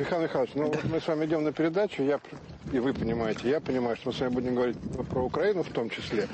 Михаил Михайлович, ну вот мы с вами идем на передачу, я, и вы понимаете, я понимаю, что мы с вами будем говорить про Украину в том числе.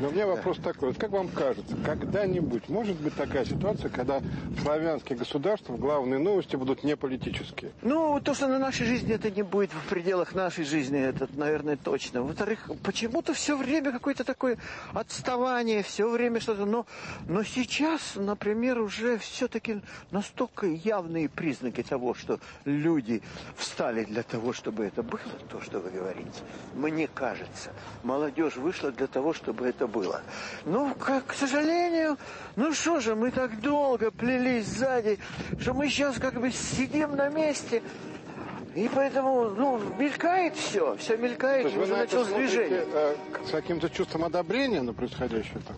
Но у меня вопрос такой, вот как вам кажется, когда-нибудь может быть такая ситуация, когда в славянских государствах главные новости будут не политические? Ну, то, что на нашей жизни это не будет в пределах нашей жизни, это, наверное, точно. Во-вторых, почему-то все время какое-то такое отставание, все время что-то. Но, но сейчас, например, уже все-таки настолько явные признаки того, что люди люди встали для того, чтобы это было, то, что вы говорите. Мне кажется, молодежь вышла для того, чтобы это было. Ну, как, к сожалению, ну что же, мы так долго плелись сзади, что мы сейчас как бы сидим на месте, и поэтому, ну, мелькает все, все мелькает, уже началось движение. Э, с каким-то чувством одобрения на происходящее так?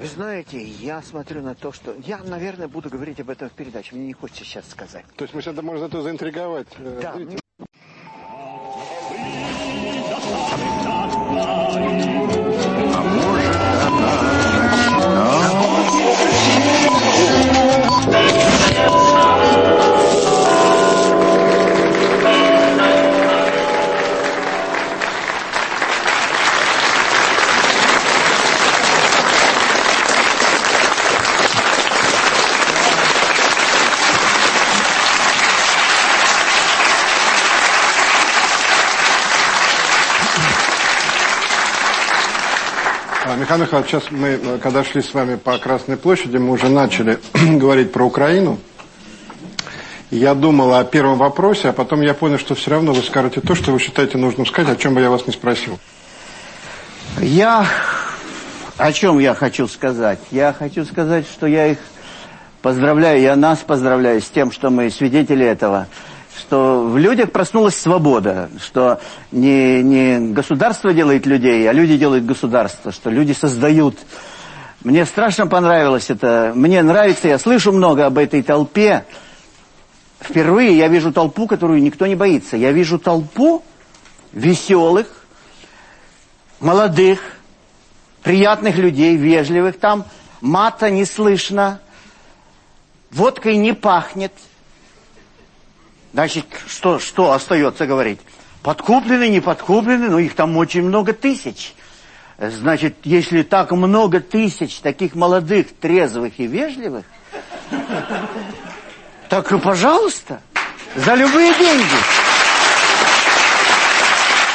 Вы знаете, я смотрю на то, что... Я, наверное, буду говорить об этом в передаче. Мне не хочется сейчас сказать. То есть мы сейчас можем зато заинтриговать. Э, да. А может, Михаил Михайлович, сейчас мы, э, когда шли с вами по Красной площади, мы уже начали говорить про Украину. Я думал о первом вопросе, а потом я понял, что все равно вы скажете то, что вы считаете нужным сказать, о чем бы я вас не спросил. Я... О чем я хочу сказать? Я хочу сказать, что я их поздравляю, я нас поздравляю с тем, что мы свидетели этого что в людях проснулась свобода, что не, не государство делает людей, а люди делают государство, что люди создают. Мне страшно понравилось это. Мне нравится, я слышу много об этой толпе. Впервые я вижу толпу, которую никто не боится. Я вижу толпу веселых, молодых, приятных людей, вежливых. Там мата не слышно, водкой не пахнет – Значит, что, что остается говорить? Подкуплены, не подкуплены, но их там очень много тысяч. Значит, если так много тысяч таких молодых, трезвых и вежливых, так и пожалуйста, за любые деньги.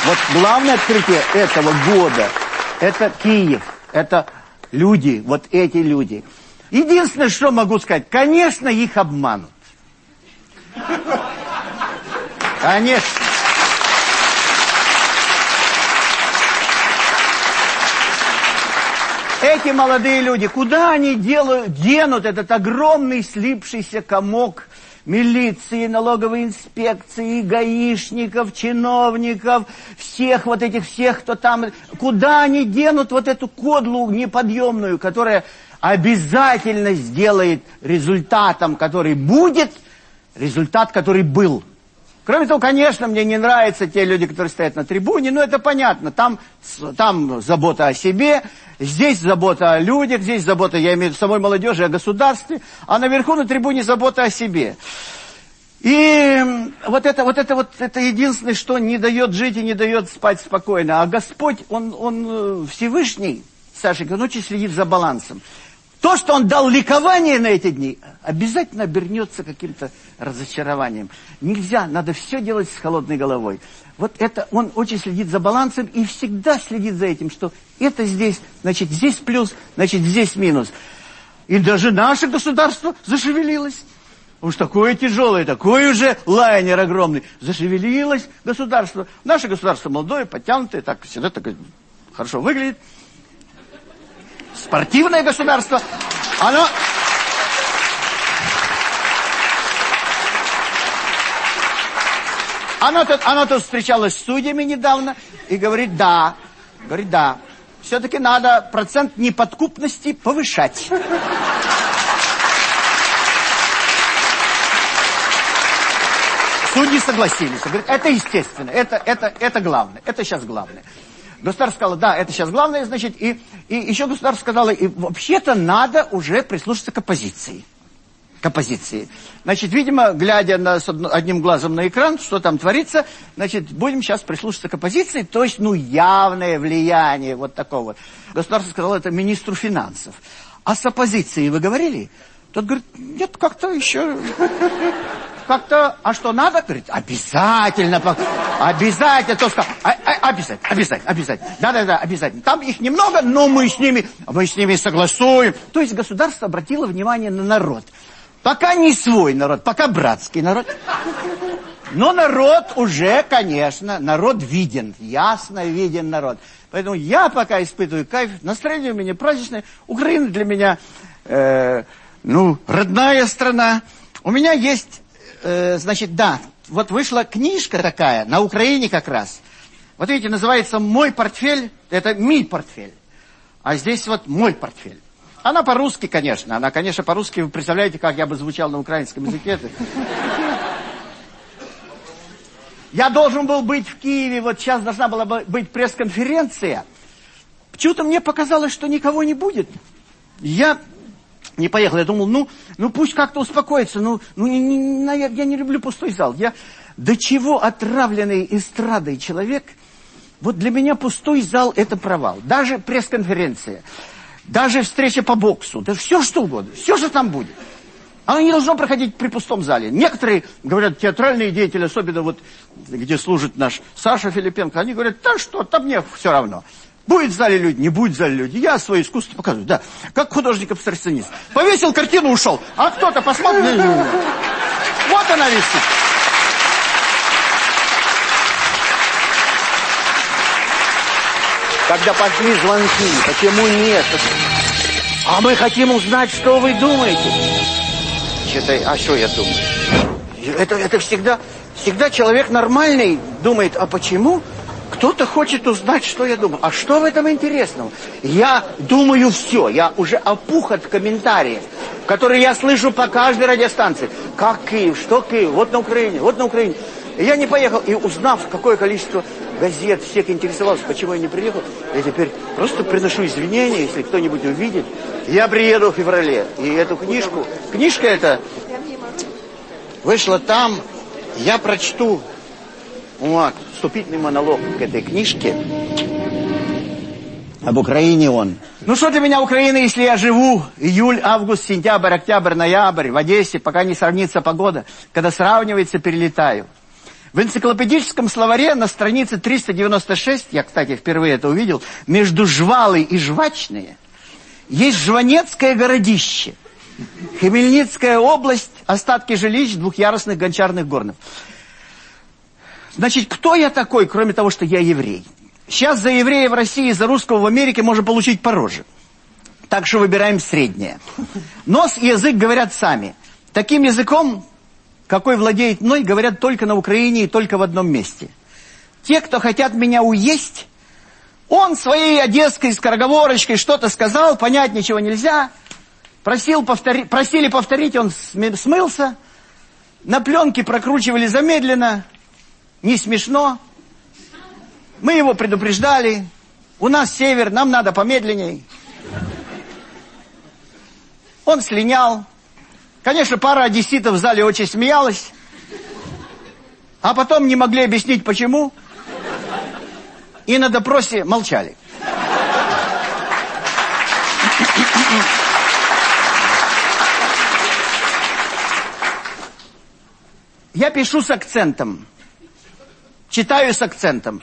Вот главное открытие этого года – это Киев, это люди, вот эти люди. Единственное, что могу сказать, конечно, их обманут. Конечно. Эти молодые люди, куда они делают, денут этот огромный слипшийся комок милиции, налоговой инспекции, гаишников, чиновников, всех вот этих всех, кто там... Куда они денут вот эту кодлу неподъемную, которая обязательно сделает результатом, который будет, результат, который был. Кроме того, конечно, мне не нравятся те люди, которые стоят на трибуне, но это понятно. Там, там забота о себе, здесь забота о людях, здесь забота, я имею в виду, самой молодежи, о государстве, а наверху на трибуне забота о себе. И вот это, вот это вот это единственное, что не дает жить и не дает спать спокойно. А Господь, Он, он э, Всевышний, Сашенька, он очень следит за балансом. То, что он дал ликование на эти дни, обязательно обернется каким-то разочарованием. Нельзя, надо все делать с холодной головой. Вот это, он очень следит за балансом и всегда следит за этим, что это здесь, значит, здесь плюс, значит, здесь минус. И даже наше государство зашевелилось. Уж такое тяжелое, такой уже лайнер огромный. Зашевелилось государство. Наше государство молодое, подтянутое, так всегда так хорошо выглядит спортивное государство, оно... Оно тут, оно тут встречалось с судьями недавно и говорит, да, говорит, да, все-таки надо процент неподкупности повышать. Судьи согласились. Говорят, это естественно, это, это, это главное, это сейчас главное. Государство сказало, да, это сейчас главное, значит, и, и еще государство сказало, и вообще-то надо уже прислушаться к оппозиции. к оппозиции. Значит, видимо, глядя на, с одним глазом на экран, что там творится, значит, будем сейчас прислушаться к оппозиции, то есть, ну, явное влияние вот такого. Государство сказало это министру финансов. А с оппозицией вы говорили? Тот говорит, нет, как-то еще... Как-то, а что надо? Говорит, обязательно, обязательно, то сказал, а, обязательно, обязательно, обязательно, да-да-да, обязательно. Там их немного, но мы с ними, мы с ними согласуем. То есть государство обратило внимание на народ. Пока не свой народ, пока братский народ. Но народ уже, конечно, народ виден, ясно виден народ. Поэтому я пока испытываю кайф, настроение у меня праздничное. Украина для меня... Э, ну, родная страна. У меня есть, э, значит, да, вот вышла книжка такая, на Украине как раз. Вот видите, называется «Мой портфель», это «Ми портфель». А здесь вот «Мой портфель». Она по-русски, конечно. Она, конечно, по-русски. Вы представляете, как я бы звучал на украинском языке? Я должен был быть в Киеве, вот сейчас должна была быть пресс-конференция. Почему-то мне показалось, что никого не будет. Я не поехал. Я думал, ну, ну пусть как-то успокоится. Ну, ну не, не, я не люблю пустой зал. Я до чего отравленный эстрадой человек, вот для меня пустой зал – это провал. Даже пресс-конференция, даже встреча по боксу, да все что угодно, все, что там будет. Оно не должно проходить при пустом зале. Некоторые, говорят, театральные деятели, особенно вот, где служит наш Саша Филипенко, они говорят, да что, там мне все равно. Будет в зале люди, не будет в зале люди. Я свое искусство показываю, да. Как художник-абстракционист. Повесил картину, ушел. А кто-то посмотрит. Вот она висит. Когда пошли звонки, почему нет? А мы хотим узнать, что вы думаете. Читай, а что я думаю? Это, это всегда, всегда человек нормальный думает, а почему? Кто-то хочет узнать, что я думаю. А что в этом интересного? Я думаю все. Я уже опух от комментариев, которые я слышу по каждой радиостанции. Как Киев, что Киев, вот на Украине, вот на Украине. Я не поехал, и узнав, какое количество газет, всех интересовался, почему я не приехал, я теперь просто приношу извинения, если кто-нибудь увидит. Я приеду в феврале. И эту книжку, книжка эта вышла там, я прочту вот, вступительный монолог к этой книжке. Об Украине он. Ну что для меня Украина, если я живу июль, август, сентябрь, октябрь, ноябрь в Одессе, пока не сравнится погода. Когда сравнивается, перелетаю. В энциклопедическом словаре на странице 396, я, кстати, впервые это увидел, между жвалы и жвачные есть Жванецкое городище. Хмельницкая область, остатки жилищ двухъярусных гончарных горнов. Значит, кто я такой, кроме того, что я еврей? Сейчас за еврея в России, за русского в Америке можно получить по роже. Так что выбираем среднее. Нос и язык говорят сами. Таким языком, какой владеет мной, говорят только на Украине и только в одном месте. Те, кто хотят меня уесть, он своей одесской скороговорочкой что-то сказал, понять ничего нельзя. Просил повтори, просили повторить, он смылся. На пленке прокручивали замедленно не смешно. Мы его предупреждали. У нас север, нам надо помедленней. Он слинял. Конечно, пара одесситов в зале очень смеялась. А потом не могли объяснить, почему. И на допросе молчали. Я пишу с акцентом читаю с акцентом.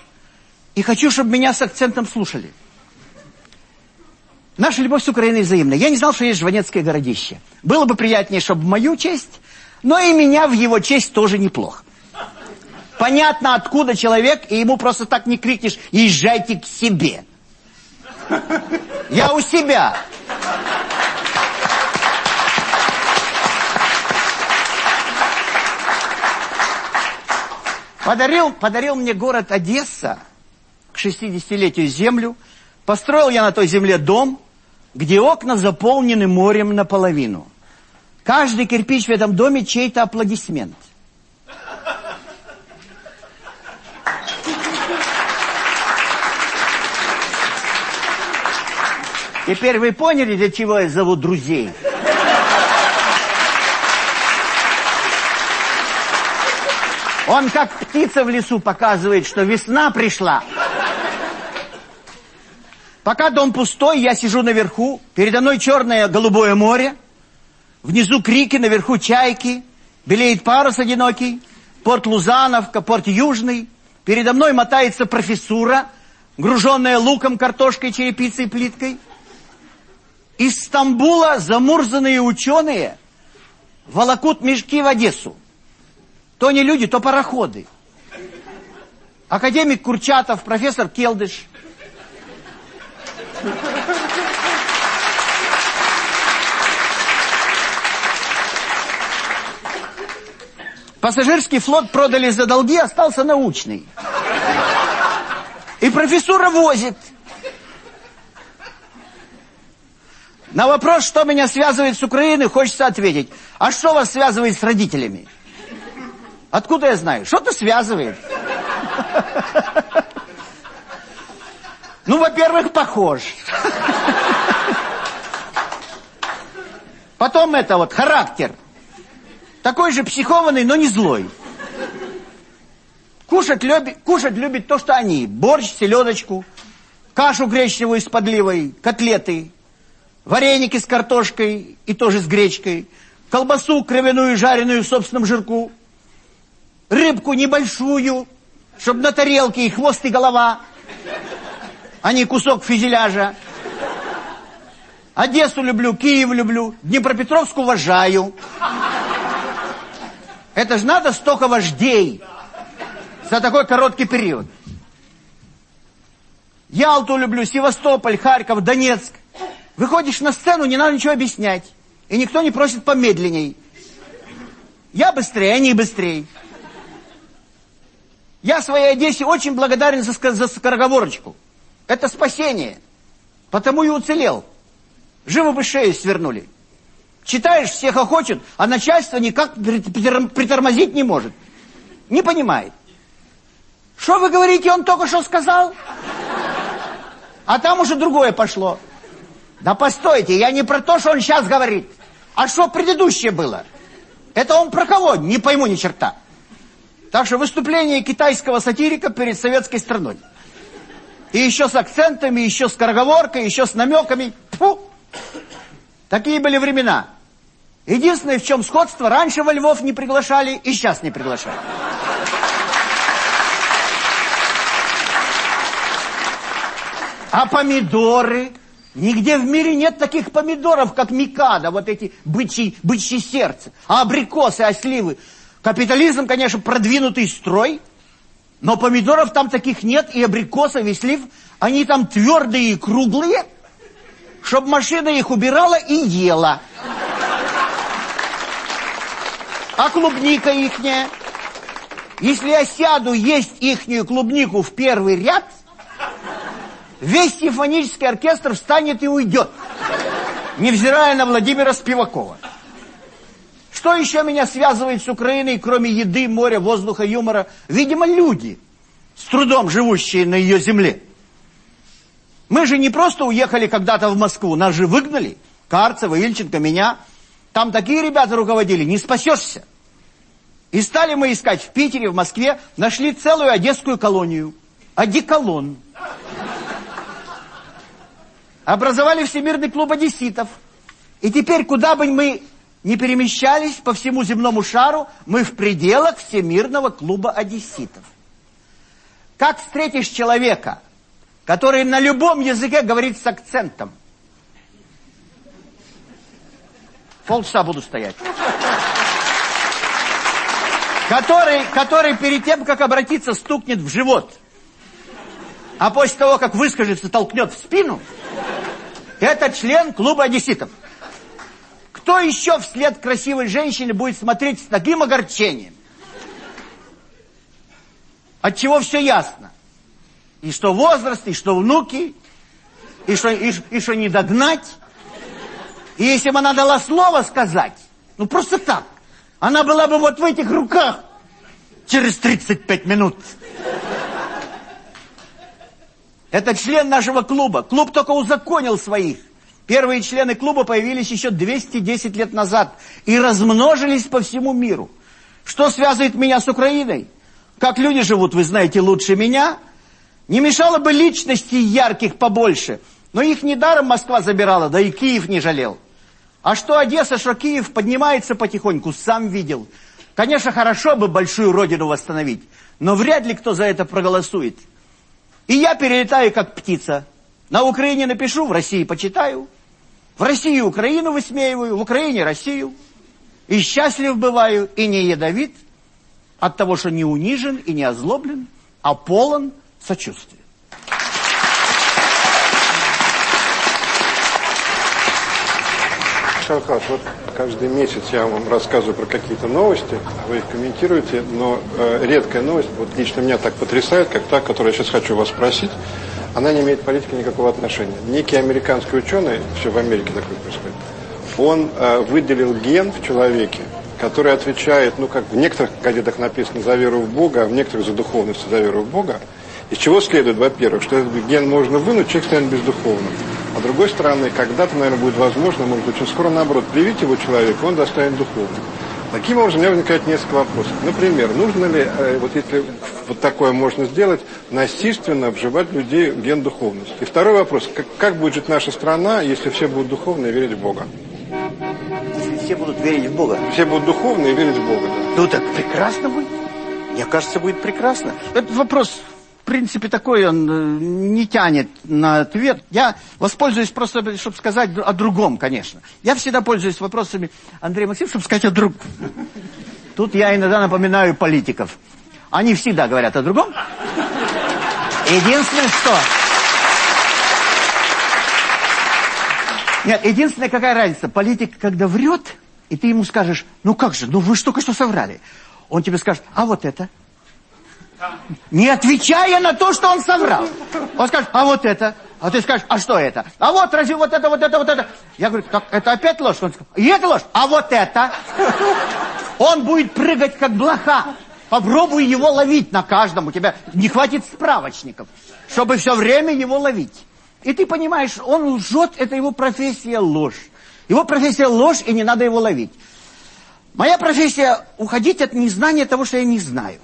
И хочу, чтобы меня с акцентом слушали. Наша любовь с Украиной взаимна. Я не знал, что есть Жванецкое городище. Было бы приятнее, чтобы мою честь, но и меня в его честь тоже неплохо. Понятно, откуда человек, и ему просто так не крикнешь «Езжайте к себе». Я у себя. Подарил, подарил мне город Одесса к 60-летию землю. Построил я на той земле дом, где окна заполнены морем наполовину. Каждый кирпич в этом доме чей-то аплодисмент. Теперь вы поняли, для чего я зову друзей? Он как птица в лесу показывает, что весна пришла. Пока дом пустой, я сижу наверху, передо мной черное голубое море, внизу крики, наверху чайки, белеет парус одинокий, порт Лузановка, порт Южный, передо мной мотается профессура, груженная луком, картошкой, черепицей, плиткой. Из Стамбула замурзанные ученые волокут мешки в Одессу. То не люди, то пароходы. Академик Курчатов, профессор Келдыш, Пассажирский флот продали за долги, остался научный. И профессура возит. На вопрос, что меня связывает с Украиной, хочется ответить. А что вас связывает с родителями? Откуда я знаю? Что-то связывает. Ну, во-первых, похож. Потом это вот характер. Такой же психованный, но не злой. Кушать любит, кушать любит то, что они. Борщ, селедочку, кашу гречневую с подливой, котлеты, вареники с картошкой и тоже с гречкой, колбасу кровяную жареную в собственном жирку, рыбку небольшую, чтобы на тарелке и хвост, и голова, а не кусок фюзеляжа. Одессу люблю, Киев люблю, Днепропетровск уважаю. Это же надо столько вождей за такой короткий период. Ялту люблю, Севастополь, Харьков, Донецк. Выходишь на сцену, не надо ничего объяснять. И никто не просит помедленней. Я быстрее, они быстрее. Я своей Одессе очень благодарен за, за скороговорочку. Это спасение. Потому и уцелел. Живо бы шею свернули. Читаешь, всех охочет, а начальство никак притормозить не может. Не понимает. Что вы говорите, он только что сказал? А там уже другое пошло. Да постойте, я не про то, что он сейчас говорит. А что предыдущее было? Это он про кого? Не пойму ни черта. Так что выступление китайского сатирика перед советской страной. И еще с акцентами, еще с скороговоркой, еще с намеками. Фу! Такие были времена. Единственное, в чем сходство, раньше во Львов не приглашали и сейчас не приглашают. А помидоры? Нигде в мире нет таких помидоров, как Микада, вот эти бычьи, бычьи сердца. А абрикосы, а сливы. Капитализм, конечно, продвинутый строй, но помидоров там таких нет, и абрикосов, и слив, они там твердые и круглые, чтобы машина их убирала и ела. А клубника ихняя? Если я сяду есть ихнюю клубнику в первый ряд, весь симфонический оркестр встанет и уйдет, невзирая на Владимира Спивакова. Что еще меня связывает с Украиной, кроме еды, моря, воздуха, юмора? Видимо, люди, с трудом живущие на ее земле. Мы же не просто уехали когда-то в Москву, нас же выгнали. Карцева, Ильченко, меня. Там такие ребята руководили, не спасешься. И стали мы искать в Питере, в Москве, нашли целую одесскую колонию. Одеколон. Образовали Всемирный клуб одесситов. И теперь, куда бы мы не перемещались по всему земному шару, мы в пределах Всемирного клуба одесситов. Как встретишь человека, который на любом языке говорит с акцентом? Полчаса буду стоять. Который, который перед тем, как обратиться, стукнет в живот. А после того, как выскажется, толкнет в спину. Это член клуба одесситов. Кто еще вслед красивой женщине будет смотреть с таким огорчением? От чего все ясно. И что возраст, и что внуки, и что, и, и что не догнать. И если бы она дала слово сказать, ну просто так, она была бы вот в этих руках через 35 минут. Это член нашего клуба. Клуб только узаконил своих. Первые члены клуба появились еще 210 лет назад и размножились по всему миру. Что связывает меня с Украиной? Как люди живут, вы знаете лучше меня. Не мешало бы личностей ярких побольше. Но их недаром Москва забирала, да и Киев не жалел. А что Одесса, что Киев поднимается потихоньку, сам видел. Конечно, хорошо бы большую родину восстановить, но вряд ли кто за это проголосует. И я перелетаю, как птица. На Украине напишу, в России почитаю. В России Украину высмеиваю, в Украине Россию. И счастлив бываю, и не ядовит от того, что не унижен и не озлоблен, а полон сочувствия. Михайлович, вот каждый месяц я вам рассказываю про какие-то новости, вы их комментируете, но э, редкая новость, вот лично меня так потрясает, как та, которую я сейчас хочу вас спросить, она не имеет к политике никакого отношения. Некий американский ученый, все в Америке такое происходит, он э, выделил ген в человеке, который отвечает, ну как в некоторых газетах написано за веру в Бога, а в некоторых за духовность, за веру в Бога. Из чего следует, во-первых, что этот ген можно вынуть, человек станет бездуховным. А с другой стороны, когда-то, наверное, будет возможно, может быть, очень скоро, наоборот, привить его человеку, он достанет духовным. Таким образом, у меня возникает несколько вопросов. Например, нужно ли, э, вот если вот такое можно сделать, насильственно вживать в людей в ген духовности? И второй вопрос, как, как будет жить наша страна, если все будут духовны и верить в Бога? Если все будут верить в Бога. Все будут духовны и верить в Бога, да. Ну так прекрасно будет. Мне кажется, будет прекрасно. Этот вопрос, в принципе, такой, он э, не тянет на ответ. Я воспользуюсь просто, чтобы сказать о другом, конечно. Я всегда пользуюсь вопросами Андрея Максимовича, чтобы сказать о другом. Тут я иногда напоминаю политиков. Они всегда говорят о другом. Единственное, что... Нет, единственная какая разница. Политик, когда врет, и ты ему скажешь, ну как же, ну вы же только что соврали. Он тебе скажет, а вот это? Не отвечая на то, что он соврал. Он скажет, а вот это? А ты скажешь, а что это? А вот разве вот это, вот это, вот это? Я говорю, так это опять ложь? Он скажет, и это ложь? А вот это? Он будет прыгать, как блоха. Попробуй его ловить на каждом. У тебя не хватит справочников, чтобы все время его ловить. И ты понимаешь, он лжет, это его профессия ложь. Его профессия ложь, и не надо его ловить. Моя профессия уходить от незнания того, что я не знаю.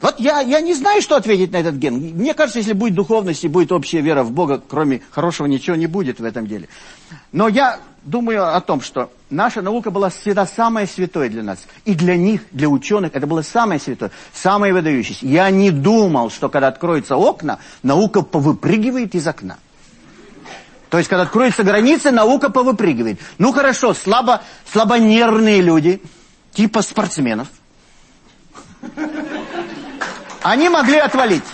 Вот я, я не знаю, что ответить на этот ген. Мне кажется, если будет духовность и будет общая вера в Бога, кроме хорошего ничего не будет в этом деле. Но я думаю о том, что наша наука была всегда самое святое для нас. И для них, для ученых, это было самое святое, самое выдающееся. Я не думал, что когда откроются окна, наука повыпрыгивает из окна. То есть, когда откроются границы, наука повыпрыгивает. Ну, хорошо, слабо, слабонервные люди, типа спортсменов, они могли отвалить.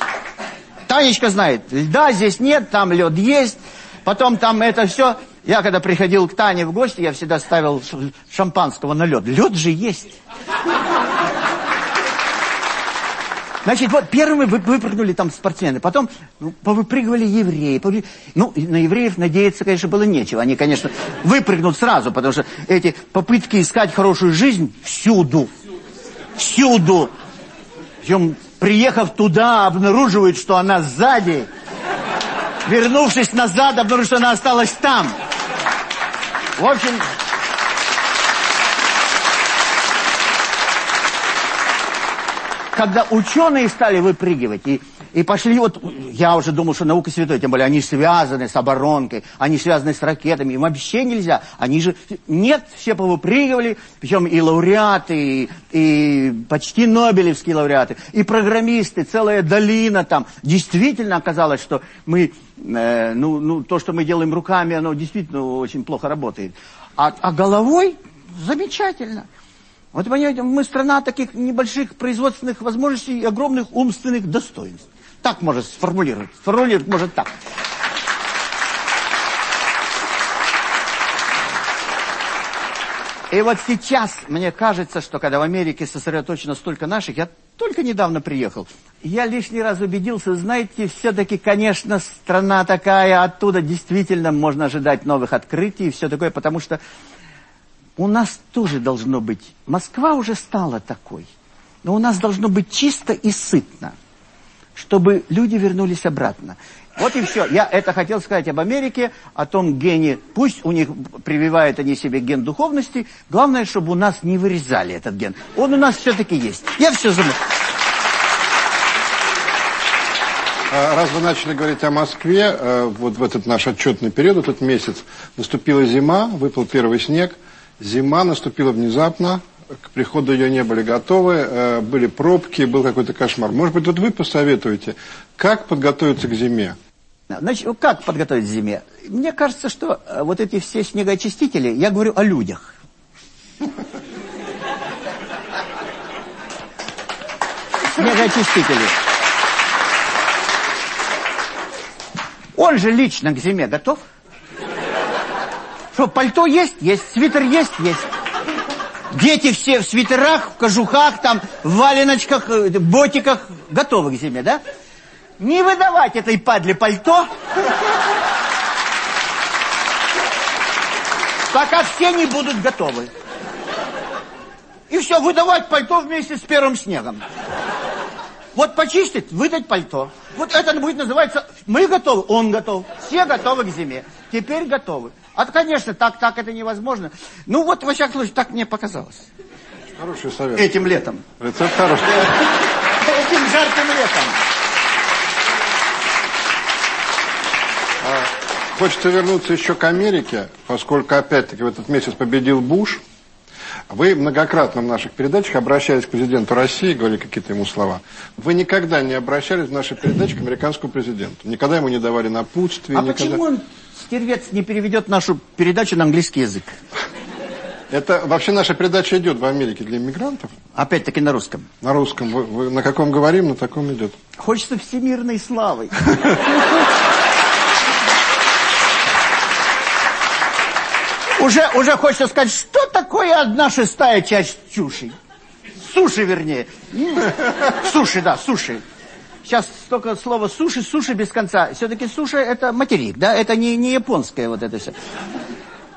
Танечка знает, льда здесь нет, там лед есть, потом там это все. Я когда приходил к Тане в гости, я всегда ставил шампанского на лед. Лед же есть. Значит, вот первыми выпрыгнули там спортсмены, потом ну, повыпрыгивали евреи. Ну, на евреев надеяться, конечно, было нечего. Они, конечно, выпрыгнут сразу, потому что эти попытки искать хорошую жизнь всюду. Всюду. Причем, приехав туда, обнаруживают, что она сзади. Вернувшись назад, обнаруживают, что она осталась там. В общем... когда ученые стали выпрыгивать и, и пошли, вот я уже думал, что наука святой, тем более они связаны с оборонкой, они связаны с ракетами, им вообще нельзя. Они же, нет, все повыпрыгивали, причем и лауреаты, и, и почти нобелевские лауреаты, и программисты, целая долина там. Действительно оказалось, что мы, э, ну, ну, то, что мы делаем руками, оно действительно очень плохо работает. А, а головой замечательно. Вот понимаете, мы страна таких небольших производственных возможностей и огромных умственных достоинств. Так может сформулировать. Сформулировать может так. И вот сейчас, мне кажется, что когда в Америке сосредоточено столько наших, я только недавно приехал, я лишний раз убедился, знаете, все-таки, конечно, страна такая, оттуда действительно можно ожидать новых открытий и все такое, потому что у нас тоже должно быть, Москва уже стала такой, но у нас должно быть чисто и сытно, чтобы люди вернулись обратно. Вот и все. Я это хотел сказать об Америке, о том гене. Пусть у них прививают они себе ген духовности. Главное, чтобы у нас не вырезали этот ген. Он у нас все-таки есть. Я все забыл. А, Раз вы начали говорить о Москве, э, вот в этот наш отчетный период, этот месяц, наступила зима, выпал первый снег. Зима наступила внезапно, к приходу ее не были готовы, э, были пробки, был какой-то кошмар. Может быть, вот вы посоветуете, как подготовиться к зиме? Значит, как подготовить к зиме? Мне кажется, что э, вот эти все снегоочистители, я говорю о людях. Снегоочистители. Он же лично к зиме готов. Что, пальто есть? Есть. Свитер есть? Есть. Дети все в свитерах, в кожухах, там, в валеночках, э, ботиках. Готовы к зиме, да? Не выдавать этой падле пальто, пока все не будут готовы. И все, выдавать пальто вместе с первым снегом. Вот почистить, выдать пальто. Вот это будет называться, мы готовы, он готов. Все готовы к зиме. Теперь готовы. А, конечно, так, так это невозможно. Ну вот, во всяком случае, так мне показалось. Хороший совет. Этим летом. Рецепт хороший. Этим жарким летом. Хочется вернуться еще к Америке, поскольку опять-таки в этот месяц победил Буш. Вы многократно в наших передачах обращались к президенту России, говорили какие-то ему слова. Вы никогда не обращались в нашей передаче к американскому президенту. Никогда ему не давали напутствия. А никогда... почему он, стервец, не переведет нашу передачу на английский язык? Это вообще наша передача идет в Америке для иммигрантов? Опять-таки на русском. На русском. Вы, вы на каком говорим, на таком идет. Хочется всемирной славы. Уже, уже хочется сказать, что такое одна шестая часть чуши? Суши, вернее. Суши, да, суши. Сейчас только слово суши, суши без конца. Все-таки суши это материк, да? Это не, не японское вот это все.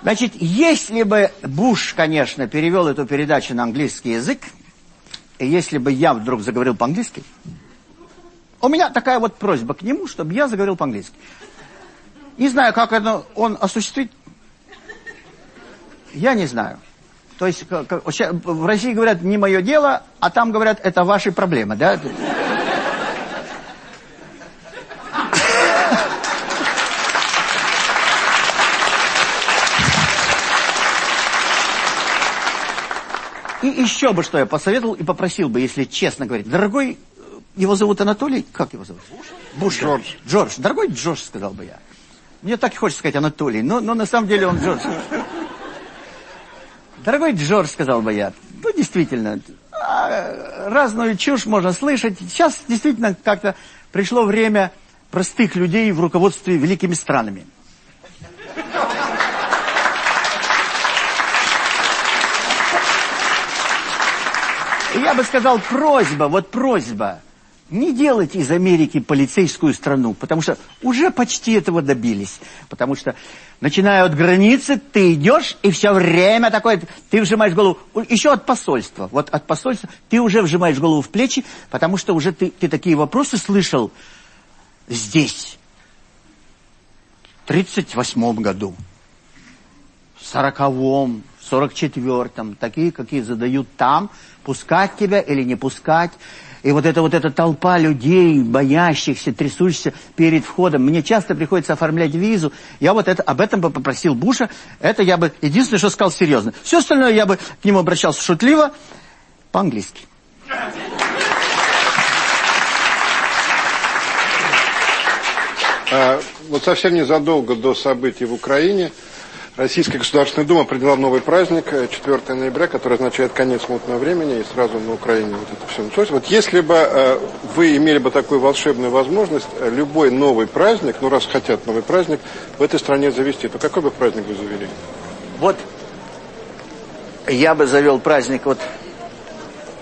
Значит, если бы Буш, конечно, перевел эту передачу на английский язык, и если бы я вдруг заговорил по-английски, у меня такая вот просьба к нему, чтобы я заговорил по-английски. Не знаю, как это он осуществит. Я не знаю. То есть в России говорят не мое дело, а там говорят это ваши проблемы, да? И еще бы что я посоветовал и попросил бы, если честно говорить. Дорогой, э, его зовут Анатолий, как его зовут? Буш. Джордж. Джордж. Дорогой Джордж, сказал бы я. Мне так и хочется сказать Анатолий, но, но на самом деле он Джордж. Дорогой Джордж, сказал бы я, ну, действительно, а, разную чушь можно слышать. Сейчас действительно как-то пришло время простых людей в руководстве великими странами. И я бы сказал, просьба, вот просьба, не делать из Америки полицейскую страну, потому что уже почти этого добились. Потому что, начиная от границы, ты идешь, и все время такое, ты вжимаешь голову, еще от посольства, вот от посольства, ты уже вжимаешь голову в плечи, потому что уже ты, ты такие вопросы слышал здесь, в 38 году, в 40-м, в 44-м, такие, какие задают там, пускать тебя или не пускать. И вот эта вот эта толпа людей, боящихся, трясущихся перед входом. Мне часто приходится оформлять визу. Я вот это, об этом бы попросил Буша. Это я бы, единственное, что сказал серьезно. Все остальное я бы к нему обращался шутливо, по-английски. А, вот совсем незадолго до событий в Украине Российская Государственная Дума приняла новый праздник, э, 4 ноября, который означает конец мутного времени, и сразу на Украине вот это все началось. Вот если бы э, вы имели бы такую волшебную возможность, э, любой новый праздник, ну раз хотят новый праздник, в этой стране завести, то какой бы праздник вы завели? Вот я бы завел праздник, вот,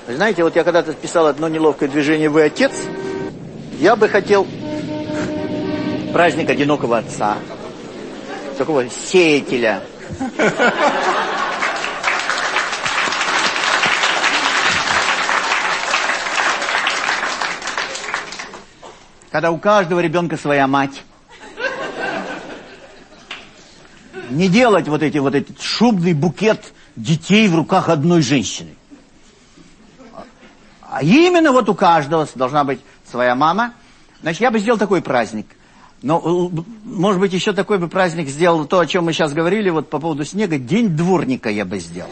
знаете, вот я когда-то писал одно неловкое движение «Вы отец», я бы хотел праздник одинокого отца, такого сеятеля. Когда у каждого ребенка своя мать. Не делать вот эти вот этот шубный букет детей в руках одной женщины. А именно вот у каждого должна быть своя мама, Значит, я бы сделал такой праздник. Но, э, может быть, еще такой бы праздник сделал, то, о чем мы сейчас говорили, вот по поводу снега, День дворника я бы сделал.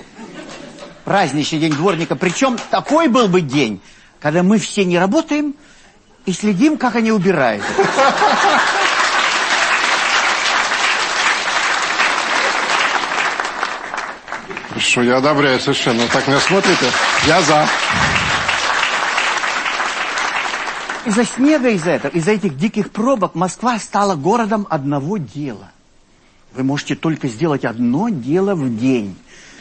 Праздничный День дворника. Причем такой был бы день, когда мы все не работаем и следим, как они убирают. Хорошо, я одобряю совершенно. Так меня смотрите? Я за. Из-за снега, из-за этого, из-за этих диких пробок Москва стала городом одного дела. Вы можете только сделать одно дело в день.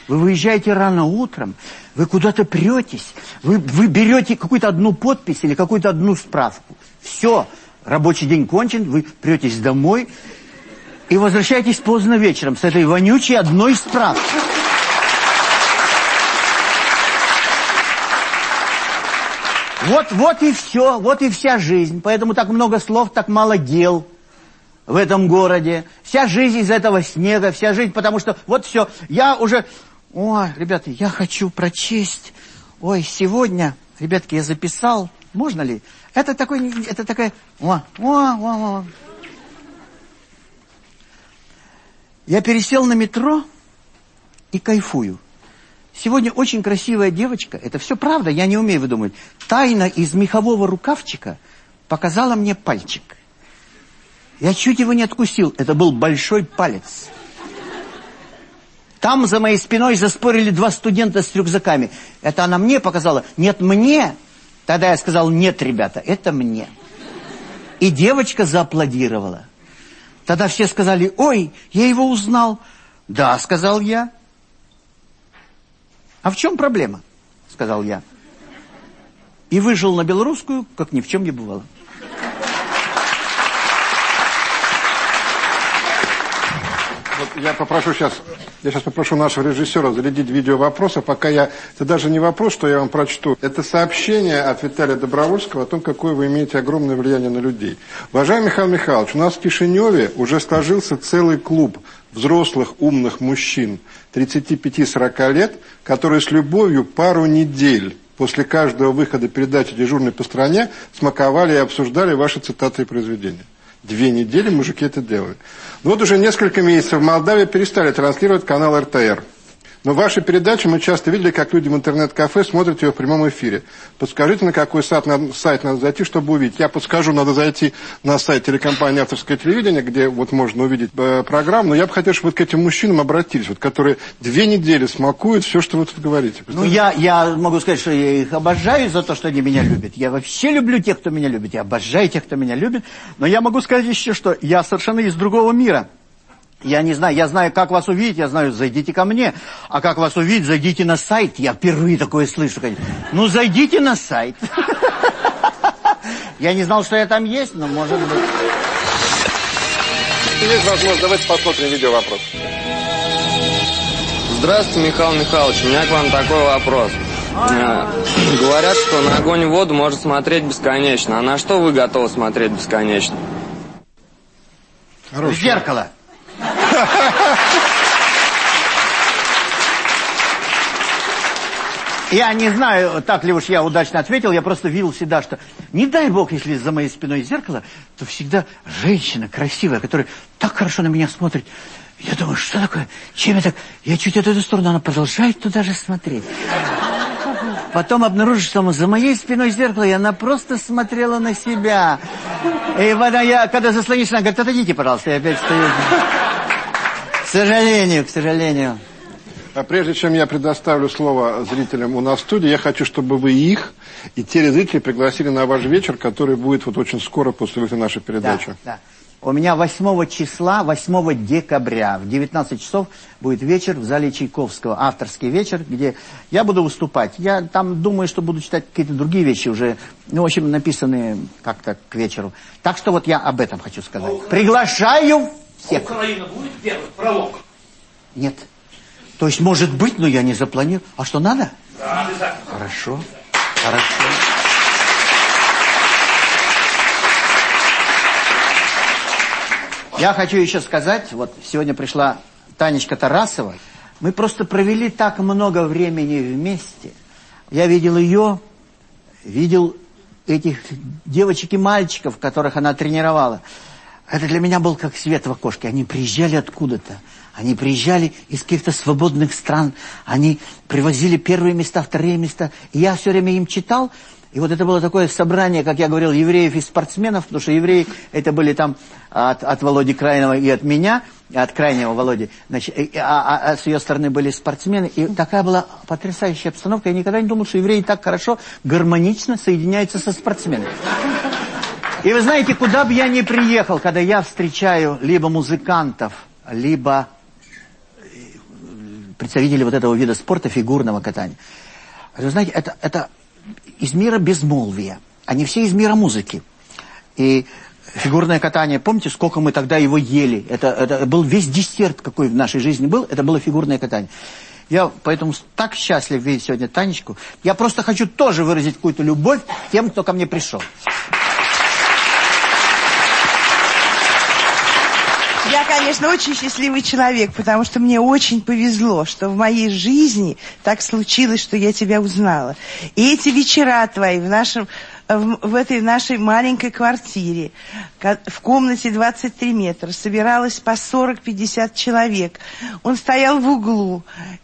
Вы выезжаете рано утром, вы куда-то претесь, вы, вы берете какую-то одну подпись или какую-то одну справку. Все, рабочий день кончен, вы претесь домой и возвращаетесь поздно вечером с этой вонючей одной справкой. Вот, вот и все, вот и вся жизнь. Поэтому так много слов, так мало дел в этом городе. Вся жизнь из этого снега, вся жизнь, потому что вот все. Я уже... Ой, ребята, я хочу прочесть. Ой, сегодня, ребятки, я записал. Можно ли? Это такой, это такая... О, о, о, о. Я пересел на метро и кайфую. Сегодня очень красивая девочка, это все правда, я не умею выдумывать, тайно из мехового рукавчика показала мне пальчик. Я чуть его не откусил, это был большой палец. Там за моей спиной заспорили два студента с рюкзаками. Это она мне показала. Нет, мне. Тогда я сказал, нет, ребята, это мне. И девочка зааплодировала. Тогда все сказали, ой, я его узнал. Да, сказал я. «А в чем проблема?» — сказал я. И выжил на белорусскую, как ни в чем не бывало. Я попрошу сейчас, я сейчас попрошу нашего режиссера зарядить видео вопроса, пока я, это даже не вопрос, что я вам прочту, это сообщение от Виталия Добровольского о том, какое вы имеете огромное влияние на людей. Уважаемый Михаил Михайлович, у нас в Кишиневе уже сложился целый клуб взрослых умных мужчин 35-40 лет, которые с любовью пару недель после каждого выхода передачи «Дежурный по стране» смаковали и обсуждали ваши цитаты и произведения. Две недели мужики это делали. Но вот уже несколько месяцев в Молдавии перестали транслировать канал РТР. Но ваши передачи мы часто видели, как люди в интернет-кафе смотрят ее в прямом эфире. Подскажите, на какой сайт надо, сайт надо зайти, чтобы увидеть. Я подскажу, надо зайти на сайт телекомпании «Авторское телевидение», где вот можно увидеть э, программу. Но я бы хотел, чтобы вот к этим мужчинам обратились, вот, которые две недели смакуют все, что вы тут говорите. Ну, я, я могу сказать, что я их обожаю за то, что они меня любят. Я вообще люблю тех, кто меня любит. Я обожаю тех, кто меня любит. Но я могу сказать еще, что я совершенно из другого мира. Я не знаю, я знаю, как вас увидеть, я знаю, зайдите ко мне. А как вас увидеть, зайдите на сайт. Я впервые такое слышу. Ну, зайдите на сайт. Я не знал, что я там есть, но может быть... Есть возможность, давайте посмотрим видео вопрос. Здравствуйте, Михаил Михайлович, у меня к вам такой вопрос. Э, Говорят, что на огонь и воду можно смотреть бесконечно. А на что вы готовы смотреть бесконечно? В зеркало. Я не знаю, так ли уж я удачно ответил, я просто видел всегда, что не дай бог, если за моей спиной зеркало, то всегда женщина красивая, которая так хорошо на меня смотрит. Я думаю, что такое? Чем я так? Я чуть от эту сторону, она продолжает туда же смотреть. Потом обнаружишь, что за моей спиной зеркало, и она просто смотрела на себя. И когда, я, когда заслонишься, она говорит, отойдите, пожалуйста, я опять стою. К сожалению, к сожалению. А прежде чем я предоставлю слово зрителям у нас в студии, я хочу, чтобы вы их и телезрители пригласили на ваш вечер, который будет вот очень скоро после выхода нашей передачи. Да, да. У меня 8 числа, 8 декабря в 19 часов будет вечер в зале Чайковского, авторский вечер, где я буду выступать. Я там думаю, что буду читать какие-то другие вещи уже, ну, в общем, написанные как-то к вечеру. Так что вот я об этом хочу сказать. Приглашаю всех. Украина будет первый пролог? Нет. То есть, может быть, но я не запланирую. А что, надо? Да, обязательно. Хорошо, хорошо. Я хочу еще сказать, вот сегодня пришла Танечка Тарасова. Мы просто провели так много времени вместе. Я видел ее, видел этих девочек и мальчиков, которых она тренировала, это для меня был как свет в окошке. Они приезжали откуда-то. Они приезжали из каких-то свободных стран. Они привозили первые места, вторые места. И я все время им читал. И вот это было такое собрание, как я говорил, евреев и спортсменов, потому что евреи это были там от, от Володи Крайнего и от меня, от крайнего Володи, значит, а, а, а с ее стороны были спортсмены. И такая была потрясающая обстановка. Я никогда не думал, что евреи так хорошо, гармонично соединяются со спортсменами. И вы знаете, куда бы я ни приехал, когда я встречаю либо музыкантов, либо э, представителей вот этого вида спорта, фигурного катания. Вы знаете, это, это из мира безмолвия. Они все из мира музыки. И фигурное катание, помните, сколько мы тогда его ели? Это, это был весь десерт, какой в нашей жизни был, это было фигурное катание. Я поэтому так счастлив видеть сегодня Танечку. Я просто хочу тоже выразить какую-то любовь тем, кто ко мне пришел. Я, конечно, очень счастливый человек, потому что мне очень повезло, что в моей жизни так случилось, что я тебя узнала. И эти вечера твои в нашем в, в этой нашей маленькой квартире, в комнате 23 метра, собиралось по 40-50 человек. Он стоял в углу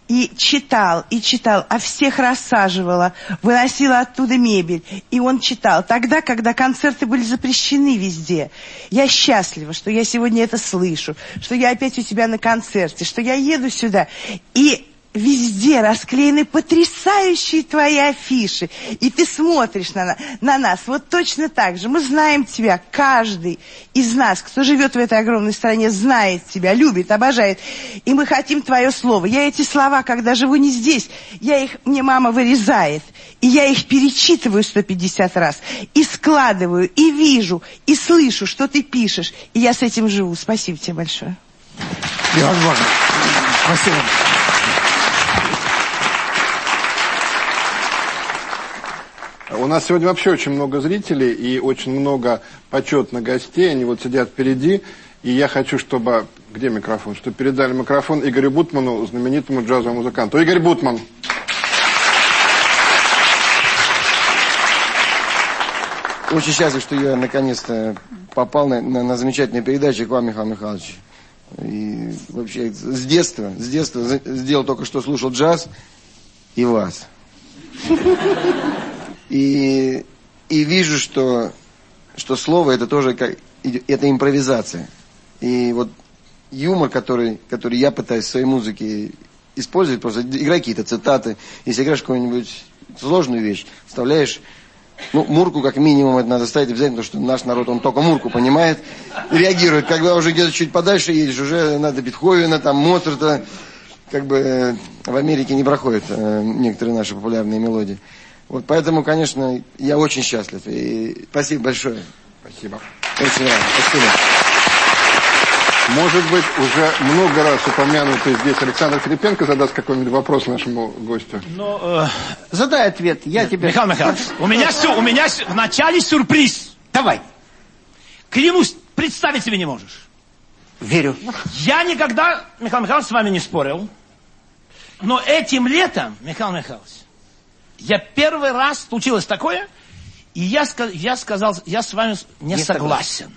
и читал, и читал, а всех рассаживала, выносила оттуда мебель. И он читал тогда, когда концерты были запрещены везде. Я счастлива, что я сегодня это слышу, что я опять у тебя на концерте, что я еду сюда. И Везде расклеены потрясающие твои афиши. И ты смотришь на, на нас вот точно так же. Мы знаем тебя. Каждый из нас, кто живет в этой огромной стране, знает тебя, любит, обожает. И мы хотим твое слово. Я эти слова, когда живу не здесь, я их, мне мама вырезает. И я их перечитываю 150 раз. И складываю, и вижу, и слышу, что ты пишешь. И я с этим живу. Спасибо тебе большое. Невозможно. Спасибо. У нас сегодня вообще очень много зрителей и очень много почетных гостей. Они вот сидят впереди. И я хочу, чтобы... Где микрофон? Чтобы передали микрофон Игорю Бутману, знаменитому джазовому музыканту. Игорь Бутман. Очень счастлив, что я наконец-то попал на, на, на замечательную передачу к вам, Михаил Михайлович. И вообще с детства, с детства сделал только что слушал джаз и вас. И, и вижу, что, что слово это тоже как, это импровизация. И вот юмор, который, который я пытаюсь в своей музыке использовать, просто играй какие-то цитаты. Если играешь какую-нибудь сложную вещь, вставляешь ну, Мурку как минимум это надо ставить обязательно, потому что наш народ, он только Мурку понимает, реагирует. Когда уже где-то чуть подальше едешь, уже надо Бетховена, там, Моцарта. Как бы э, в Америке не проходят э, некоторые наши популярные мелодии. Вот поэтому, конечно, я очень счастлив. И спасибо большое. Спасибо. Очень рад. Спасибо. Может быть, уже много раз упомянутый здесь Александр Филипенко задаст какой-нибудь вопрос нашему гостю. Ну, э, задай ответ, я тебе... Михаил Михайлович, у меня, сю, у меня в начале сюрприз. Давай. Клянусь, представить себе не можешь. Верю. Я никогда, Михаил Михайлович, с вами не спорил. Но этим летом, Михаил Михайлович, я первый раз случилось такое, и я, я сказал, я с вами не, не согласен. согласен.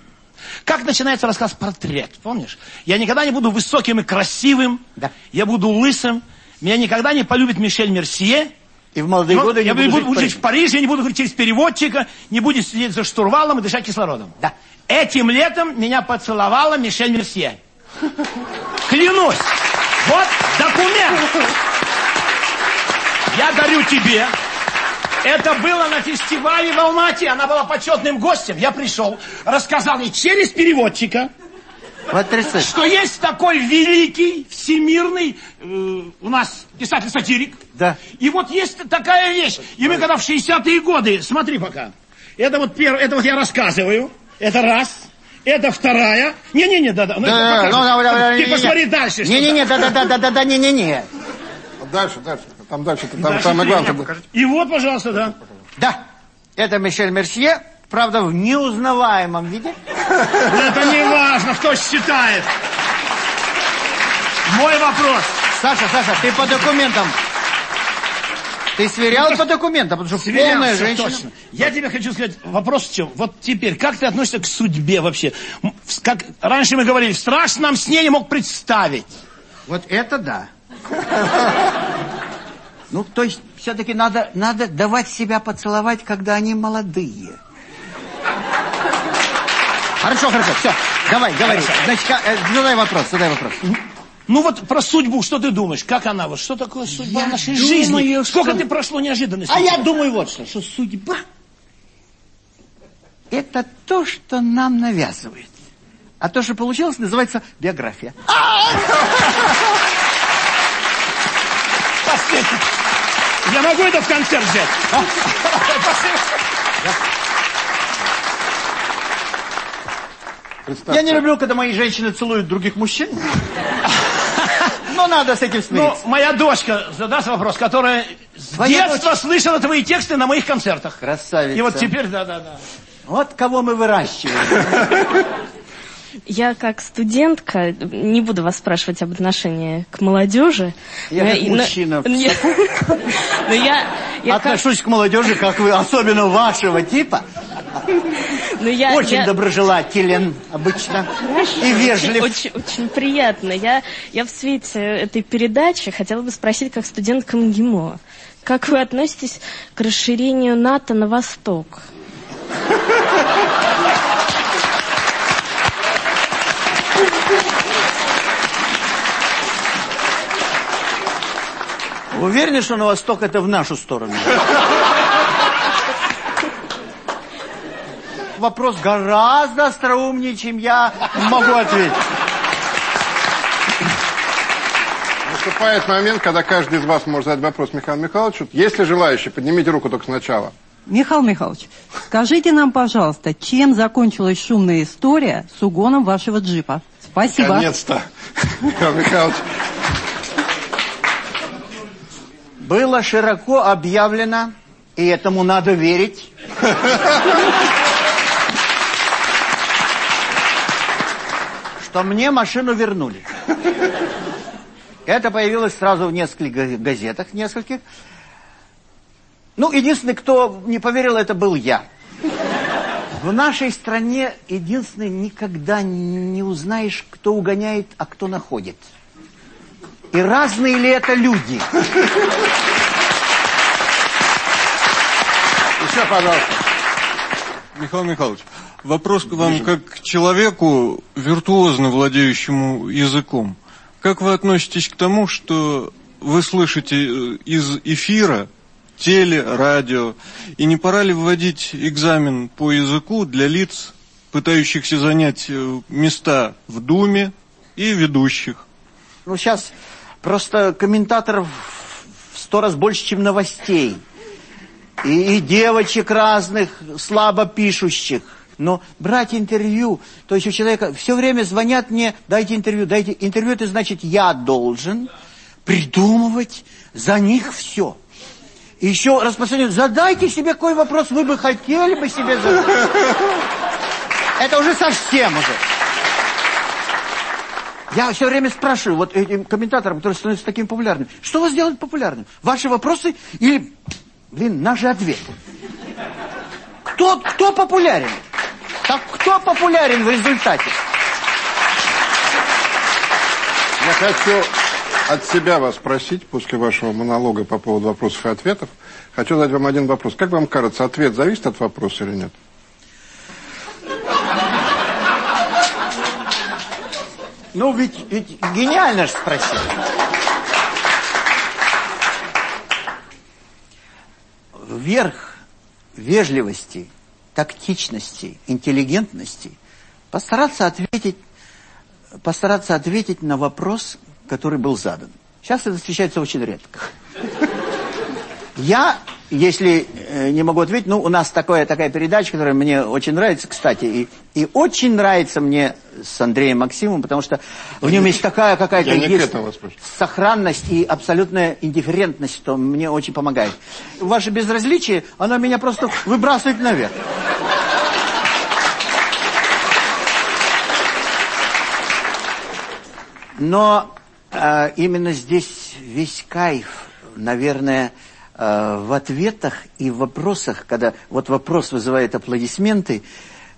Как начинается рассказ «Портрет», помнишь? Я никогда не буду высоким и красивым, да. я буду лысым, меня никогда не полюбит Мишель Мерсье. И в молодые Но годы я не буду, буду жить в Париже, я не буду говорить через переводчика, не буду сидеть за штурвалом и дышать кислородом. Да. Этим летом меня поцеловала Мишель Мерсье. Клянусь. Вот документ. Я дарю тебе. Это было на фестивале в Алмате. Она была почетным гостем. Я пришел, рассказал ей через переводчика, Потрясающе. что есть такой великий, всемирный, э, у нас писатель-сатирик. Да. И вот есть такая вещь. И мы когда в 60-е годы, смотри пока, это вот, перв, это вот я рассказываю, это раз, это вторая. Не-не-не, да-да. Ну, да, ну, да, да, да, Ты посмотри дальше. Не-не-не, да-да-да-да-да, не-не-не. Дальше, дальше. Там дальше, там дальше самое главное. И вот, пожалуйста, да. Да, это Мишель Мерсье, правда, в неузнаваемом виде. Это не важно, кто считает. Мой вопрос. Саша, Саша, ты по документам... Ты сверял по документам, потому что полная Сверялся, женщина. точно. Я тебе хочу сказать, вопрос в чем? Вот теперь, как ты относишься к судьбе вообще? Как раньше мы говорили, в страшном сне не мог представить. Вот это да. Ну, то есть, все-таки надо, надо давать себя поцеловать, когда они молодые. Хорошо, хорошо, все. Давай, говори. Значит, э, задай вопрос, задай вопрос. Ну вот про судьбу, что ты думаешь? Как она? Вот что такое судьба Я в нашей думаю, жизни? Сколько что- ты прошло неожиданностей? А я думаю вот что, что судьба – это то, что нам навязывает. А то, что получилось, называется биография. Спасибо. Я могу это в концерт взять? А? Спасибо. Я не люблю, когда мои женщины целуют других мужчин. Но надо с этим Ну, смириться. моя дочка задаст вопрос, которая с Твоя детства слышала твои тексты на моих концертах. Красавица. И вот теперь, да-да-да. Вот кого мы выращиваем. Я как студентка, не буду вас спрашивать об отношении к молодежи. Я но как мужчина. но я- Но я... я как- Отношусь к молодежи, как вы, особенно вашего типа. но я- Очень я- доброжелателен обычно. И вежлив. Очень, очень, очень приятно. Я, я в свете этой передачи хотела бы спросить, как студентка МГИМО, как вы относитесь к расширению НАТО на восток? Вы уверены, что на восток это в нашу сторону? Вопрос гораздо остроумнее, чем я могу ответить. Наступает момент, когда каждый из вас может задать вопрос Михаилу Михайловичу. Если желающие, поднимите руку только сначала. Михаил Михайлович, скажите нам, пожалуйста, чем закончилась шумная история с угоном вашего джипа? Спасибо. Наконец-то. Михаил Михайлович. Было широко объявлено, и этому надо верить, что мне машину вернули. Это появилось сразу в нескольких газетах, нескольких. Ну, единственный, кто не поверил, это был я. В нашей стране единственный никогда не узнаешь, кто угоняет, а кто находит. И разные ли это люди? Еще, пожалуйста. Михаил Михайлович, вопрос к вам как к человеку, виртуозно владеющему языком. Как вы относитесь к тому, что вы слышите э, из эфира, теле, радио, и не пора ли вводить экзамен по языку для лиц, пытающихся занять э, места в Думе и ведущих? Ну, сейчас просто комментаторов в сто раз больше, чем новостей. И, и девочек разных, слабо пишущих. Но брать интервью, то есть у человека все время звонят мне, дайте интервью, дайте интервью, это значит, я должен придумывать за них все. И еще распространяют, задайте себе какой вопрос вы бы хотели бы себе задать. Это уже совсем уже. Я все время спрашиваю вот этим комментаторам, которые становятся такими популярными, что вас делает популярным? Ваши вопросы или, блин, наши ответы? Кто, кто популярен? Так кто популярен в результате? Я хочу от себя вас спросить, после вашего монолога по поводу вопросов и ответов, хочу задать вам один вопрос. Как вам кажется, ответ зависит от вопроса или нет? Ну, ведь, ведь гениально же спросил. Вверх вежливости, тактичности, интеллигентности постараться ответить, постараться ответить на вопрос, который был задан. Сейчас это встречается очень редко. Я, если э, не могу ответить, ну, у нас такое, такая передача, которая мне очень нравится, кстати, и, и очень нравится мне с Андреем Максимовым, потому что в нем есть такая какая-то есть сохранность и абсолютная индифферентность, что мне очень помогает. Ваше безразличие, оно меня просто выбрасывает наверх. Но э, именно здесь весь кайф, наверное, в ответах и в вопросах, когда вот вопрос вызывает аплодисменты,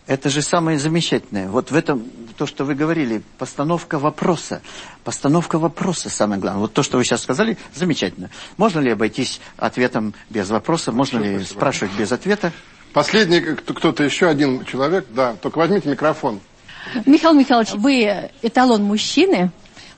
это же самое замечательное. Вот в этом, то, что вы говорили, постановка вопроса. Постановка вопроса самое главное. Вот то, что вы сейчас сказали, замечательно. Можно ли обойтись ответом без вопроса? Можно ли спасибо. спрашивать без ответа? Последний, кто- кто-то еще, один человек, да, только возьмите микрофон. Михаил Михайлович, вы эталон мужчины,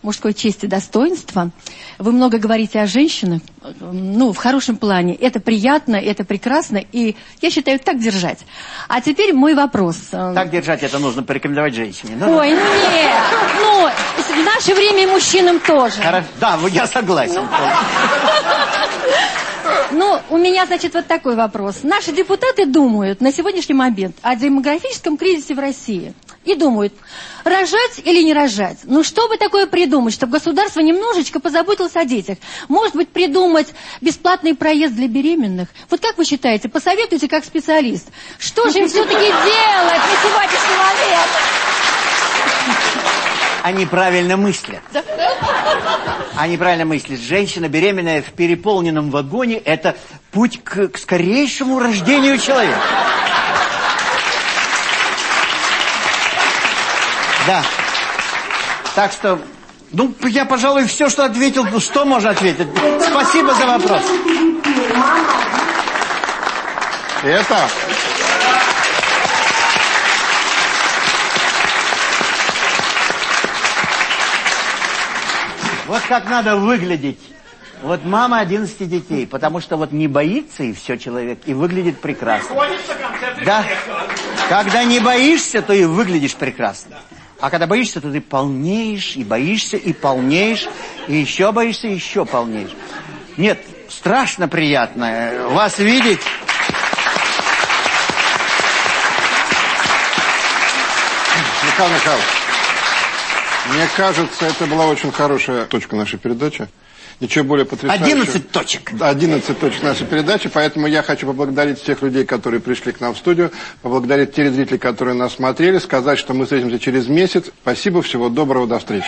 мужской чести достоинства. Вы много говорите о женщинах, э, ну, в хорошем плане. Это приятно, это прекрасно, и я считаю, так держать. А теперь мой вопрос. Так держать это нужно порекомендовать женщине. Ну, Ой, нет, ну, в наше время и мужчинам тоже. Да, я согласен. Ну, у меня, значит, вот такой вопрос. Наши депутаты думают на сегодняшний момент о демографическом кризисе в России. И думают, рожать или не рожать. Ну, что бы такое придумать, чтобы государство немножечко позаботилось о детях? Может быть, придумать бесплатный проезд для беременных? Вот как вы считаете, посоветуйте как специалист. Что же им все-таки делать на сегодняшний момент? Они правильно мыслят. Они правильно мыслят. Женщина, беременная в переполненном вагоне, это путь к, к скорейшему рождению человека. Да. Так что, ну, я, пожалуй, все, что ответил, ну, что можно ответить? Спасибо за вопрос. Это... Вот как надо выглядеть. Вот мама 11 детей, потому что вот не боится и все человек, и выглядит прекрасно. Да. Когда не боишься, то и выглядишь прекрасно. А когда боишься, то ты полнеешь, и боишься, и полнеешь, и еще боишься, и еще полнеешь. Нет, страшно приятно э, вас видеть. Михаил Михайлович, мне кажется, это была очень хорошая точка нашей передачи. Ничего более потрясающего. 11 точек. Да, 11 точек нашей передачи, поэтому я хочу поблагодарить всех людей, которые пришли к нам в студию, поблагодарить телезрителей, которые нас смотрели, сказать, что мы встретимся через месяц. Спасибо, всего доброго, до встречи.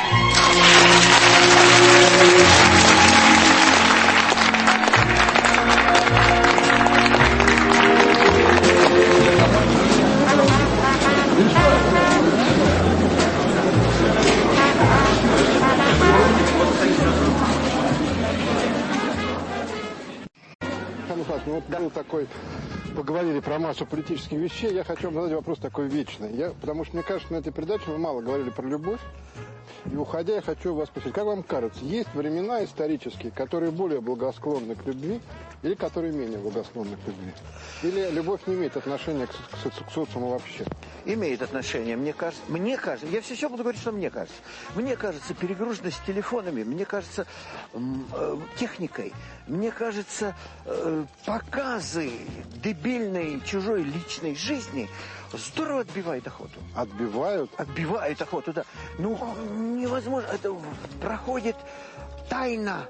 Массу политических вещей, я хочу вам задать вопрос такой вечный. Я, потому что мне кажется, на этой передаче мы мало говорили про любовь. И уходя, я хочу вас спросить, как вам кажется, есть времена исторические, которые более благосклонны к любви или которые менее благосклонны к любви? Или любовь не имеет отношения к, со- к, социуму вообще? имеет отношение, мне кажется, мне кажется, я все еще буду говорить, что мне кажется. Мне кажется, перегруженность телефонами, мне кажется, э, техникой, мне кажется, э, показы дебильной чужой личной жизни здорово отбивает охоту. Отбивают? Отбивает охоту, да. Ну, невозможно, это проходит тайна.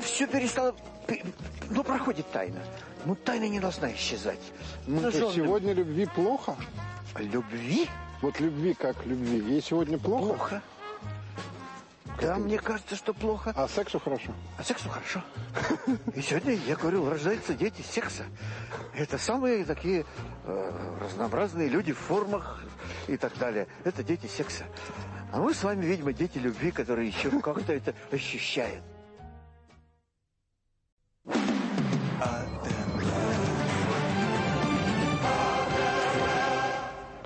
Все перестало... пе- Ну, проходит тайна. Ну, тайна не должна исчезать. Мы есть должны- сегодня любви плохо? Любви? Вот любви как любви. Ей сегодня плохо? Плохо. Да, мне кажется, что плохо. А сексу хорошо? А сексу хорошо. И сегодня, я говорю, рождаются дети секса. Это самые такие э, разнообразные люди в формах и так далее. Это дети секса. А мы с вами, видимо, дети любви, которые еще как-то это ощущают.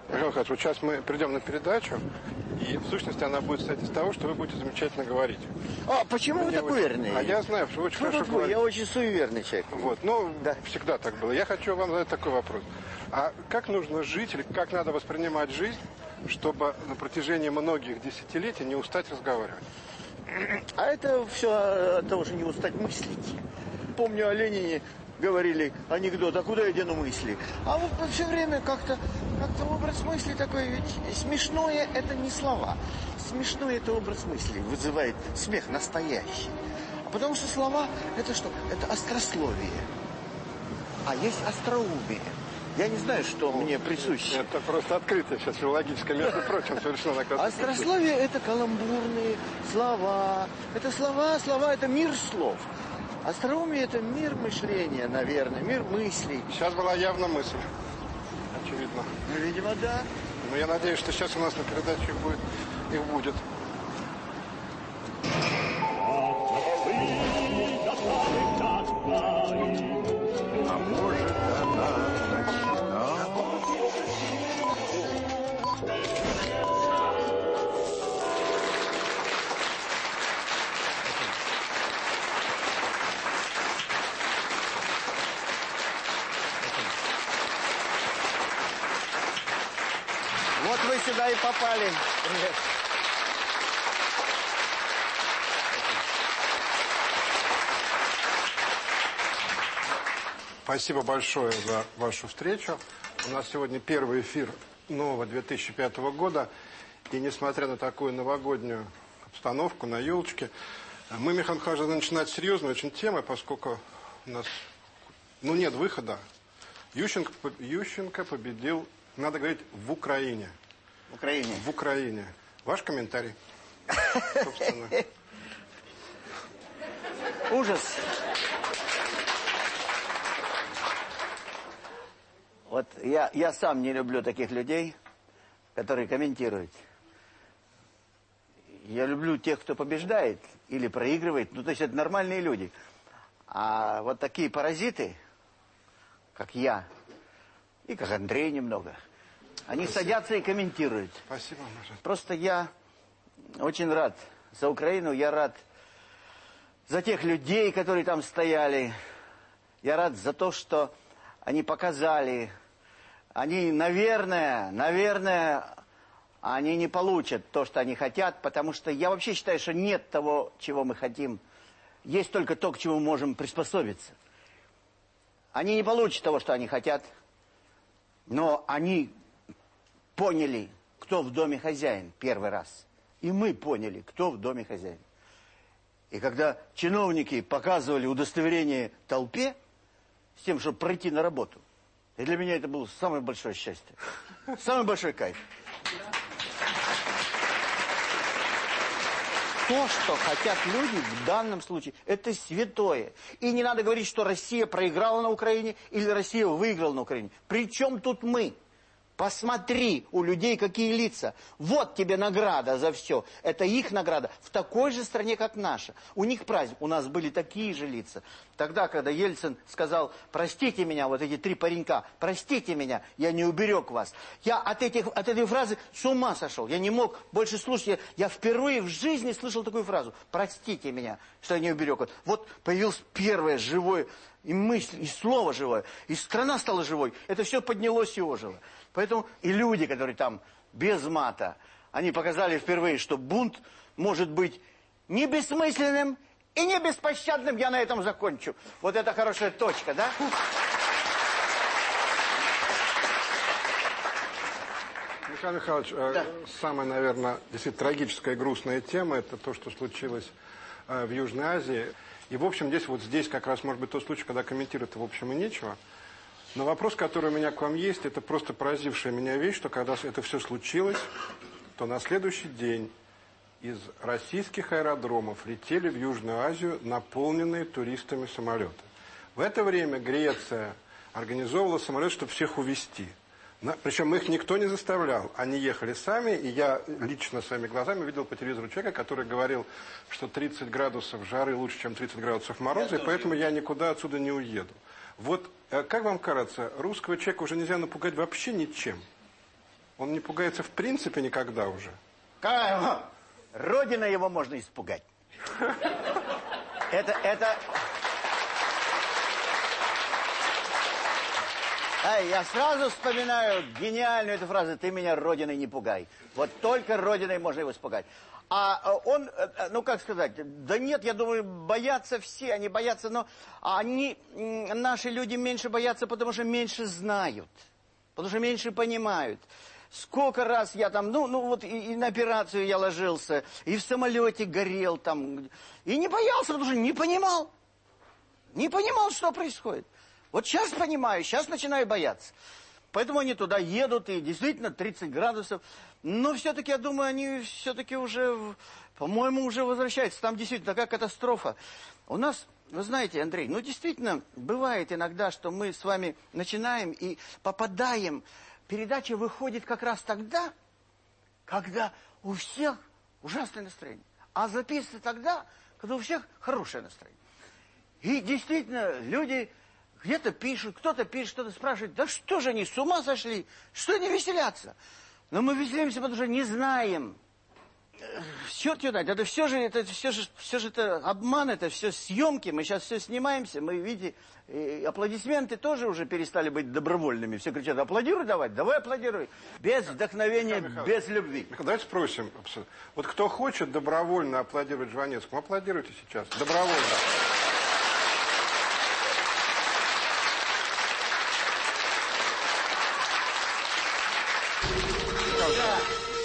Михаил Михайлович, вот сейчас мы придем на передачу, и в сущности она будет состоять из того, что вы будете замечательно говорить. А почему вы Мне так очень- уверены? А я знаю, что вы очень Что хорошо вы? говорите. Я очень суеверный человек. Вот, ну, всегда так было. Я хочу вам задать такой вопрос. А как нужно жить, или как надо воспринимать жизнь, чтобы на протяжении многих десятилетий не устать разговаривать? А это все от того, что не устать мыслить. Помню о Ленине говорили анекдот, а куда я дену мысли? А вот все время как-то как образ мысли такой, ведь смешное это не слова. Смешное это образ мысли, вызывает смех настоящий. А потому что слова это что? Это острословие. А есть остроумие. Я не знаю, что мне присуще. Это просто открытое сейчас филологическое, между прочим, совершенно красном Острословие – это каламбурные слова. Это слова, слова – это мир слов. Остроумие – это мир мышления, наверное, мир мыслей. Сейчас была явно мысль. Очевидно. Ну, видимо, да. Но я надеюсь, что сейчас у нас на передаче их будет. Их будет. А может, попали. Привет. Спасибо большое за вашу встречу. У нас сегодня первый эфир нового 2005 года. И несмотря на такую новогоднюю обстановку, на елочке, мы, Михаил Михайлович, начинать серьезную очень тему, поскольку у нас ну, нет выхода. Ющенко, Ющенко победил, надо говорить, в Украине. В Украине. В Украине. Ваш комментарий. Собственно. Ужас. Вот я, я сам не люблю таких людей, которые комментируют. Я люблю тех, кто побеждает или проигрывает. Ну, то есть это нормальные люди. А вот такие паразиты, как я, и как Андрей немного, они садятся и комментируют. Спасибо, Маша. Просто я очень рад за Украину, я рад за тех людей, которые там стояли. Я рад за то, что они показали. Они, наверное, наверное, они не получат то, что они хотят, потому что я вообще считаю, что нет того, чего мы хотим. Есть только то, к чему мы можем приспособиться. Они не получат того, что они хотят, но они поняли, кто в доме хозяин первый раз. И мы поняли, кто в доме хозяин. И когда чиновники показывали удостоверение толпе с тем, чтобы пройти на работу, и для меня это было самое большое счастье. Самый большой кайф. То, что хотят люди в данном случае, это святое. И не надо говорить, что Россия проиграла на Украине или Россия выиграла на Украине. Причем тут мы? Посмотри у людей, какие лица. Вот тебе награда за все. Это их награда в такой же стране, как наша. У них праздник. У нас были такие же лица. Тогда, когда Ельцин сказал, простите меня, вот эти три паренька, простите меня, я не уберег вас. Я от, этих, от этой фразы с ума сошел. Я не мог больше слушать. Я, я впервые в жизни слышал такую фразу. Простите меня, что я не уберег вас. Вот появилось первое живое и мысль, и слово живое, и страна стала живой. Это все поднялось и ожило. Поэтому и люди, которые там без мата, они показали впервые, что бунт может быть не бессмысленным и не беспощадным. Я на этом закончу. Вот это хорошая точка, да? Михаил Михайлович, э, самая, наверное, действительно трагическая и грустная тема, это то, что случилось э, в Южной Азии. И, в общем, здесь вот здесь как раз может быть тот случай, когда комментировать в общем и нечего. Но вопрос, который у меня к вам есть, это просто поразившая меня вещь, что когда это все случилось, то на следующий день из российских аэродромов летели в Южную Азию наполненные туристами самолеты. В это время Греция организовывала самолет, чтобы всех увезти. На- причем их никто не заставлял. Они ехали сами, и я лично своими глазами видел по телевизору человека, который говорил, что 30 градусов жары лучше, чем 30 градусов мороза, и поэтому я никуда отсюда не уеду. Вот, как вам кажется, русского человека уже нельзя напугать вообще ничем? Он не пугается в принципе никогда уже? Ка- Родина его можно испугать. Это, это... Ай, я сразу вспоминаю гениальную эту фразу «Ты меня Родиной не пугай». Вот только Родиной можно его испугать. А э, он, э, э, ну как сказать, да нет, я думаю, боятся все, они боятся, но они, наши люди меньше боятся, потому что меньше знают, потому что меньше понимают. Сколько раз я там, ну, ну вот и, и на операцию я ложился, и в самолете горел там, и не боялся, потому что не понимал. Не понимал, что происходит. Вот сейчас понимаю, сейчас начинаю бояться. Поэтому они туда едут, и действительно 30 градусов. Но все-таки, я думаю, они все-таки уже, по-моему, уже возвращаются. Там действительно такая катастрофа. У нас, вы знаете, Андрей, ну действительно, бывает иногда, что мы с вами начинаем и попадаем. Передача выходит как раз тогда, когда у всех ужасное настроение. А записывается тогда, когда у всех хорошее настроение. И действительно, люди где-то пишут, кто-то пишет, кто-то спрашивает, да что же они, с ума сошли? Что они веселятся? Но мы веселимся, потому что не знаем. Черт знает, это все же, это все же, все же это обман, это все съемки, мы сейчас все снимаемся, мы видите, аплодисменты тоже уже перестали быть добровольными. Все кричат, аплодируй давай, давай аплодируй. Без вдохновения, Михаил, без любви. Давайте спросим. Вот кто хочет добровольно аплодировать Жванецкому, аплодируйте сейчас. Добровольно.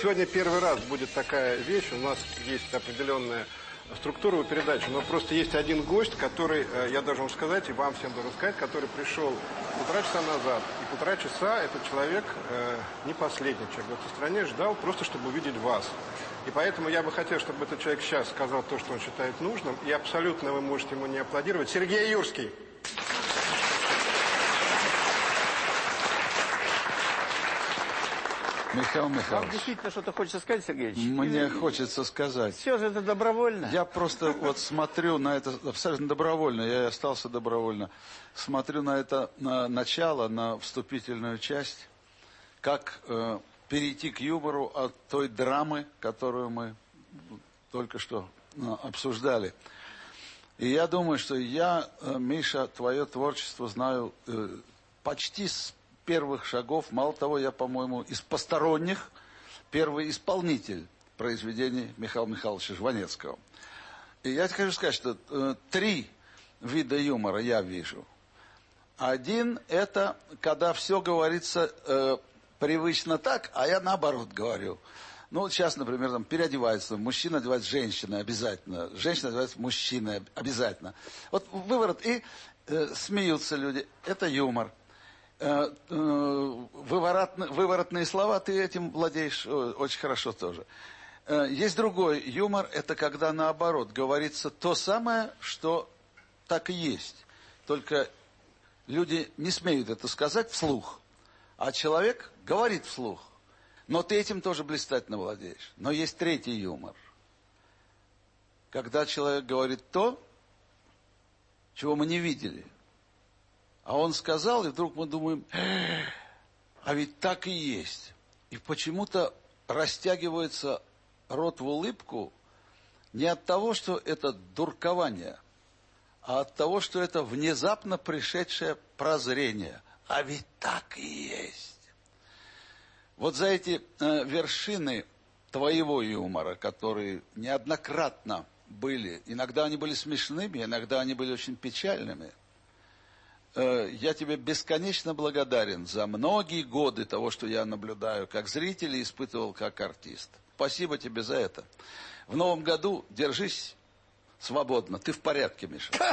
Сегодня первый раз будет такая вещь. У нас есть определенная структура у передачи, но просто есть один гость, который, э, я должен сказать, и вам всем должен сказать, который пришел полтора часа назад. И полтора часа этот человек э, не последний человек в этой стране ждал просто, чтобы увидеть вас. И поэтому я бы хотел, чтобы этот человек сейчас сказал то, что он считает нужным, и абсолютно вы можете ему не аплодировать. Сергей Юрский. Михаил Вам Михайлович, действительно что-то хочется сказать, Сергеевич? мне хочется сказать. Все же это добровольно. Я просто вот смотрю на это абсолютно добровольно, я и остался добровольно. Смотрю на это на начало, на вступительную часть, как э, перейти к юмору от той драмы, которую мы только что э, обсуждали. И я думаю, что я, э, Миша, твое творчество знаю э, почти с первых шагов. Мало того, я, по-моему, из посторонних первый исполнитель произведений Михаила Михайловича Жванецкого. И я хочу сказать, что э, три вида юмора я вижу. Один – это когда все говорится э, привычно так, а я наоборот говорю. Ну, вот сейчас, например, там переодевается, мужчина одевается женщиной обязательно, женщина одевается мужчиной обязательно. Вот выворот, и э, смеются люди. Это юмор. Э, э, выворотны- выворотные слова, ты этим владеешь э, очень хорошо тоже. Есть другой юмор, это когда наоборот говорится то самое, что так и есть. Только люди не смеют это сказать вслух, а человек говорит вслух. Но ты этим тоже блистательно владеешь. Но есть третий юмор. Когда человек говорит то, чего мы не видели. А он сказал, и вдруг мы думаем, «Эх, а ведь так и есть. И почему-то растягивается рот в улыбку не от того, что это дуркование, а от того, что это внезапно пришедшее прозрение. А ведь так и есть. Вот за эти э, вершины твоего юмора, которые неоднократно были, иногда они были смешными, иногда они были очень печальными, я тебе бесконечно благодарен за многие годы того, что я наблюдаю как зритель и испытывал как артист. Спасибо тебе за это. В новом году держись свободно. Ты в порядке, Миша.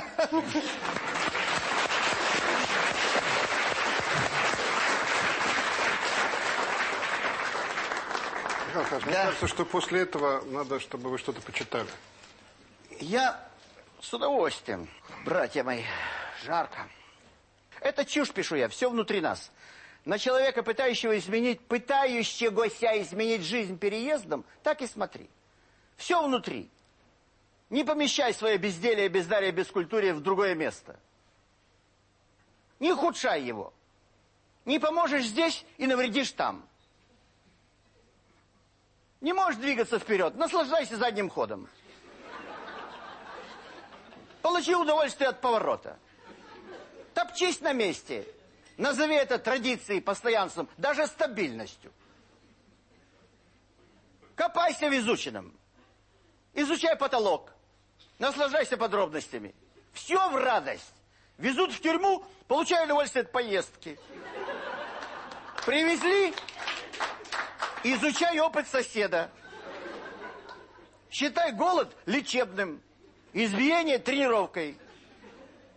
Михаил Михайлович, мне кажется, что после этого надо, чтобы вы что-то почитали. Я с удовольствием, братья мои, жарко. Это чушь пишу я, все внутри нас. На человека, пытающего изменить, пытающегося изменить жизнь переездом, так и смотри. Все внутри. Не помещай свое безделие, бездарие, бескультурие в другое место. Не ухудшай его. Не поможешь здесь и навредишь там. Не можешь двигаться вперед, наслаждайся задним ходом. Получи удовольствие от поворота. Топчись на месте. Назови это традицией, постоянством, даже стабильностью. Копайся в изученном. Изучай потолок. Наслаждайся подробностями. Все в радость. Везут в тюрьму, получай удовольствие от поездки. Привезли, изучай опыт соседа. Считай голод лечебным, избиение тренировкой,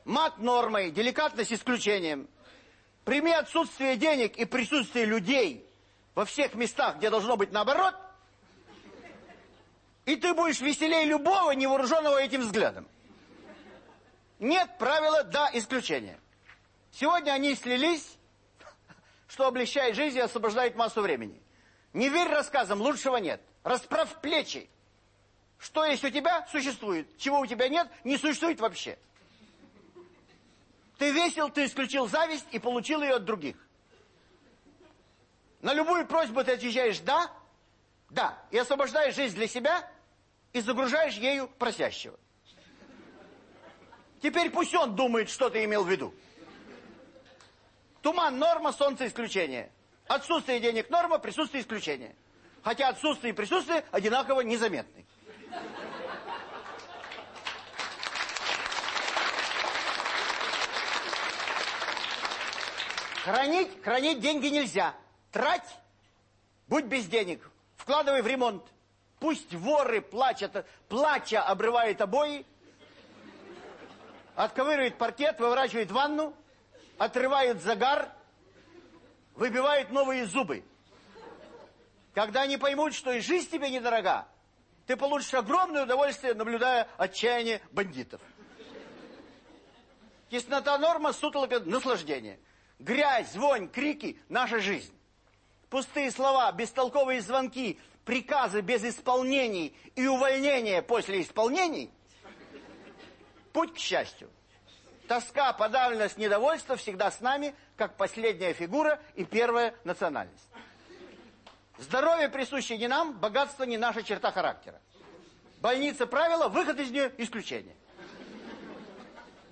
мат нормой, деликатность исключением. Прими отсутствие денег и присутствие людей во всех местах, где должно быть наоборот, и ты будешь веселее любого невооруженного этим взглядом. Нет правила, да исключения. Сегодня они слились, что облегчает жизнь и освобождает массу времени. Не верь рассказам, лучшего нет. Расправь плечи. Что есть у тебя, существует. Чего у тебя нет, не существует вообще. Ты весел, ты исключил зависть и получил ее от других. На любую просьбу ты отвечаешь «да», «да», и освобождаешь жизнь для себя и загружаешь ею просящего. Теперь пусть он думает, что ты имел в виду. Туман – норма, солнце – исключение. Отсутствие денег – норма, присутствие – исключение. Хотя отсутствие и присутствие одинаково незаметны. Хранить, хранить деньги нельзя. Трать, будь без денег. Вкладывай в ремонт. Пусть воры плачут, плача обрывают обои, отковыривают паркет, выворачивают ванну, отрывают загар, выбивают новые зубы. Когда они поймут, что и жизнь тебе недорога, ты получишь огромное удовольствие, наблюдая отчаяние бандитов. Теснота норма, сутолока наслаждение. Грязь, вонь, крики – наша жизнь. Пустые слова, бестолковые звонки, приказы без исполнений и увольнения после исполнений – путь к счастью. Тоска, подавленность, недовольство всегда с нами, как последняя фигура и первая национальность. Здоровье присуще не нам, богатство не наша черта характера. Больница правила, выход из нее исключение.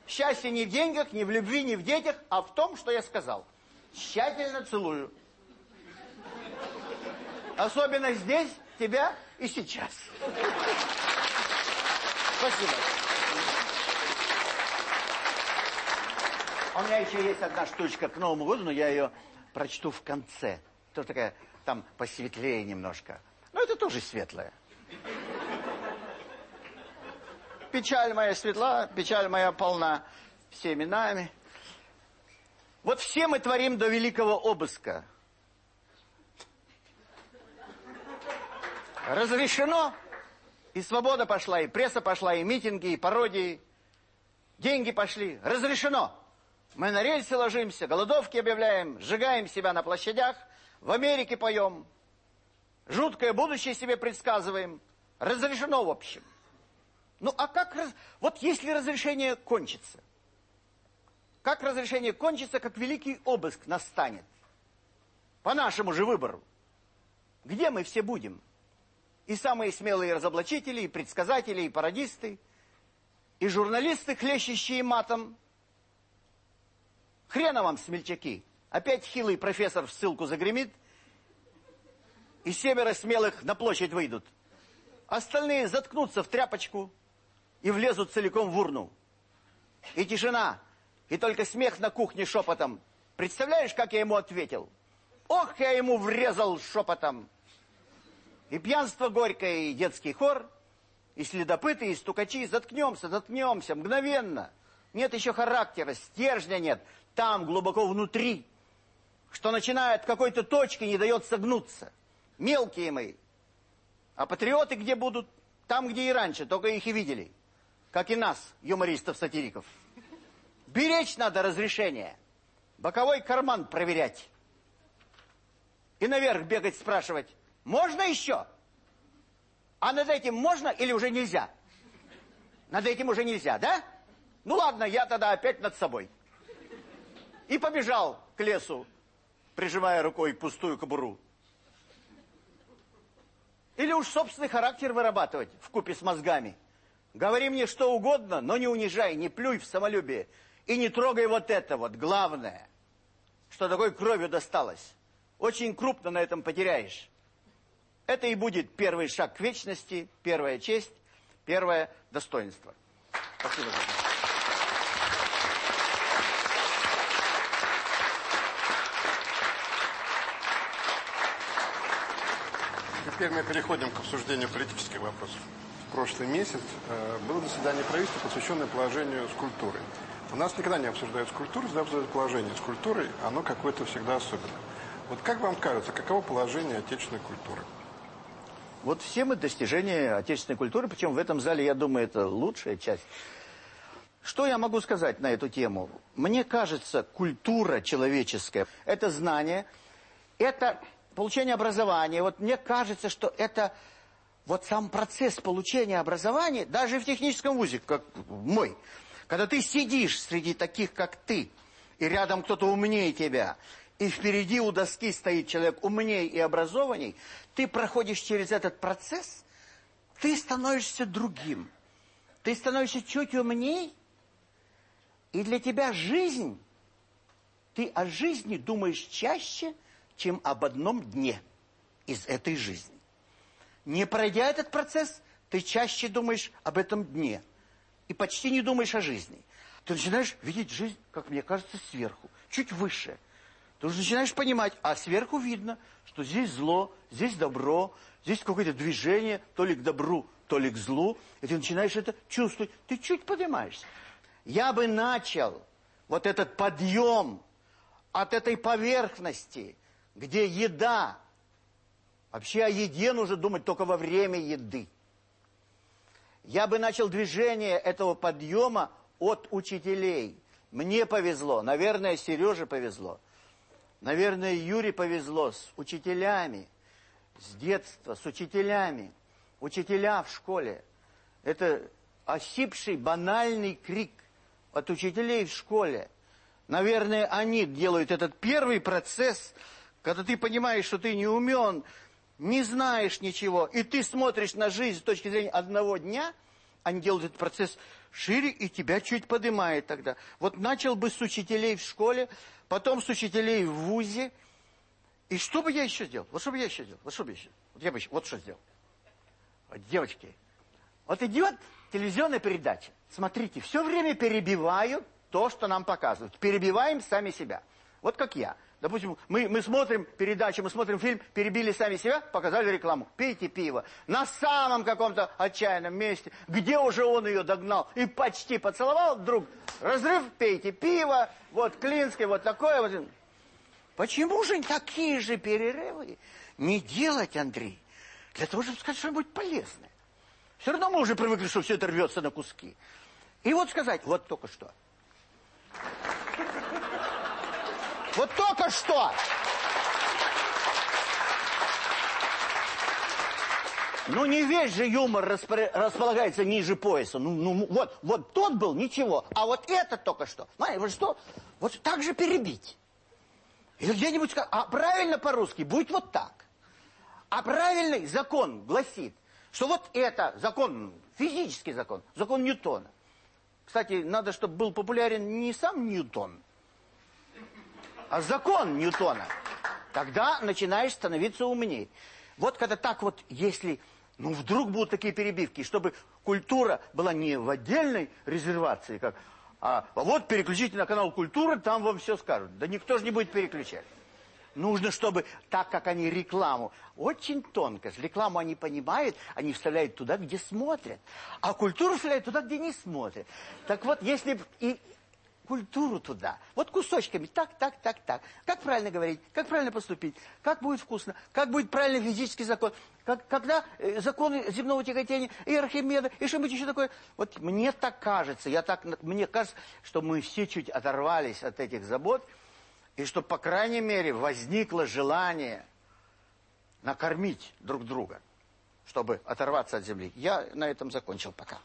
Счастье не в деньгах, не в любви, не в детях, а в том, что я сказал. Тщательно целую. Особенно здесь, тебя и сейчас. Спасибо. У меня еще есть одна штучка к Новому году, но я ее прочту в конце. Тоже такая, там посветлее немножко. Но это тоже светлое. Печаль моя светла, печаль моя полна всеми нами. Вот все мы творим до великого обыска. Разрешено, и свобода пошла, и пресса пошла, и митинги, и пародии. Деньги пошли. Разрешено. Мы на рельсы ложимся, голодовки объявляем, сжигаем себя на площадях, в Америке поем, жуткое будущее себе предсказываем. Разрешено в общем. Ну а как, раз... вот если разрешение кончится, как разрешение кончится, как великий обыск настанет, по нашему же выбору, где мы все будем? И самые смелые разоблачители, и предсказатели, и пародисты, и журналисты, хлещущие матом, Хрена вам, смельчаки. Опять хилый профессор в ссылку загремит, и семеро смелых на площадь выйдут. Остальные заткнутся в тряпочку и влезут целиком в урну. И тишина, и только смех на кухне шепотом. Представляешь, как я ему ответил? Ох, я ему врезал шепотом. И пьянство горькое, и детский хор, и следопыты, и стукачи. Заткнемся, заткнемся, мгновенно. Нет еще характера, стержня нет там, глубоко внутри, что начиная от какой-то точки не дает согнуться. Мелкие мои. А патриоты где будут? Там, где и раньше, только их и видели. Как и нас, юмористов-сатириков. Беречь надо разрешение. Боковой карман проверять. И наверх бегать спрашивать, можно еще? А над этим можно или уже нельзя? Над этим уже нельзя, да? Ну ладно, я тогда опять над собой и побежал к лесу, прижимая рукой пустую кобуру. Или уж собственный характер вырабатывать в купе с мозгами. Говори мне что угодно, но не унижай, не плюй в самолюбие. И не трогай вот это вот, главное, что такой кровью досталось. Очень крупно на этом потеряешь. Это и будет первый шаг к вечности, первая честь, первое достоинство. Спасибо за это. Теперь мы переходим к обсуждению политических вопросов. Прошлый месяц э, было заседание правительства, посвященное положению с культурой. У нас никогда не обсуждается культура, всегда обсуждается положение с культурой, оно какое-то всегда особенное. Вот как вам кажется, каково положение отечественной культуры? Вот все мы достижения отечественной культуры, причем в этом зале, я думаю, это лучшая часть. Что я могу сказать на эту тему? Мне кажется, культура человеческая – это знание, это получение образования. Вот мне кажется, что это вот сам процесс получения образования, даже в техническом вузе, как мой, когда ты сидишь среди таких, как ты, и рядом кто-то умнее тебя, и впереди у доски стоит человек умнее и образованней, ты проходишь через этот процесс, ты становишься другим. Ты становишься чуть умнее, и для тебя жизнь, ты о жизни думаешь чаще, чем об одном дне из этой жизни. Не пройдя этот процесс, ты чаще думаешь об этом дне и почти не думаешь о жизни. Ты начинаешь видеть жизнь, как мне кажется, сверху, чуть выше. Ты уже начинаешь понимать, а сверху видно, что здесь зло, здесь добро, здесь какое-то движение, то ли к добру, то ли к злу. И ты начинаешь это чувствовать. Ты чуть поднимаешься. Я бы начал вот этот подъем от этой поверхности, где еда. Вообще о еде нужно думать только во время еды. Я бы начал движение этого подъема от учителей. Мне повезло, наверное, Сереже повезло. Наверное, Юре повезло с учителями, с детства, с учителями. Учителя в школе. Это осипший банальный крик от учителей в школе. Наверное, они делают этот первый процесс, когда ты понимаешь, что ты не умен, не знаешь ничего, и ты смотришь на жизнь с точки зрения одного дня, они делают этот процесс шире, и тебя чуть поднимает тогда. Вот начал бы с учителей в школе, потом с учителей в ВУЗе, и что бы я еще сделал? Вот что бы я еще сделал? Вот что бы я еще Вот я бы еще, вот что сделал. Вот, девочки, вот идет телевизионная передача. Смотрите, все время перебивают то, что нам показывают. Перебиваем сами себя. Вот как я. Допустим, мы, мы смотрим передачу, мы смотрим фильм, перебили сами себя, показали рекламу. Пейте пиво. На самом каком-то отчаянном месте, где уже он ее догнал и почти поцеловал, вдруг разрыв, пейте пиво, вот Клинский, вот такое. Вот. Почему же такие же перерывы не делать, Андрей? Для того, чтобы сказать что-нибудь полезное. Все равно мы уже привыкли, что все это рвется на куски. И вот сказать, вот только что. Вот только что. Ну, не весь же юмор располагается ниже пояса. Ну, ну, вот, вот тот был, ничего. А вот этот только что. Знаете, вот что? Вот так же перебить. Или где-нибудь а правильно по-русски, будет вот так. А правильный закон гласит, что вот это закон, физический закон, закон Ньютона. Кстати, надо, чтобы был популярен не сам Ньютон, а закон Ньютона, тогда начинаешь становиться умнее. Вот когда так вот, если, ну, вдруг будут такие перебивки, чтобы культура была не в отдельной резервации, как, а вот переключите на канал культуры, там вам все скажут. Да никто же не будет переключать. Нужно, чтобы, так как они рекламу, очень тонко, рекламу они понимают, они вставляют туда, где смотрят. А культуру вставляют туда, где не смотрят. Так вот, если и культуру туда. Вот кусочками, так, так, так, так. Как правильно говорить, как правильно поступить, как будет вкусно, как будет правильный физический закон, как, когда э, законы земного тяготения и Архимеда, и что-нибудь еще такое. Вот мне так кажется, я так, мне кажется, что мы все чуть оторвались от этих забот, и что, по крайней мере, возникло желание накормить друг друга, чтобы оторваться от земли. Я на этом закончил пока.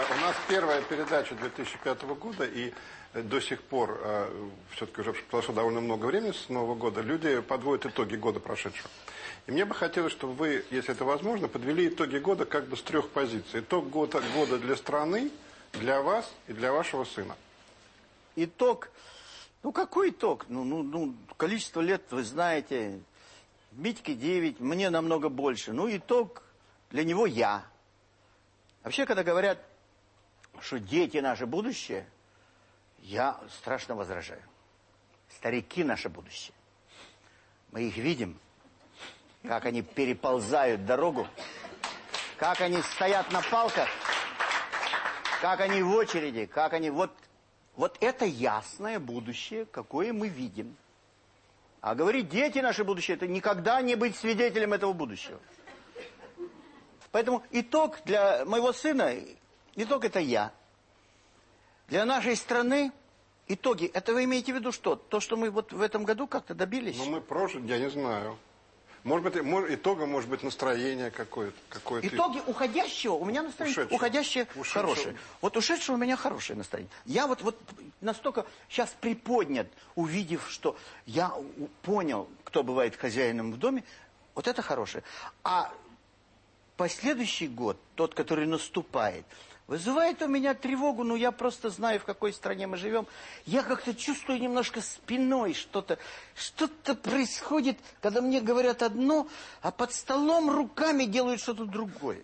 У нас первая передача 2005 года, и до сих пор, э, все-таки уже прошло довольно много времени с Нового года, люди подводят итоги года прошедшего. И мне бы хотелось, чтобы вы, если это возможно, подвели итоги года как бы с трех позиций. Итог года, года для страны, для вас и для вашего сына. Итог? Ну, какой итог? Ну, ну, ну количество лет, вы знаете, Митьке 9, мне намного больше. Ну, итог для него я. Вообще, когда говорят что дети наше будущее, я страшно возражаю. Старики наше будущее. Мы их видим, как они переползают дорогу, как они стоят на палках, как они в очереди, как они... Вот, вот это ясное будущее, какое мы видим. А говорить, дети наше будущее, это никогда не быть свидетелем этого будущего. Поэтому итог для моего сына, итог это я. Для нашей страны итоги, это вы имеете в виду что? То, что мы вот в этом году как-то добились? Ну, мы прожили, я не знаю. Может быть, может, итогом может быть настроение какое-то. Какое Итоги уходящего, у меня настроение Ушедшего. уходящее Ушедшего. хорошее. Вот ушедшего у меня хорошее настроение. Я вот, вот настолько сейчас приподнят, увидев, что я понял, кто бывает хозяином в доме, вот это хорошее. А последующий год, тот, который наступает, вызывает у меня тревогу, ну я просто знаю, в какой стране мы живем. Я как-то чувствую немножко спиной что-то, что-то происходит, когда мне говорят одно, а под столом руками делают что-то другое.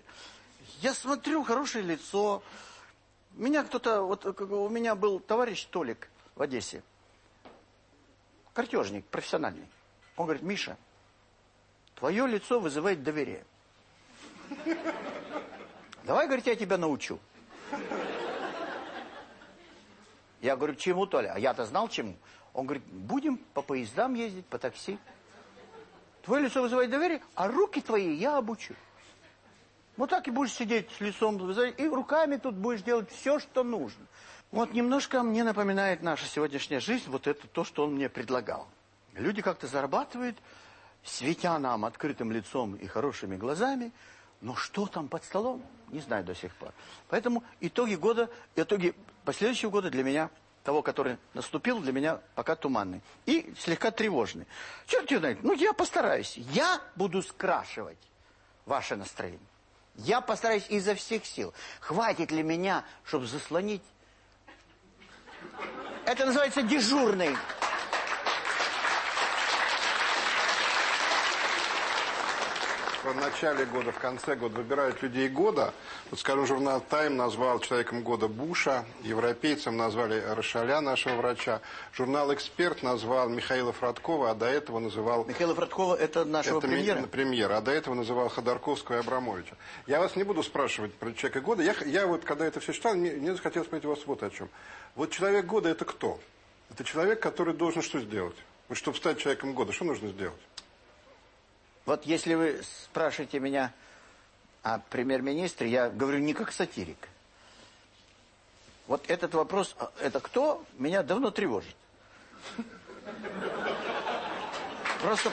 Я смотрю, хорошее лицо. Меня кто-то, вот как у меня был товарищ Толик в Одессе, картежник профессиональный. Он говорит, Миша, твое лицо вызывает доверие. Давай, говорит, я тебя научу. Я говорю, чему, Толя? А я-то знал чему. Он говорит, будем по поездам ездить, по такси. Твое лицо вызывает доверие, а руки твои я обучу. Вот так и будешь сидеть с лицом, и руками тут будешь делать все, что нужно. Вот немножко мне напоминает наша сегодняшняя жизнь, вот это то, что он мне предлагал. Люди как-то зарабатывают, светя нам открытым лицом и хорошими глазами, но что там под столом, не знаю до сих пор. Поэтому итоги года, итоги последующего года для меня, того, который наступил, для меня пока туманный. И слегка тревожный. Черт его знает, ну я постараюсь. Я буду скрашивать ваше настроение. Я постараюсь изо всех сил. Хватит ли меня, чтобы заслонить? Это называется дежурный. В начале года, в конце года выбирают людей года. Вот, скажем, журнал «Тайм» назвал человеком года Буша, европейцам назвали Рошаля, нашего врача. Журнал «Эксперт» назвал Михаила Фродкова, а до этого называл... Михаила Фродкова – это нашего это премьера? премьера, а до этого называл Ходорковского и Абрамовича. Я вас не буду спрашивать про человека года. Я, я вот, когда это все читал, мне, мне захотелось спросить вас вот о чем. Вот человек года – это кто? Это человек, который должен что сделать? Вот чтобы стать человеком года, что нужно сделать? Вот если вы спрашиваете меня о премьер-министре, я говорю не как сатирик. Вот этот вопрос, а, это кто, меня давно тревожит. Просто...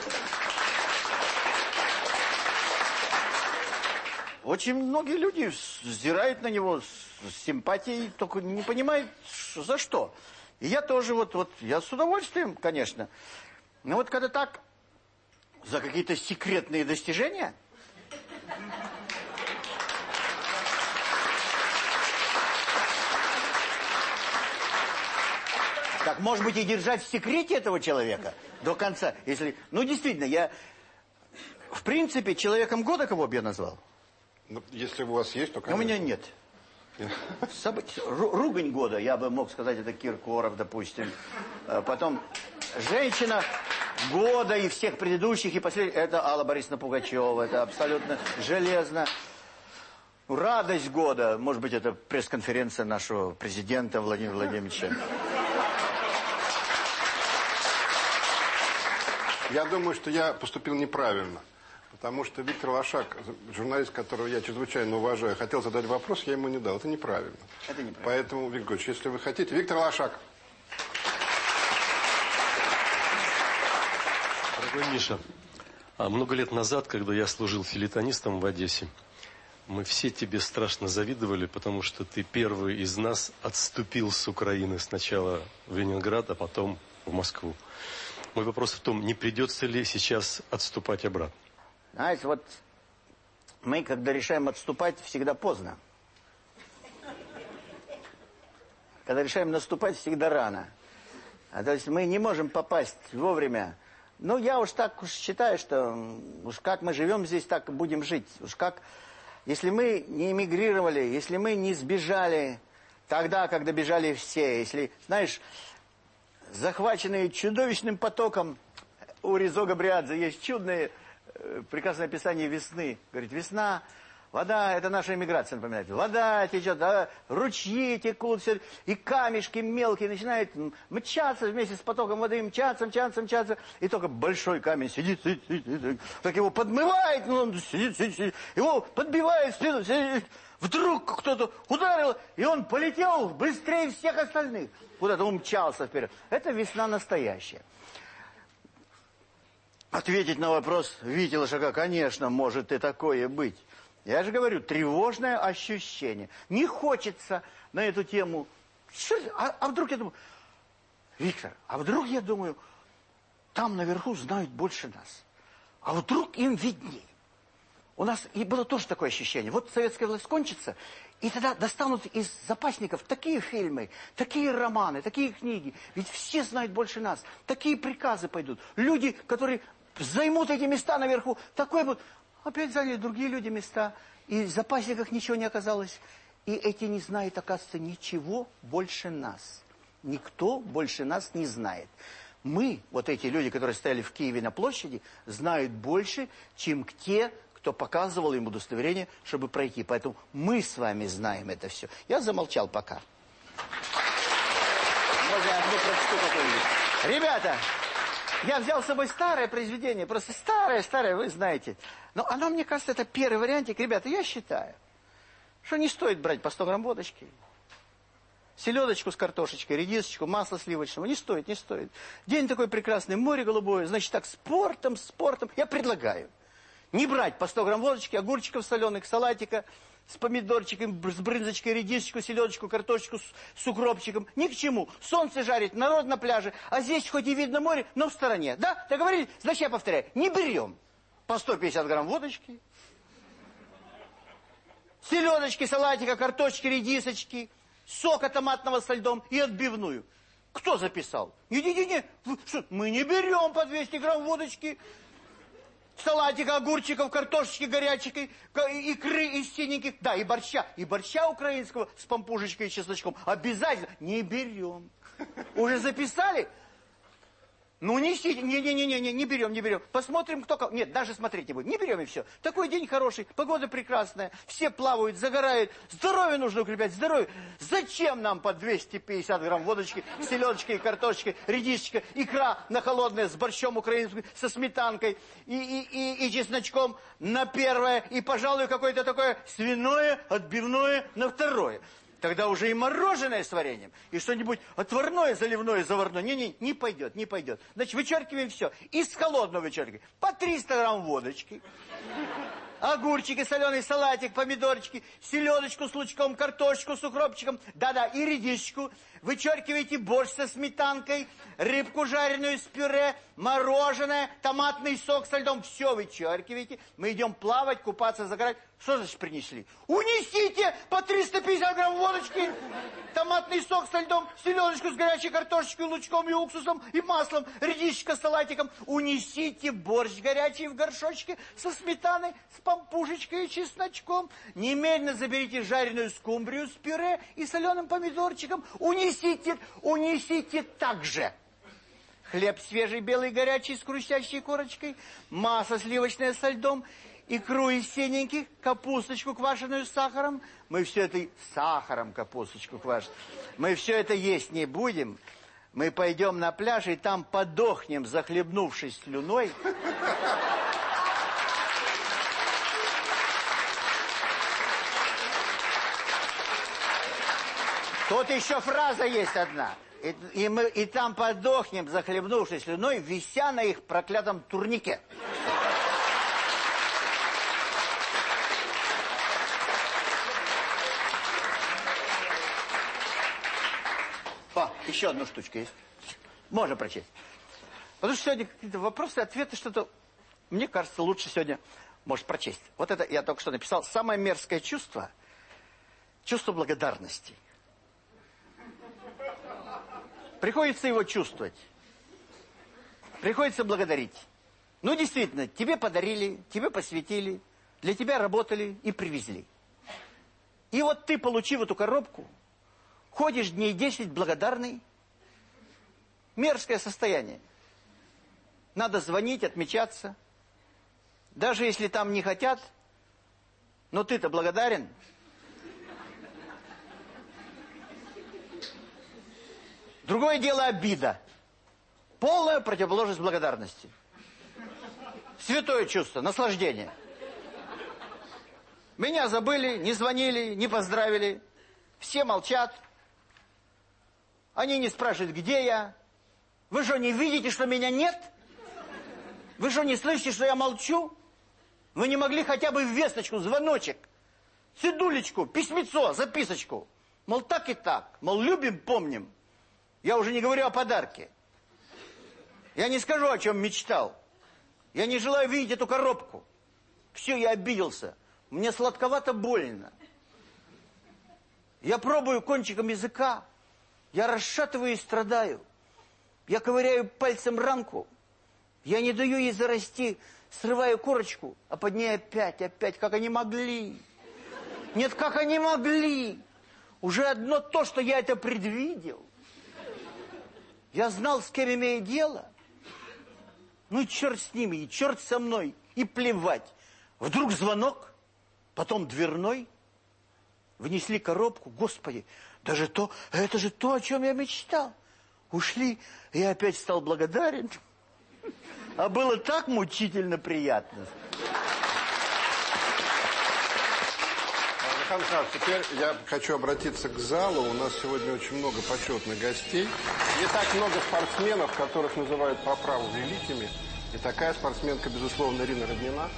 Очень многие люди сдирают на него с симпатией, только не понимают, за что. И я тоже вот, вот, я с удовольствием, конечно. Но вот когда так, за какие-то секретные достижения, так, может быть, и держать в секрете этого человека до конца. Если, ну, действительно, я, в принципе, человеком года кого бы я назвал? Ну, если у вас есть, то, У конечно. меня нет. Ру- ругань года, я бы мог сказать, это Киркоров, допустим. Э, Потом женщина года и всех предыдущих, и последних, это Алла Борисовна Пугачева, это абсолютно железно. Радость года, может быть, это пресс-конференция нашего президента Владимира Владимировича. Я думаю, что я поступил неправильно. Потому что Виктор Лошак, журналист, которого я чрезвычайно уважаю, хотел задать вопрос, я ему не дал. Это неправильно. Это неправильно. Поэтому, Виктор Григорьевич, если вы хотите... Виктор Лошак. Дорогой Миша, а много лет назад, когда я служил филитонистом в Одессе, мы все тебе страшно завидовали, потому что ты первый из нас отступил с Украины сначала в Ленинград, а потом в Москву. Мой вопрос в том, не придется ли сейчас отступать обратно? Знаете, вот мы, когда решаем отступать, всегда поздно. Когда решаем наступать, всегда рано. А то есть мы не можем попасть вовремя. Ну, я уж так уж считаю, что уж как мы живем здесь, так и будем жить. Уж как, если мы не эмигрировали, если мы не сбежали тогда, когда бежали все, если, знаешь, захваченные чудовищным потоком, у Ризо Габриадзе есть чудное, э, прекрасное описание весны. Говорит, весна, Вода, это наша иммиграция напоминает. Вода течет, да, ручьи текут, все, и камешки мелкие начинают мчаться вместе с потоком воды, мчаться, мчаться, мчаться. И только большой камень сидит, сидит, сидит так его подмывает, ну, он сидит, сидит, сидит, его подбивает, сидит, сидит. Вдруг кто-то ударил, и он полетел быстрее всех остальных. Куда-то умчался вперед. Это весна настоящая. Ответить на вопрос Вити Лошака, конечно, может и такое быть. Я же говорю, тревожное ощущение. Не хочется на эту тему. А, а вдруг я думаю, Виктор, а вдруг я думаю, там наверху знают больше нас. А вдруг им виднее. У нас и было тоже такое ощущение. Вот советская власть кончится, и тогда достанут из запасников такие фильмы, такие романы, такие книги. Ведь все знают больше нас. Такие приказы пойдут. Люди, которые займут эти места наверху, такое будет. Опять заняли другие люди места, и в запасниках ничего не оказалось. И эти не знают, оказывается, ничего больше нас. Никто больше нас не знает. Мы, вот эти люди, которые стояли в Киеве на площади, знают больше, чем те, кто показывал им удостоверение, чтобы пройти. Поэтому мы с вами знаем это все. Я замолчал пока. Ребята, я взял с собой старое произведение, просто старое, старое, вы знаете. Но оно, мне кажется, это первый вариантик. Ребята, я считаю, что не стоит брать по 100 грамм водочки. Селедочку с картошечкой, редисочку, масло сливочного. Не стоит, не стоит. День такой прекрасный, море голубое. Значит так, спортом, спортом. Я предлагаю не брать по 100 грамм водочки, огурчиков соленых, салатика, с помидорчиком, с брынзочкой, редисочку, селедочку, картошечку с, с укропчиком. Ни к чему. Солнце жарит, народ на пляже, а здесь хоть и видно море, но в стороне. Да? Договорились? Значит, я повторяю, не берем по 150 грамм водочки, селедочки, салатика, картошечки, редисочки, сока томатного со льдом и отбивную. Кто записал? Не-не-не, мы не берем по 200 грамм водочки салатика, огурчиков, картошечки горячей, икры из синеньких, да, и борща, и борща украинского с помпушечкой и чесночком. Обязательно не берем. Уже записали? Ну, несите. Не-не-не, не берем, не берем. Посмотрим, кто кого. Нет, даже смотреть не будем. Не берем и все. Такой день хороший, погода прекрасная. Все плавают, загорают. Здоровье нужно укреплять, здоровье. Зачем нам по 250 грамм водочки, селедочки, картошечки, редисочка, икра на холодное с борщом украинским, со сметанкой и, и, и, и чесночком на первое. И, пожалуй, какое-то такое свиное, отбивное на второе. Тогда уже и мороженое с вареньем, и что-нибудь отварное, заливное, заварное. Не-не, не пойдет, не пойдет. Значит, вычеркиваем все. Из холодного вычеркиваем. По 300 грамм водочки. Огурчики, соленый салатик, помидорчики, селедочку с лучком, картошечку с укропчиком, да-да, и редисочку. Вычеркиваете борщ со сметанкой, рыбку жареную с пюре, мороженое, томатный сок со льдом. Все вычеркиваете. Мы идем плавать, купаться, загорать. Что значит принесли? Унесите по 350 грамм водочки, томатный сок со льдом, селедочку с горячей картошечкой, лучком и уксусом, и маслом, редисочка с салатиком. Унесите борщ горячий в горшочке со сметаной, с помпушечкой и чесночком. Немедленно заберите жареную скумбрию с пюре и соленым помидорчиком. Унесите, унесите также. Хлеб свежий, белый, горячий, с хрустящей корочкой, масло сливочное со льдом икру из синеньких, капусточку квашеную с сахаром. Мы все это... Сахаром капусточку квашеную. Мы все это есть не будем. Мы пойдем на пляж и там подохнем, захлебнувшись слюной. Тут еще фраза есть одна. И, и, мы, и там подохнем, захлебнувшись слюной, вися на их проклятом турнике. Еще одна штучка есть. Можно прочесть. Потому что сегодня какие-то вопросы, ответы, что-то... Мне кажется, лучше сегодня может прочесть. Вот это я только что написал. Самое мерзкое чувство – чувство благодарности. Приходится его чувствовать. Приходится благодарить. Ну, действительно, тебе подарили, тебе посвятили, для тебя работали и привезли. И вот ты, получив эту коробку, Ходишь дней 10 благодарный. Мерзкое состояние. Надо звонить, отмечаться. Даже если там не хотят, Но ты-то благодарен? Другое дело обида. Полная противоположность благодарности. Святое чувство, наслаждение. Меня забыли, не звонили, не поздравили. Все молчат. Они не спрашивают, где я. Вы что, не видите, что меня нет? Вы что, не слышите, что я молчу? Вы не могли хотя бы весточку, звоночек, цедулечку, письмецо, записочку. Мол, так и так. Мол, любим, помним. Я уже не говорю о подарке. Я не скажу, о чем мечтал. Я не желаю видеть эту коробку. Все, я обиделся. Мне сладковато больно. Я пробую кончиком языка. Я расшатываю и страдаю. Я ковыряю пальцем ранку. Я не даю ей зарасти, срываю корочку, а под ней опять, опять, как они могли. Нет, как они могли. Уже одно то, что я это предвидел. Я знал, с кем имею дело. Ну, черт с ними, и черт со мной, и плевать. Вдруг звонок, потом дверной. Внесли коробку, господи, даже то, это же то, о чем я мечтал. Ушли, и я опять стал благодарен. А было так мучительно приятно. Михайлович, теперь я хочу обратиться к залу. У нас сегодня очень много почетных гостей. И так много спортсменов, которых называют по праву великими. И такая спортсменка, безусловно, Ирина Роднина.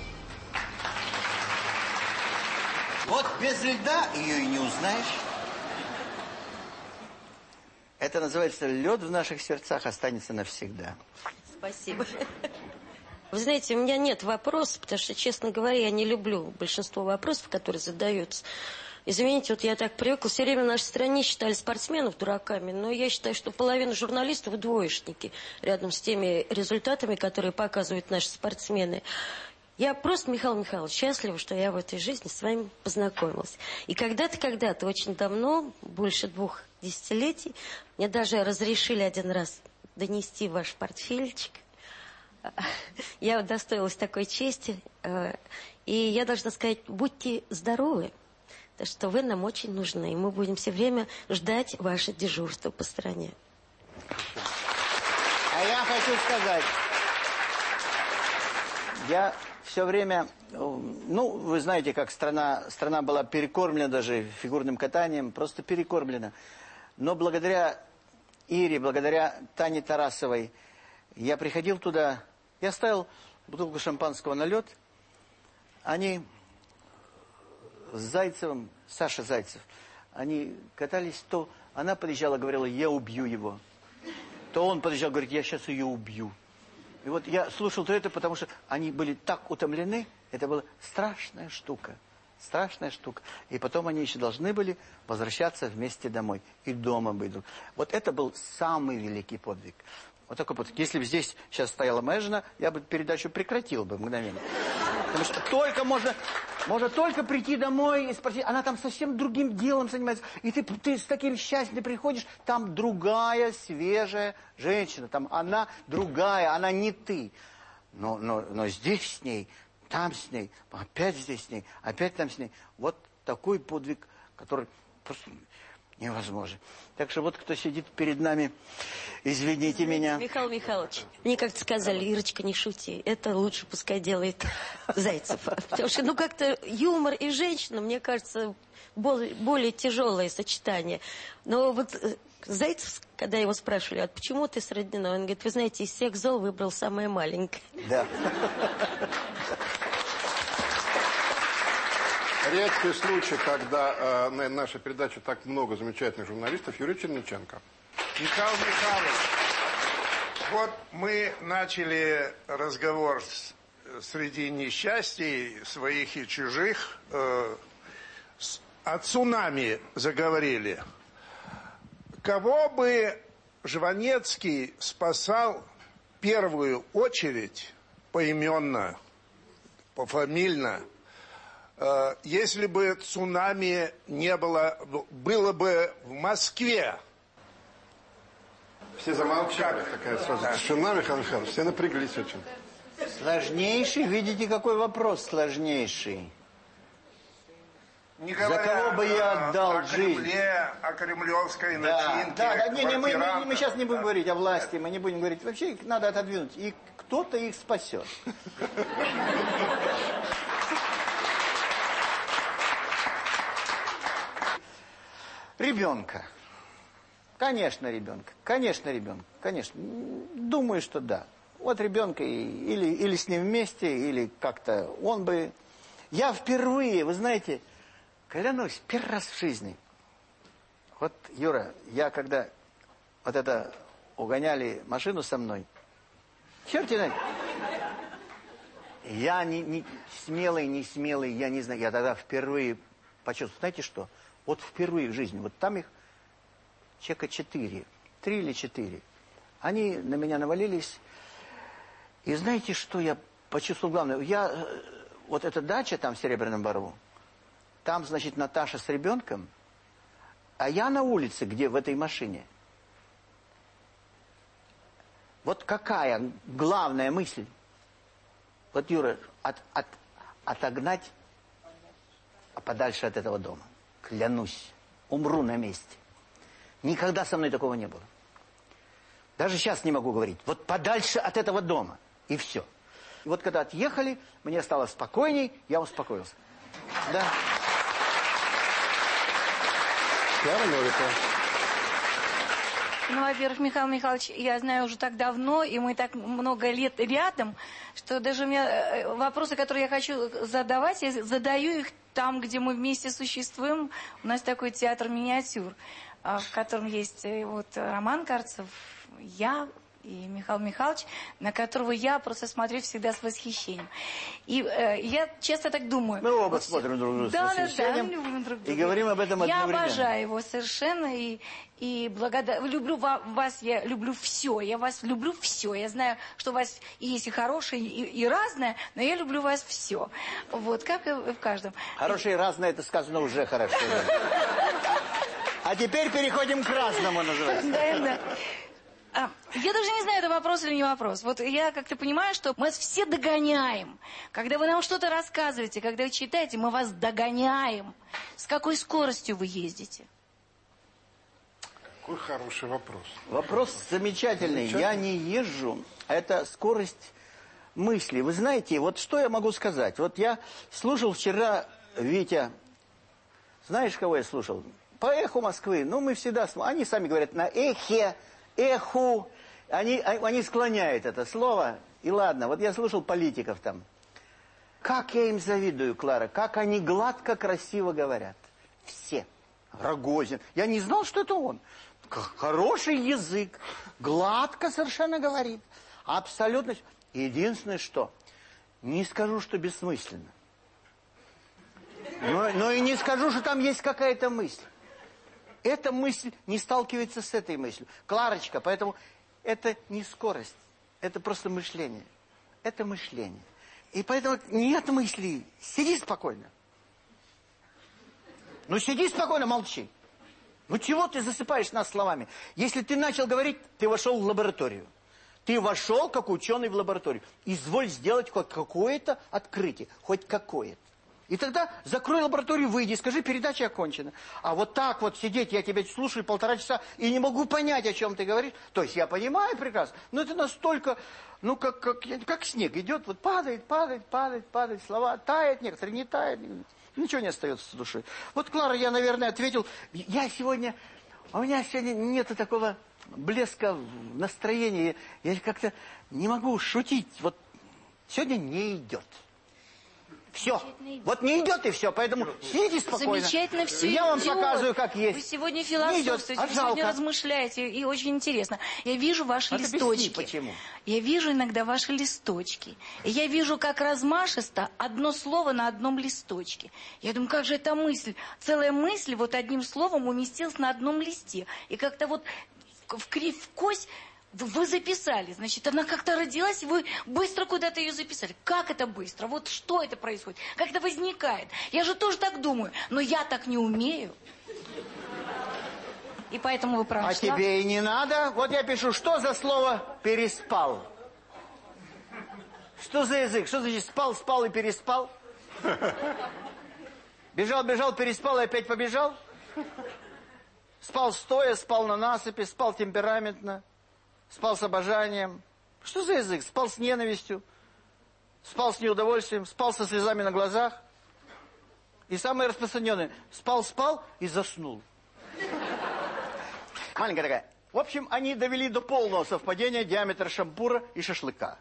Вот без льда ее и не узнаешь. Это называется лед в наших сердцах останется навсегда. Спасибо. Вы знаете, у меня нет вопросов, потому что, честно говоря, я не люблю большинство вопросов, которые задаются. Извините, вот я так привыкла, все время в нашей стране считали спортсменов дураками, но я считаю, что половина журналистов двоечники рядом с теми результатами, которые показывают наши спортсмены. Я просто, Михаил Михайлович, счастлива, что я в этой жизни с вами познакомилась. И когда-то, когда-то, очень давно, больше двух десятилетий, мне даже разрешили один раз донести ваш портфельчик. Я удостоилась такой чести. э, И я должна сказать, будьте здоровы, что вы нам очень нужны. И мы будем все время ждать ваше дежурство по стране. А я хочу сказать, я все время, э, ну, вы знаете, как страна, страна была перекормлена даже фигурным катанием, просто перекормлена. Но благодаря Ире, благодаря Тане Тарасовой, я приходил туда, я ставил бутылку шампанского на лед, они с Зайцевым, Саша Зайцев, они катались, то она подъезжала, говорила, я убью его. То он подъезжал, говорит, я сейчас ее убью. И вот я слушал то это, потому что они были так утомлены, это была страшная штука. Страшная штука. И потом они еще должны были возвращаться вместе домой. И дома были. Вот это был самый великий подвиг. Вот такой подвиг. Если бы здесь сейчас стояла моя жена, я бы передачу прекратил бы мгновенно. Потому что только можно, можно только прийти домой и спросить, она там совсем другим делом занимается. И ты, ты с таким счастьем ты приходишь, там другая, свежая женщина, там она другая, она не ты. Но, но, но здесь с ней, там с ней, опять здесь с ней, опять там с ней. Вот такой подвиг, который просто невозможен. Так что вот кто сидит перед нами, извините меня. Михаил Михайлович, мне как-то сказали, Ирочка, не шути, это лучше пускай делает Зайцев. Потому что, ну, как-то юмор и женщина, мне кажется, более, более тяжелое сочетание. Но вот э, Зайцев, когда его спрашивали, а почему ты с Родниной? Он говорит, вы знаете, из всех зол выбрал самое маленькое. Да. Редкий случай, когда э, на нашей передаче так много замечательных журналистов. Юрий Черниченко. Михаил Михайлович, вот мы начали разговор с- среди несчастий своих и чужих. э, с- о цунами заговорили. Кого бы Жванецкий спасал первую очередь поименно, пофамильно, если бы цунами не было, было бы в Москве, Все замолчали. Такая сразу тишина, Михаил Михайлович. Все напряглись очень. Сложнейший, видите, какой вопрос сложнейший. Не За говоря кого бы я о- отдал о жизнь? Кремле, о кремлевской Да, начинке, да, да, не, не, мы, мы, мы сейчас не будем говорить о власти, мы не будем говорить. Вообще их надо отодвинуть. И кто-то их спасет. Ребенка. Конечно, ребенка. Конечно, ребенка. Конечно. Думаю, что да. Вот ребенка или, или с ним вместе, или как-то он бы... Я впервые, вы знаете, клянусь, первый раз в жизни. Вот, Юра, я когда вот это угоняли машину со мной, черт знает, я не, не смелый, не смелый, я не знаю, я тогда впервые почувствовал, знаете что, вот впервые в жизни, вот там их человека четыре, три или четыре, они на меня навалились, и знаете, что я почувствовал главное? Я, э, вот эта дача там в Серебряном Бару, там, значит, Наташа с ребенком, а я на улице, где в этой машине. Вот какая главная мысль? Вот, Юра, от, от, отогнать подальше от этого дома. Клянусь, умру на месте. Никогда со мной такого не было. Даже сейчас не могу говорить. Вот подальше от этого дома. И все. И вот когда отъехали, мне стало спокойней, я успокоился. Да. Киара Новикова. Ну, во-первых, Михаил Михайлович, я знаю уже так давно, и мы так много лет рядом, что даже у меня э, вопросы, которые я хочу задавать, я задаю их там, где мы вместе существуем. У нас такой театр миниатюр, а, в котором есть э, вот Роман Карцев, я и Михаил Михайлович, на которого я просто смотрю всегда с восхищением. И э, я часто так думаю. Мы оба вот смотрим друг друга с да, да, да, восхищением мы любим друг и друга. говорим об этом Я обожаю его совершенно и, и благодарю. Люблю ва- вас, я люблю все. Я вас люблю все. Я знаю, что у вас и есть и хорошее, и, и разное, но я люблю вас все. Вот, как и в каждом. Хорошее и разное, это сказано уже хорошо. да. А теперь переходим к разному, называется. Да, да. А, я даже не знаю, это вопрос или не вопрос. Вот я как-то понимаю, что мы вас все догоняем. Когда вы нам что-то рассказываете, когда вы читаете, мы вас догоняем. С какой скоростью вы ездите? Какой хороший вопрос. Вопрос замечательный. Я не езжу. Это скорость мысли. Вы знаете, вот что я могу сказать? Вот я слушал вчера Витя. Знаешь, кого я слушал? По эху Москвы. Ну, мы всегда... Они сами говорят на эхе, эху. Они, а- они склоняют это слово. И ладно, вот я слушал политиков там. Как я им завидую, Клара, как они гладко, красиво говорят. Все. Рогозин. Я не знал, что это он. Хороший язык, гладко совершенно говорит. Абсолютно. Единственное, что не скажу, что бессмысленно. Но, но и не скажу, что там есть какая-то мысль. Эта мысль не сталкивается с этой мыслью. Кларочка, поэтому это не скорость, это просто мышление. Это мышление. И поэтому нет мыслей. Сиди спокойно. Ну сиди спокойно, молчи. Ну чего ты засыпаешь нас словами? Если ты начал говорить, ты вошел в лабораторию. Ты вошел как ученый в лабораторию. Изволь сделать хоть какое-то открытие, хоть какое-то. И тогда закрой лабораторию, выйди, скажи, передача окончена. А вот так вот сидеть, я тебя слушаю полтора часа и не могу понять, о чем ты говоришь. То есть я понимаю прекрасно, но это настолько, ну, как, как, как снег идет, вот падает, падает, падает, падает, слова тает, некоторые не тают, ничего не остается с души. Вот, Клара, я, наверное, ответил, я сегодня, а у меня сегодня нету такого блеска в настроении, я как-то не могу шутить, вот сегодня не идет. Все. Вот не идет и все, поэтому сидите спокойно. Замечательно все Я вам идет. показываю, как есть. Вы сегодня Не идет, философствуете, а вы сегодня размышляете, и очень интересно. Я вижу ваши объясни, листочки. почему. Я вижу иногда ваши листочки. И я вижу, как размашисто одно слово на одном листочке. Я думаю, как же эта мысль? Целая мысль вот одним словом уместилась на одном листе. И как-то вот в в кость вы записали, значит, она как-то родилась, и вы быстро куда-то ее записали. Как это быстро? Вот что это происходит? Как это возникает? Я же тоже так думаю, но я так не умею. И поэтому вы правы. А тебе и не надо. Вот я пишу, что за слово переспал? Что за язык? Что значит спал, спал и переспал? Бежал, бежал, переспал и опять побежал. Спал стоя, спал на насыпи, спал темпераментно, спал с обожанием. Что за язык? Спал с ненавистью, спал с неудовольствием, спал со слезами на глазах. И самое распространенное, спал-спал и заснул. Маленькая такая. В общем, они довели до полного совпадения диаметр шампура и шашлыка.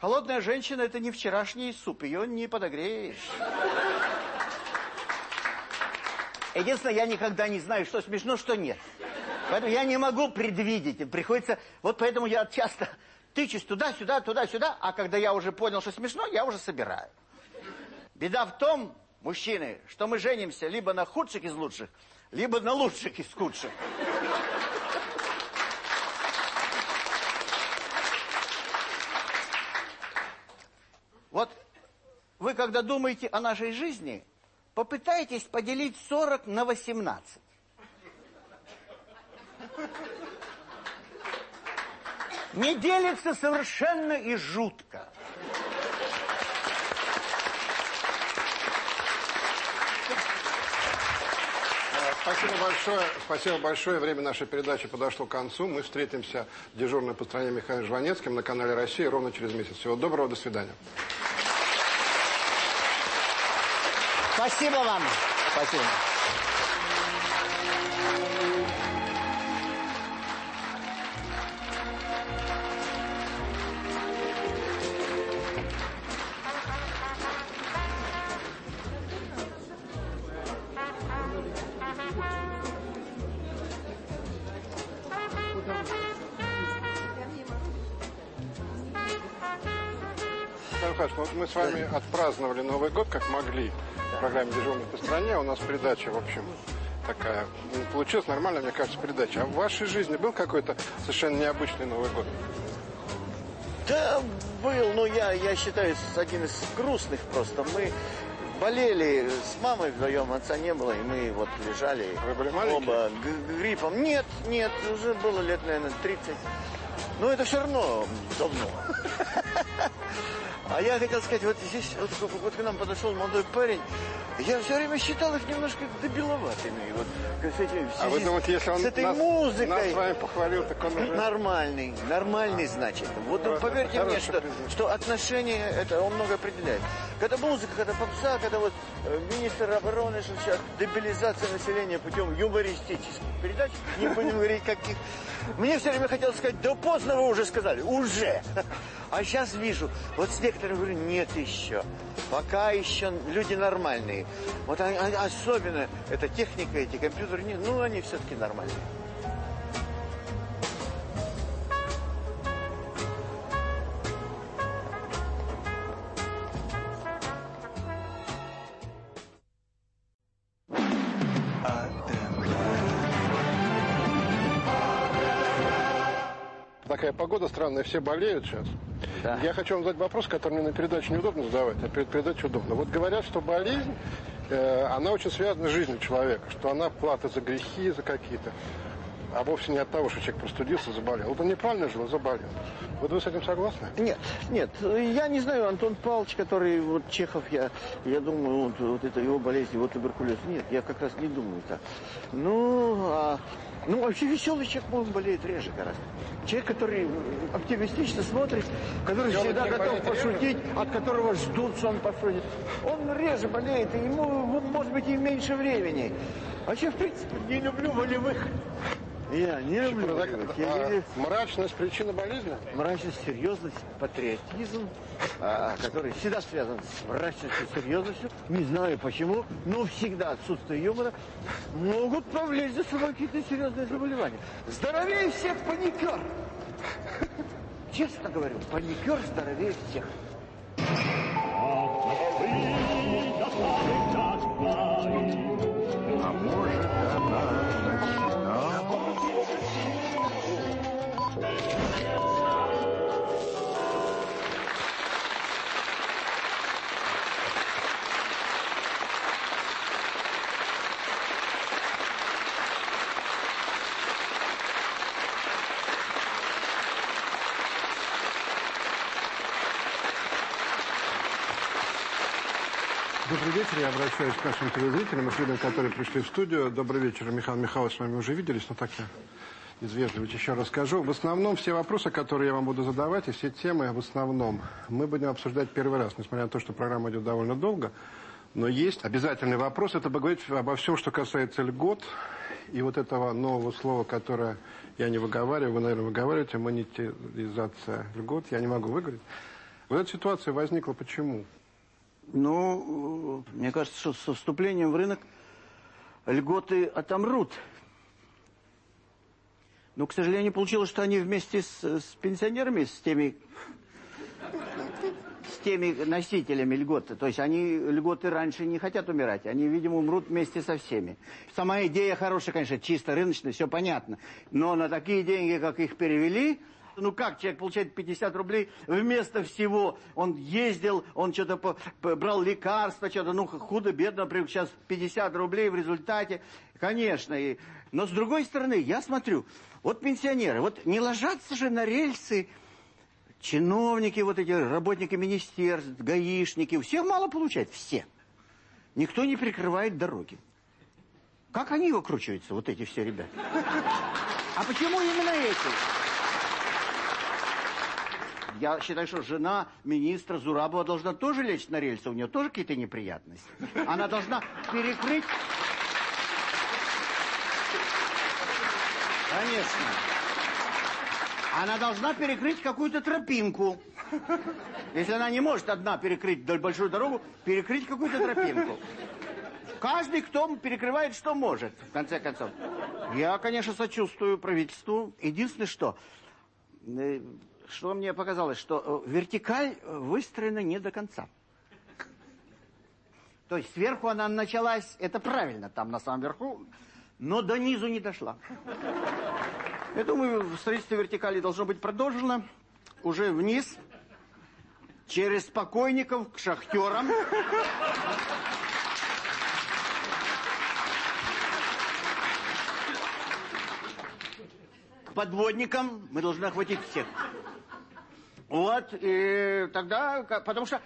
Холодная женщина – это не вчерашний суп, ее не подогреешь. Единственное, я никогда не знаю, что смешно, что нет. Поэтому я не могу предвидеть. Приходится... Вот поэтому я часто тычусь туда-сюда, туда-сюда, а когда я уже понял, что смешно, я уже собираю. Беда в том, мужчины, что мы женимся либо на худших из лучших, либо на лучших из худших. Вот вы, когда думаете о нашей жизни, попытайтесь поделить 40 на 18. Не делится совершенно и жутко. Спасибо большое. Спасибо большое. Время нашей передачи подошло к концу. Мы встретимся дежурно по стране Михаилом Жванецким на канале Россия ровно через месяц. Всего доброго, до свидания. Спасибо вам. Спасибо. Михаил Михайлович, вот мы с вами отпраздновали Новый год, как могли, в программе «Дежурный по стране». У нас передача, в общем, такая, ну, получилась нормальная, мне кажется, передача. А в вашей жизни был какой-то совершенно необычный Новый год? Да, был, но я, я считаю, один из грустных просто. Мы болели с мамой вдвоем, отца не было, и мы вот лежали Вы были маленькие? оба гриппом. Нет, нет, уже было лет, наверное, 30. Но это все равно давно. А я хотел сказать, вот здесь, вот, вот к нам подошел молодой парень, я все время считал их немножко дебиловатыми. Вот, с этим, А вы думаете, если он с этой нас- музыкой... нас с вами похвалил, так он уже- Нормальный, нормальный, значит. Вот Хорошо, поверьте мне, что, признак. что отношения, это он много определяет. Когда музыка, когда попса, когда вот э, министр обороны, что сейчас дебилизация населения путем юмористических передач, не будем говорить каких. Мне все время хотелось сказать, да поздно вы уже сказали, уже. А сейчас вижу, вот с некоторыми говорю, нет еще. Пока еще люди нормальные. Вот они- особенно эта техника, эти компьютеры, ну они все-таки нормальные. Такая погода странная, все болеют сейчас. Я хочу вам задать вопрос, который мне на передаче неудобно задавать, а перед передачей удобно. Вот говорят, что болезнь, э, она очень связана с жизнью человека, что она плата за грехи, за какие-то, а вовсе не от того, что человек простудился, заболел. Вот он неправильно жил, заболел. Вот вы с этим согласны? Нет, нет, я не знаю, Антон Павлович, который, вот Чехов, я, я думаю, вот, вот это его болезнь, его туберкулез. Нет, я как раз не думаю так. Ну, а, ну, вообще веселый человек, он болеет реже гораздо. Человек, который оптимистично смотрит, который Веселый всегда готов болеет реже? пошутить, от которого ждут, что он пошутит. Он реже болеет, и ему, может быть, и меньше времени. Вообще, в принципе, не люблю волевых. Я не люблю. Я А верю- мрачность причина болезни? Мрачность, серьезность, патриотизм, а, который всегда связан с мрачностью, серьезностью. Не знаю почему, но всегда отсутствие юмора могут повлечь за собой какие-то серьезные заболевания. Здоровее всех паникер. Честно говорю, паникер здоровее всех. А может Добрый вечер. Я обращаюсь к нашим телезрителям и к людям, которые пришли в студию. Добрый вечер. Михаил Михайлович, с вами уже виделись, но так я из вежливости еще расскажу. В основном все вопросы, которые я вам буду задавать, и все темы, в основном, мы будем обсуждать первый раз, несмотря на то, что программа идет довольно долго. Но есть обязательный вопрос, это поговорить обо всем, что касается льгот, и вот этого нового слова, которое я не выговариваю, вы, наверное, выговариваете, монетизация льгот, я не могу выговорить. Вот эта ситуация возникла почему? Ну, мне кажется, что со вступлением в рынок льготы отомрут. Но, к сожалению, получилось, что они вместе с, с пенсионерами, с теми, с теми носителями льготы, то есть они льготы раньше не хотят умирать, они, видимо, умрут вместе со всеми. Сама идея хорошая, конечно, чисто рыночная, все понятно. Но на такие деньги, как их перевели, ну как человек получает 50 рублей, вместо всего он ездил, он что-то брал лекарства, что-то, ну худо-бедно, привык сейчас 50 рублей в результате, конечно. И... Но с другой стороны, я смотрю, вот пенсионеры, вот не ложатся же на рельсы чиновники, вот эти работники министерств, гаишники, всех мало получают, все. Никто не прикрывает дороги. Как они выкручиваются, вот эти все ребята? А почему именно эти? Я считаю, что жена министра Зурабова должна тоже лечь на рельсы, у нее тоже какие-то неприятности. Она должна перекрыть... Конечно. Она должна перекрыть какую-то тропинку. Если она не может одна перекрыть большую дорогу, перекрыть какую-то тропинку. Каждый, кто перекрывает, что может, в конце концов. Я, конечно, сочувствую правительству. Единственное, что э, что мне показалось, что э, вертикаль э, выстроена не до конца. То есть сверху она началась, это правильно, там на самом верху, но до низу не дошла. Я думаю, строительство вертикали должно быть продолжено уже вниз, через покойников к шахтерам. Подводникам мы должны охватить всех. Вот, и тогда, потому что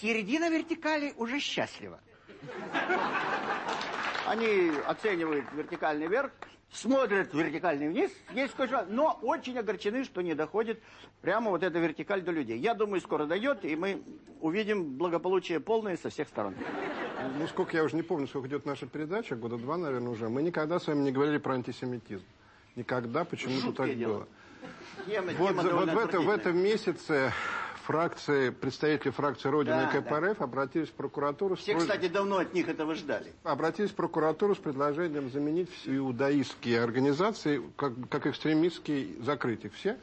середина вертикали уже счастлива. Они оценивают вертикальный верх, смотрят вертикальный вниз, есть кое-что, но очень огорчены, что не доходит прямо вот эта вертикаль до людей. Я думаю, скоро дойдет, и мы увидим благополучие полное со всех сторон. Ну, сколько я уже не помню, сколько идет наша передача, года два, наверное, уже. Мы никогда с вами не говорили про антисемитизм. Никогда почему-то так дело. было. Тема, вот тема вот в, это, в этом месяце фракции, представители фракции Родины Да, КПРФ обратились в прокуратуру... Все, просьбой- кстати, давно от них этого ждали. Обратились в прокуратуру с предложением заменить все иудаистские организации, как, как экстремистские, закрыть их все.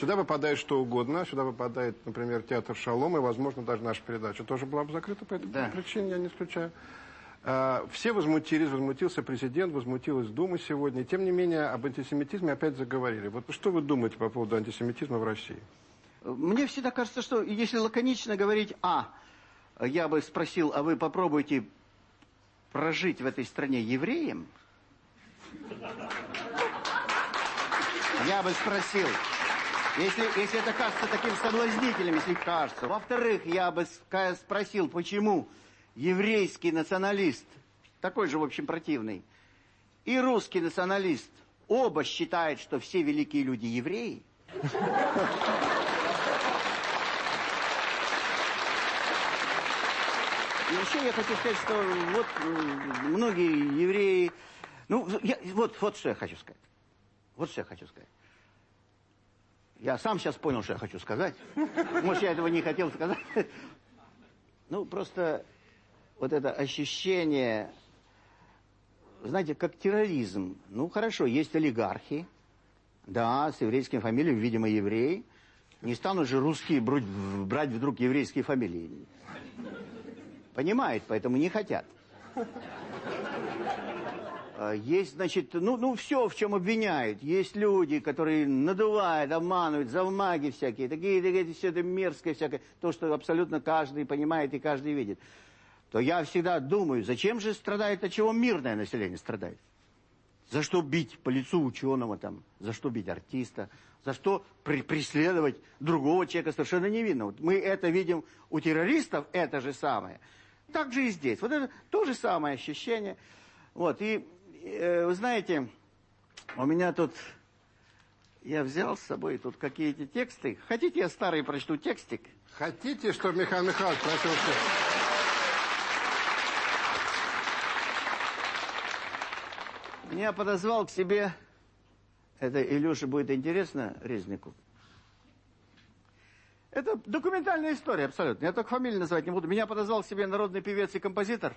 Сюда попадает что угодно. Сюда попадает, например, театр «Шалом», и, возможно, даже наша передача тоже была бы закрыта по этой причине, я не исключаю. А, Все возмутились, возмутился президент, возмутилась Дума сегодня. Тем не менее, об антисемитизме опять заговорили. Вот что вы думаете по поводу антисемитизма в России? Мне всегда кажется, что если лаконично говорить «а», я бы спросил, а вы попробуйте прожить в этой стране евреем? Я бы спросил, если, если это кажется таким соблазнительным, если кажется. Во-вторых, я бы спросил, почему еврейский националист, такой же, в общем, противный, и русский националист оба считают, что все великие люди евреи. И еще я хочу сказать, что вот м, многие евреи... Ну, я- вот, вот что я хочу сказать. Вот что я хочу сказать. Я сам сейчас понял, что я хочу сказать. Может, я этого не хотел сказать. Ну, просто вот это ощущение, знаете, как терроризм. Ну, хорошо, есть олигархи, да, с еврейскими фамилиями, видимо, евреи. Не станут же русские брать, брать вдруг еврейские фамилии. Понимают, поэтому не хотят. А, Есть, значит, ну, ну все, в чем обвиняют. Есть люди, которые надувают, обманывают, завмаги всякие, такие, такие, все это мерзкое всякое, то, что абсолютно каждый понимает и каждый видит. То я всегда думаю, зачем же страдает, от чего мирное население страдает? За что бить по лицу ученого там? За что бить артиста? За что при- преследовать другого человека совершенно невинного? Вот Мы это видим у террористов, это же самое. Так же и здесь. Вот это то же самое ощущение. Вот, и э, вы знаете, у меня тут, я взял с собой тут какие-то тексты. Хотите, я старый прочту текстик? Хотите, чтобы Михаил Михайлович прочел текст? Меня подозвал к себе, это Илюше будет интересно, Резнику. Это документальная история абсолютно. Я только фамилию называть не буду. Меня подозвал к себе народный певец и композитор.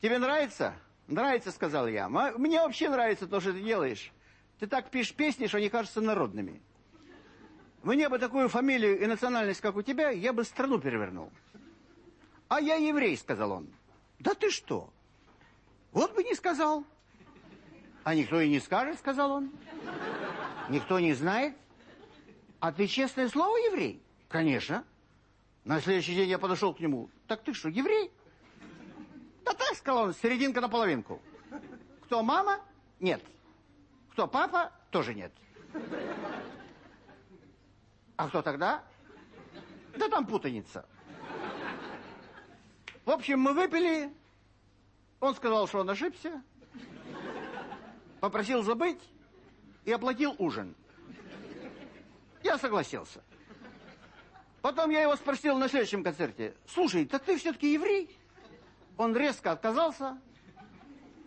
Тебе нравится? Нравится, сказал я. Мне вообще нравится то, что ты делаешь. Ты так пишешь песни, что они кажутся народными. Мне бы такую фамилию и национальность, как у тебя, я бы страну перевернул. А я еврей, сказал он. Да ты что? Вот бы не сказал. А никто и не скажет, сказал он. Никто не знает. А ты честное слово еврей? Конечно. На следующий день я подошел к нему. Так ты что, еврей? Да так, сказал он, серединка на половинку. Кто мама? Нет. Кто папа? Тоже нет. А кто тогда? Да там путаница. В общем, мы выпили. Он сказал, что он ошибся попросил забыть и оплатил ужин. Я согласился. Потом я его спросил на следующем концерте, слушай, так ты все-таки еврей? Он резко отказался,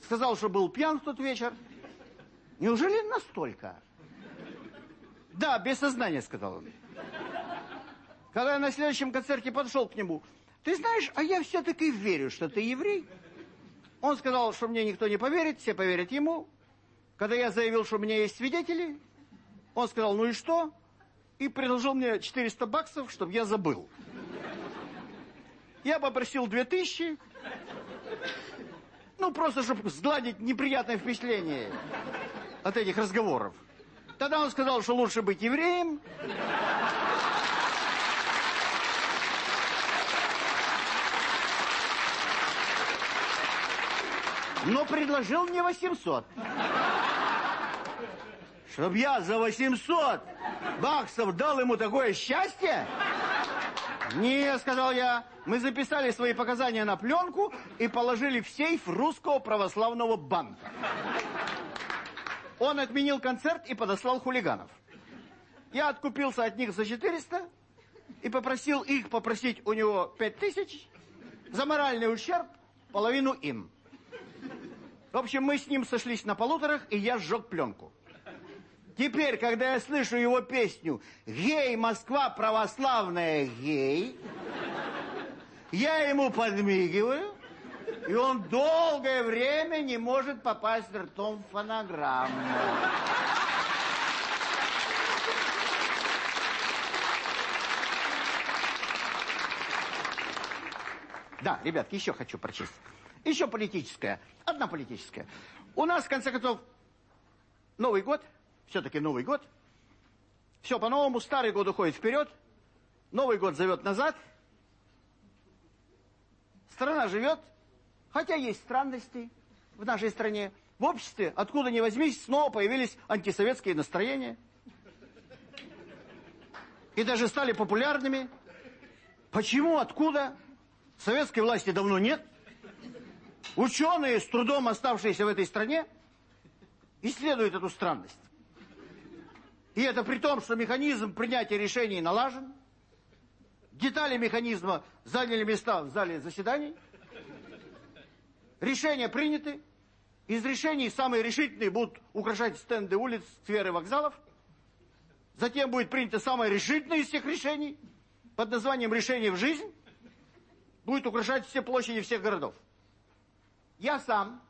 сказал, что был пьян в тот вечер. Неужели настолько? Да, без сознания, сказал он. Когда я на следующем концерте подошел к нему, ты знаешь, а я все-таки верю, что ты еврей. Он сказал, что мне никто не поверит, все поверят ему. Когда я заявил, что у меня есть свидетели, он сказал, ну и что? И предложил мне 400 баксов, чтобы я забыл. Я попросил 2000, ну просто, чтобы сгладить неприятное впечатление от этих разговоров. Тогда он сказал, что лучше быть евреем. Но предложил мне 800. Чтоб я за 800 баксов дал ему такое счастье? Не, сказал я, мы записали свои показания на пленку и положили в сейф Русского православного банка. Он отменил концерт и подослал хулиганов. Я откупился от них за 400 и попросил их попросить у него 5000 за моральный ущерб, половину им. В общем, мы с ним сошлись на полуторах, и я сжег пленку. Теперь, когда я слышу его песню «Гей, Москва православная, гей», я ему подмигиваю, и он долгое время не может попасть ртом в фонограмму. Да, ребятки, еще хочу прочесть. Еще политическая. Одна политическая. У нас, в конце концов, Новый год – все-таки Новый год. Все по-новому, старый год уходит вперед, Новый год зовет назад. Страна живет, хотя есть странности в нашей стране. В обществе, откуда ни возьмись, снова появились антисоветские настроения. И даже стали популярными. Почему, откуда? Советской власти давно нет. Ученые, с трудом оставшиеся в этой стране, исследуют эту странность. И это при том, что механизм принятия решений налажен. Детали механизма заняли места в зале заседаний. Решения приняты. Из решений самые решительные будут украшать стенды улиц, скверы, вокзалов. Затем будет принято самое решительное из всех решений под названием «Решение в жизнь». Будет украшать все площади всех городов. Я сам,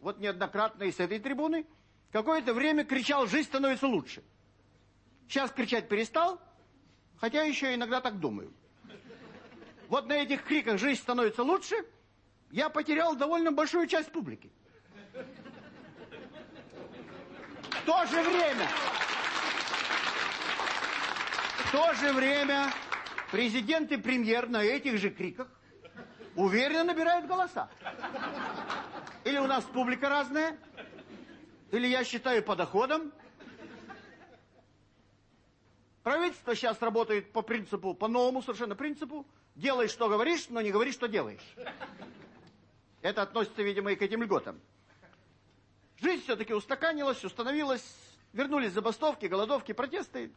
вот неоднократно и с этой трибуны, какое-то время кричал «Жизнь становится лучше». Сейчас кричать перестал, хотя еще иногда так думаю. Вот на этих криках «жизнь становится лучше» я потерял довольно большую часть публики. В то же время, в то же время президент и премьер на этих же криках уверенно набирают голоса. Или у нас публика разная, или я считаю по доходам, Правительство сейчас работает по принципу, по новому совершенно принципу, Делай, что говоришь, но не говори, что делаешь. Это относится, видимо, и к этим льготам. Жизнь все-таки устаканилась, установилась, вернулись забастовки, голодовки, протесты.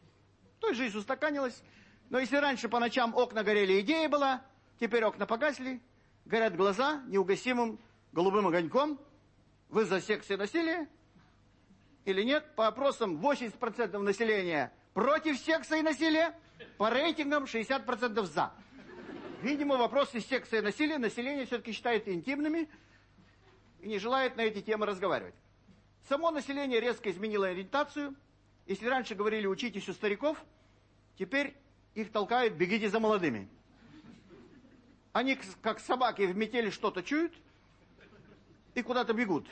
То есть жизнь устаканилась. Но если раньше по ночам окна горели, идея была, теперь окна погасли, горят глаза неугасимым голубым огоньком. Вы за секс и насилие? Или нет? По опросам 80% населения против секса и насилия, по рейтингам 60% за. Видимо, вопросы секса и насилия население все-таки считает интимными и не желает на эти темы разговаривать. Само население резко изменило ориентацию. Если раньше говорили «учитесь у стариков», теперь их толкают «бегите за молодыми». Они, как собаки в метели, что-то чуют и куда-то бегут,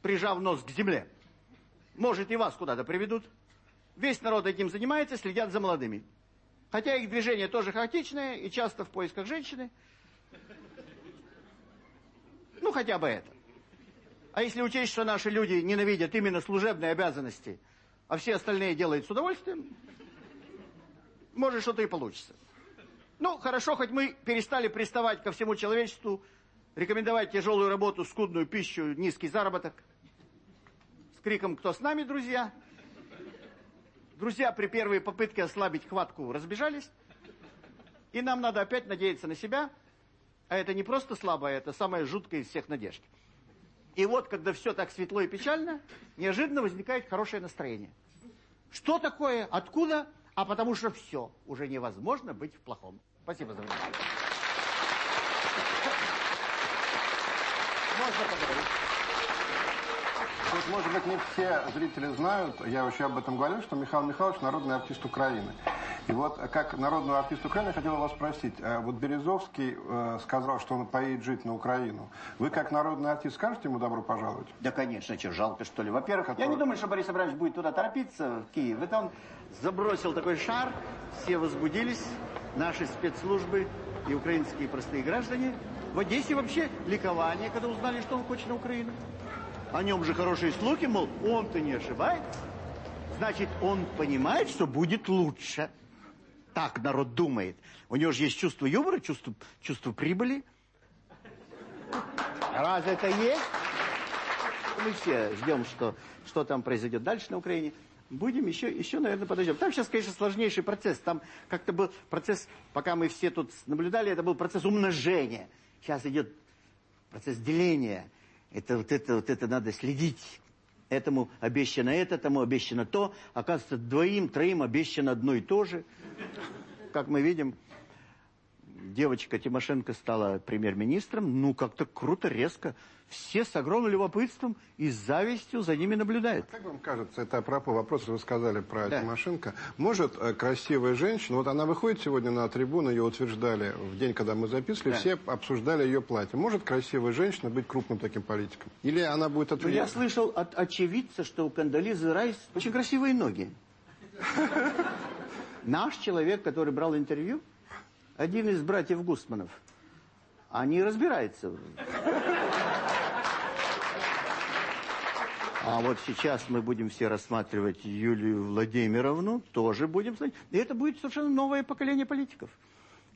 прижав нос к земле. Может, и вас куда-то приведут. Весь народ этим занимается, следят за молодыми. Хотя их движение тоже хаотичное и часто в поисках женщины. Ну, хотя бы это. А если учесть, что наши люди ненавидят именно служебные обязанности, а все остальные делают с удовольствием, может, что-то и получится. Ну, хорошо, хоть мы перестали приставать ко всему человечеству, рекомендовать тяжелую работу, скудную пищу, низкий заработок. С криком «Кто с нами, друзья?». Друзья при первой попытке ослабить хватку разбежались. И нам надо опять надеяться на себя. А это не просто слабое, это самое жуткое из всех надежд. И вот, когда все так светло и печально, неожиданно возникает хорошее настроение. Что такое? Откуда? А потому что все. Уже невозможно быть в плохом. Спасибо за внимание. Можно поговорить. Может быть, не все зрители знают, я вообще об этом говорил, что Михаил Михайлович – народный артист Украины. И вот, как народного артиста Украины, хотел вас спросить. э, Вот Березовский э, сказал, что он поедет жить на Украину. Вы, как народный артист, скажете ему добро пожаловать? Да, конечно, что, жалко, что ли? Во-первых, я не думаю, что Борис Абрамович будет туда торопиться, в Киев. Это он забросил такой шар, все возбудились, наши спецслужбы и украинские простые граждане. В Одессе вообще ликование, когда узнали, что он хочет на Украину. О нем же хорошие слухи, мол, он-то не ошибается. Значит, он понимает, что будет лучше. Так народ думает. У него же есть чувство юмора, чувство, чувство прибыли. Раз это есть, мы все ждем, что, что там произойдет дальше на Украине. Будем еще, еще, наверное, подождем. Там сейчас, конечно, сложнейший процесс. Там как-то был процесс, пока мы все тут наблюдали, это был процесс умножения. Сейчас идет процесс деления. Это вот это, вот это надо следить. Этому обещано это, тому обещано то. Оказывается, двоим, троим обещано одно и то же. Как мы видим, девочка Тимошенко стала премьер-министром. Ну, как-то круто, резко. Все с огромным любопытством и с завистью за ними наблюдают. Как вам кажется, это апропо вопроса, вы сказали про Да. Тимошенко. Может э, красивая женщина, вот она выходит сегодня на трибуну, ее утверждали в день, когда мы записывали, Да. все обсуждали ее платье. Может красивая женщина быть крупным таким политиком? Или она будет Ну, отвергнута? я слышал от очевидца, что у Кандализы Райс очень красивые ноги. Наш человек, который брал интервью, один из братьев Гусманов, они разбираются. А вот сейчас мы будем все рассматривать Юлию Владимировну, тоже будем смотреть. И это будет совершенно новое поколение политиков.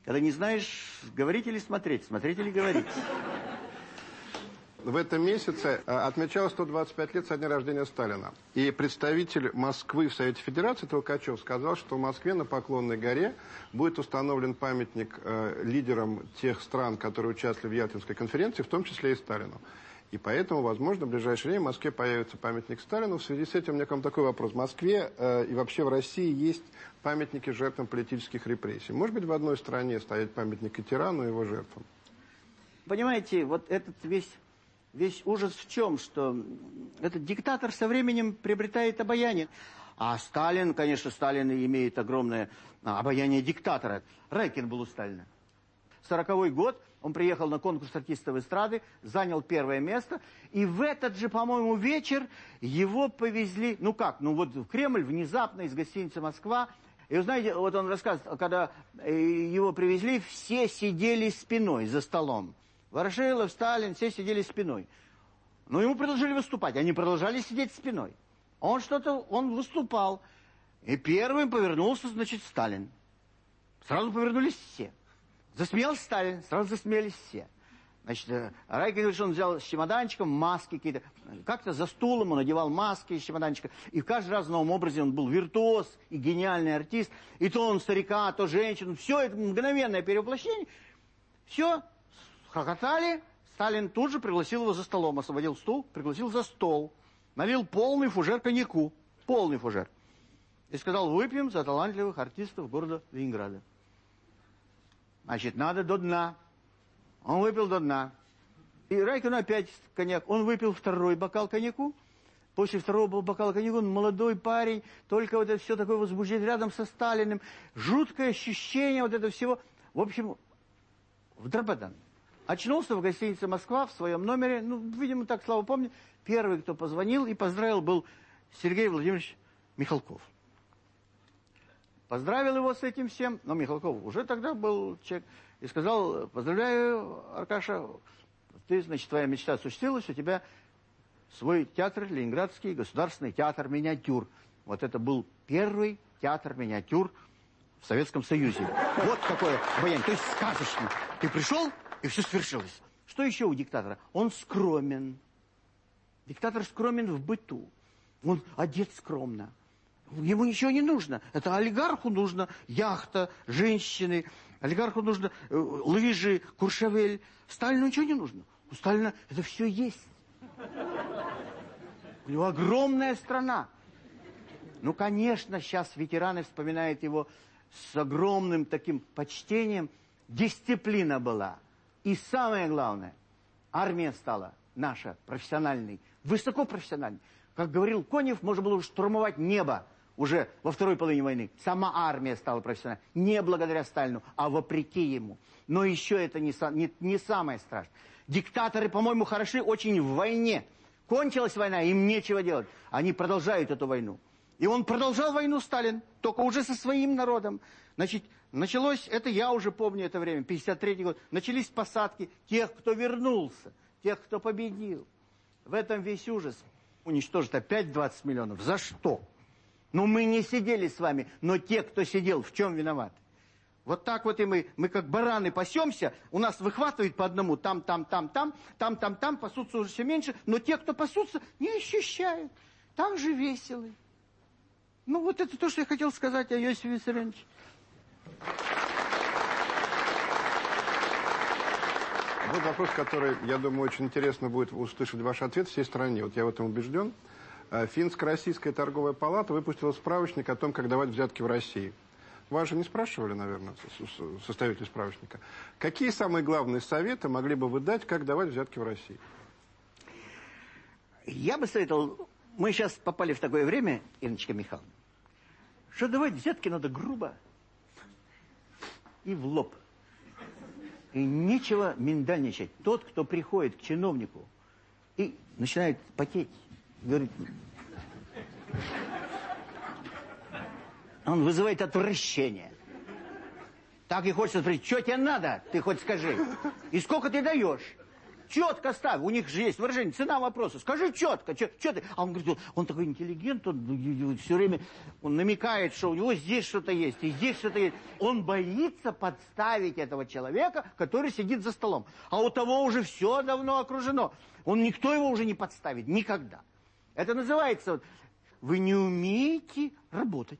Когда не знаешь, говорить или смотреть, смотреть или говорить. В этом месяце э, отмечалось 125 лет со дня рождения Сталина. И представитель Москвы в Совете Федерации Толкачев сказал, что в Москве на Поклонной горе будет установлен памятник э, лидерам тех стран, которые участвовали в Ялтинской конференции, в том числе и Сталину. И поэтому, возможно, в ближайшее время в Москве появится памятник Сталину. В связи с этим у меня к вам такой вопрос. В Москве э, и вообще в России есть памятники жертвам политических репрессий. Может быть, в одной стране стоять памятник и тирану, и его жертвам? Понимаете, вот этот весь, весь ужас в чем, что этот диктатор со временем приобретает обаяние. А Сталин, конечно, Сталин имеет огромное а, обаяние диктатора. Райкин был у Сталина. Сороковой год, он приехал на конкурс артистов эстрады, занял первое место, и в этот же, по-моему, вечер его повезли, ну как, ну вот в Кремль внезапно из гостиницы «Москва», и вы знаете, вот он рассказывает, когда э, его привезли, все сидели спиной за столом. Ворошилов, Сталин, все сидели спиной. Но ему предложили выступать, они продолжали сидеть спиной. Он что-то, он выступал. И первым повернулся, значит, Сталин. Сразу повернулись все. Засмеялся Сталин, сразу засмеялись все. Значит, э, Райка говорит, что он взял с чемоданчиком маски какие-то. Как-то за стулом он одевал маски из чемоданчика. И каждый раз в новом образе он был виртуоз и гениальный артист. И то он старика, то женщину. Все это мгновенное перевоплощение. Все, хохотали. Сталин тут же пригласил его за столом. Освободил стул, пригласил за стол. Налил полный фужер коньяку. Полный фужер. И сказал, выпьем за талантливых артистов города Ленинграда. Значит, надо до дна. Он выпил до дна. И Райкину опять коньяк. Он выпил второй бокал коньяку. После второго бокала коньяку он молодой парень, только вот это все такое возбуждение рядом со Сталиным. Жуткое ощущение вот этого всего. В общем, в Драбадан. Очнулся в гостинице «Москва» в своем номере. Ну, видимо, так, слава помню. Первый, кто позвонил и поздравил, был Сергей Владимирович Михалков. Поздравил его с этим всем, но Михалков уже тогда был человек, и сказал, поздравляю, Аркаша, ты, значит, твоя мечта осуществилась, у тебя свой театр, Ленинградский государственный театр миниатюр. Вот это был первый театр миниатюр в Советском Союзе. Вот какое обаяние, то есть сказочно. Ты пришел, и все свершилось. Что еще у диктатора? Он скромен. Диктатор скромен в быту. Он одет скромно. Ему ничего не нужно. Это олигарху нужно яхта, женщины. Олигарху нужно э, лыжи, куршавель. Сталину ничего не нужно. У Сталина это все есть. У него огромная страна. Ну, конечно, сейчас ветераны вспоминают его с огромным таким почтением. Дисциплина была. И самое главное, армия стала наша, профессиональной, высокопрофессиональной. Как говорил Конев, можно было штурмовать небо уже во второй половине войны. Сама армия стала профессиональной. Не благодаря Сталину, а вопреки ему. Но еще это не, не, не самое страшное. Диктаторы, по-моему, хороши очень в войне. Кончилась война, им нечего делать. Они продолжают эту войну. И он продолжал войну, Сталин, только уже со своим народом. Значит, началось, это я уже помню это время, 53 год, начались посадки тех, кто вернулся, тех, кто победил. В этом весь ужас. Уничтожить опять 20 миллионов. За что? Ну, мы не сидели с вами, но те, кто сидел, в чем виноваты? Вот так вот и мы, мы как бараны пасемся, у нас выхватывает по одному, там, там, там, там, там, там, там, пасутся уже все меньше, но те, кто пасутся, не ощущают. Так же веселы. Ну, вот это то, что я хотел сказать о Иосифе Виссарионовиче. Вот вопрос, который, я думаю, очень интересно будет услышать ваш ответ всей стране. Вот я в этом убежден. Э, Финско-Российская торговая палата выпустила справочник о том, как давать взятки в России. Вас же не спрашивали, наверное, составитель справочника. Какие самые главные советы могли бы вы дать, как давать взятки в России? Я бы советовал... Мы сейчас попали в такое время, Инночка Михайловна, что давать взятки надо грубо и в лоб. И нечего миндальничать. Тот, кто приходит к чиновнику и начинает потеть, говорит, он вызывает отвращение. Так и хочется спросить, что тебе надо, ты хоть скажи. И сколько ты даешь? Четко ставь. У них же есть выражение, цена вопроса. Скажи четко, что ты? А он говорит, он такой интеллигент, он все время он намекает, что у него здесь что-то есть, и здесь что-то есть. Он боится подставить этого человека, который сидит за столом. А у того уже все давно окружено. Он никто его уже не подставит, никогда. Это называется, вы не умеете работать.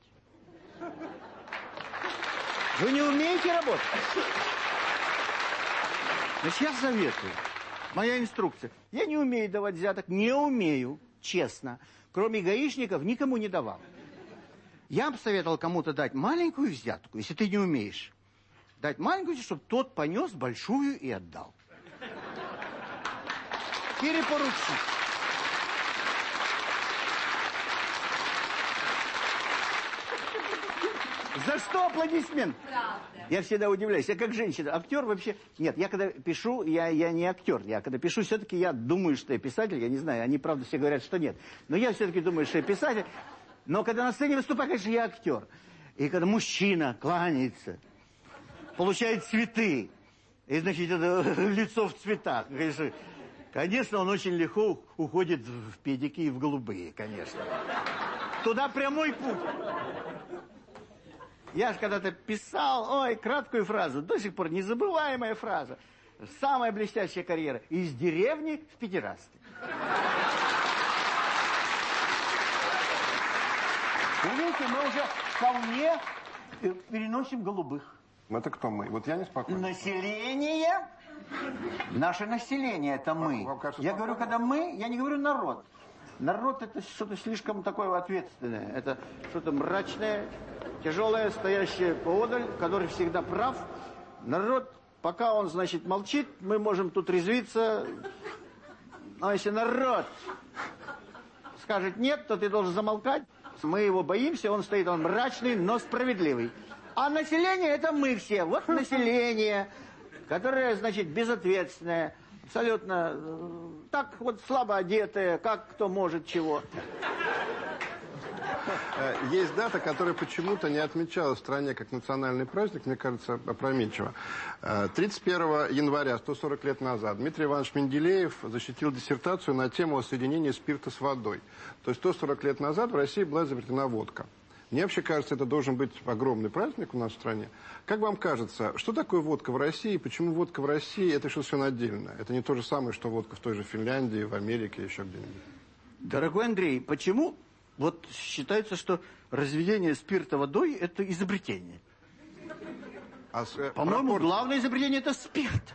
Вы не умеете работать. Значит, я советую. Моя инструкция. Я не умею давать взяток, не умею, честно. Кроме гаишников никому не давал. Я бы советовал кому-то дать маленькую взятку, если ты не умеешь. Дать маленькую, чтобы тот понес большую и отдал. Перепоручить. За что аплодисмент? Правда. Я всегда удивляюсь. Я как женщина. Актер вообще... Нет, я когда пишу, я, я не актер. Я когда пишу, все-таки я думаю, что я писатель. Я не знаю, они правда все говорят, что нет. Но я все-таки думаю, что я писатель. Но когда на сцене выступаю, конечно, я актер. И когда мужчина кланяется, получает цветы, и, значит, это лицо в цветах, конечно, конечно, он очень легко уходит в педики и в голубые, конечно. Туда прямой путь. Я же когда-то писал, ой, краткую фразу, до сих пор незабываемая фраза. Самая блестящая карьера. Из деревни в педерасты. Видите, мы уже вполне э, переносим голубых. Это кто мы? Вот я не спокоен. Население. Наше население это мы. Я говорю, когда мы, я не говорю народ. Народ это что-то слишком такое ответственное. Это что-то мрачное, тяжелое, стоящее поодаль, который всегда прав. Народ, пока он, значит, молчит, мы можем тут резвиться. Но если народ скажет нет, то ты должен замолкать. Мы его боимся, он стоит, он мрачный, но справедливый. А население это мы все. Вот население, которое, значит, безответственное, абсолютно э, так вот слабо одетое, как кто может чего. Э, Есть дата, которая почему-то не отмечалась в стране как национальный праздник, мне кажется, опрометчиво. Э, 31 января, 140 лет назад, Дмитрий Иванович Менделеев защитил диссертацию на тему о соединении спирта с водой. То есть 140 лет назад в России была изобретена водка. Мне вообще кажется, это должен быть огромный праздник у нас в стране. Как вам кажется, что такое водка в России, почему водка в России это совершенно отдельно? Это не то же самое, что водка в той же Финляндии, в Америке, еще где-нибудь. Дорогой Андрей, почему вот считается, что разведение спирта водой это изобретение? А э, По-моему, главное изобретение это спирт.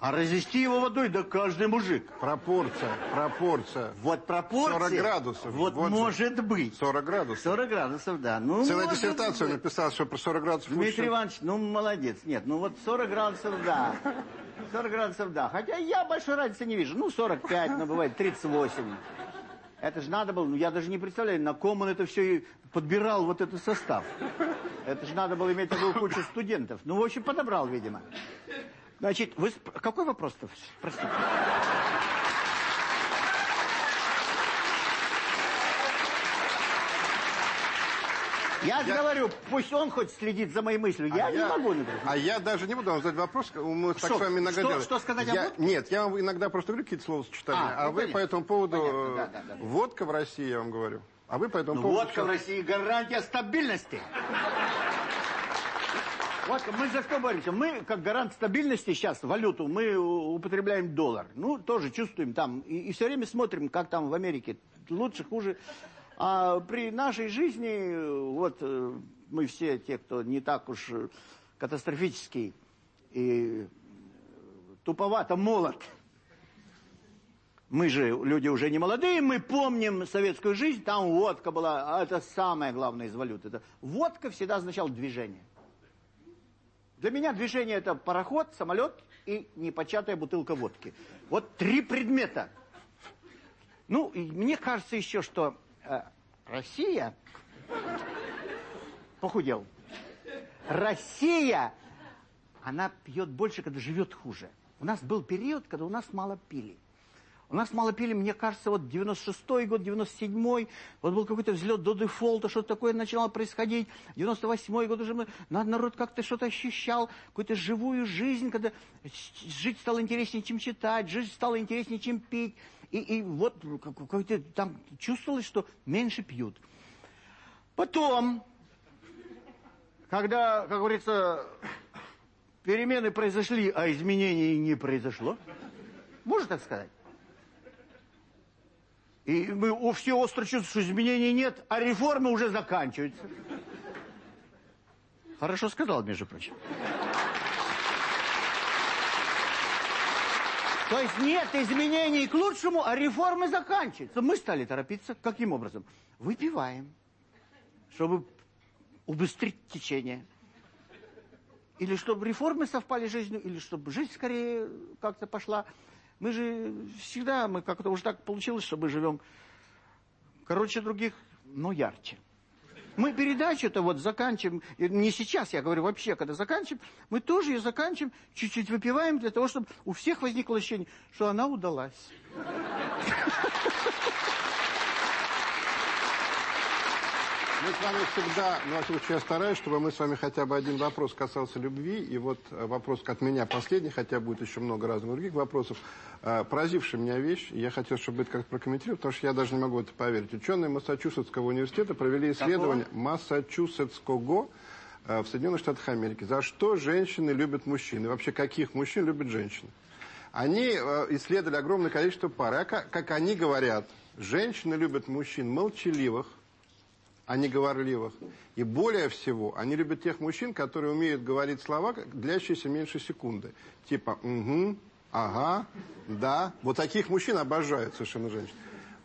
А развести его водой, да каждый мужик. Пропорция, пропорция. Вот пропорция. 40 градусов. Вот, Вот же. может быть. 40 градусов. 40 градусов, да. Ну, Целая может диссертацию быть. написал, что про 40 градусов Дмитрий лучше. Иванович, ну молодец. Нет, ну вот 40 градусов, да. 40 градусов, да. Хотя я большой разницы не вижу. Ну, 45, ну, бывает 38. Это же надо было, ну, я даже не представляю, на ком он это все и подбирал, вот этот состав. Это же надо было иметь такую кучу студентов. Ну, в общем, подобрал, видимо. Значит, вы... Какой вопрос-то? Простите. Я, же говорю, пусть он хоть следит за моей мыслью. Я А не могу, например. А я даже не буду вам задать вопрос, мы так Что? с вами иногда Что- делаем. что сказать о Я- водке? Нет, я вам иногда просто говорю какие-то словосочетания, А, а, ну, вы по этому поводу... Понятно, да, да, да. Водка в России, я вам говорю. А вы по этому Ну, поводу... водка в России гарантия стабильности. Вот мы за что боремся? Мы, как гарант стабильности сейчас, валюту, мы употребляем доллар. Ну, тоже чувствуем там. И, все время смотрим, как там в Америке. Лучше, хуже. А при нашей жизни, вот э, мы все те, кто не так уж э, катастрофический и э, туповато молод. Мы же люди уже не молодые, мы помним советскую жизнь, там водка была, а это самое главное из валют. Это водка всегда означала движение. Для меня движение это пароход, самолет и непочатая бутылка водки. Вот три предмета. Ну, и мне кажется еще, что э, Россия похудел. Россия, она пьет больше, когда живет хуже. У нас был период, когда у нас мало пили. У нас мало пили, мне кажется, вот 96-й год, 97-й, вот был какой-то взлет до дефолта, что-то такое начало происходить. 98-й год уже мы, на- народ как-то что-то ощущал, какую-то живую жизнь, когда жить стало интереснее, чем читать, жить стало интереснее, чем пить. И, и вот как- какой-то там чувствовалось, что меньше пьют. Потом, когда, как говорится, перемены произошли, а изменений не произошло, можно так сказать? И мы о, все остро чувствуем, что изменений нет, а реформы уже заканчиваются. Хорошо сказал, между прочим. То есть нет изменений к лучшему, а реформы заканчиваются. Мы стали торопиться. Каким образом? Выпиваем, чтобы убыстрить течение. Или чтобы реформы совпали с жизнью, или чтобы жизнь скорее как-то пошла. Мы же всегда, мы как-то уже так получилось, что мы живем короче других, но ярче. Мы передачу-то вот заканчиваем, не сейчас, я говорю вообще, когда заканчиваем, мы тоже ее заканчиваем, чуть-чуть выпиваем для того, чтобы у всех возникло ощущение, что она удалась. Мы с вами всегда, ну, во всяком случае, я стараюсь, чтобы мы с вами хотя бы один вопрос касался любви, и вот э, вопрос от меня последний, хотя будет еще много разных других вопросов. Э, меня вещь, я хотел, чтобы это как-то прокомментировать, потому что я даже не могу это поверить. Ученые Массачусетского университета провели исследование Массачусетского э, в Соединенных Штатах Америки. За что женщины любят мужчин? И вообще, каких мужчин любят женщины? Они э, исследовали огромное количество пар. Как, как они говорят, женщины любят мужчин молчаливых, а не говорливых. И более всего, они любят тех мужчин, которые умеют говорить слова, длящиеся меньше секунды. Типа «угу», «ага», «да». Вот таких мужчин обожают совершенно женщин.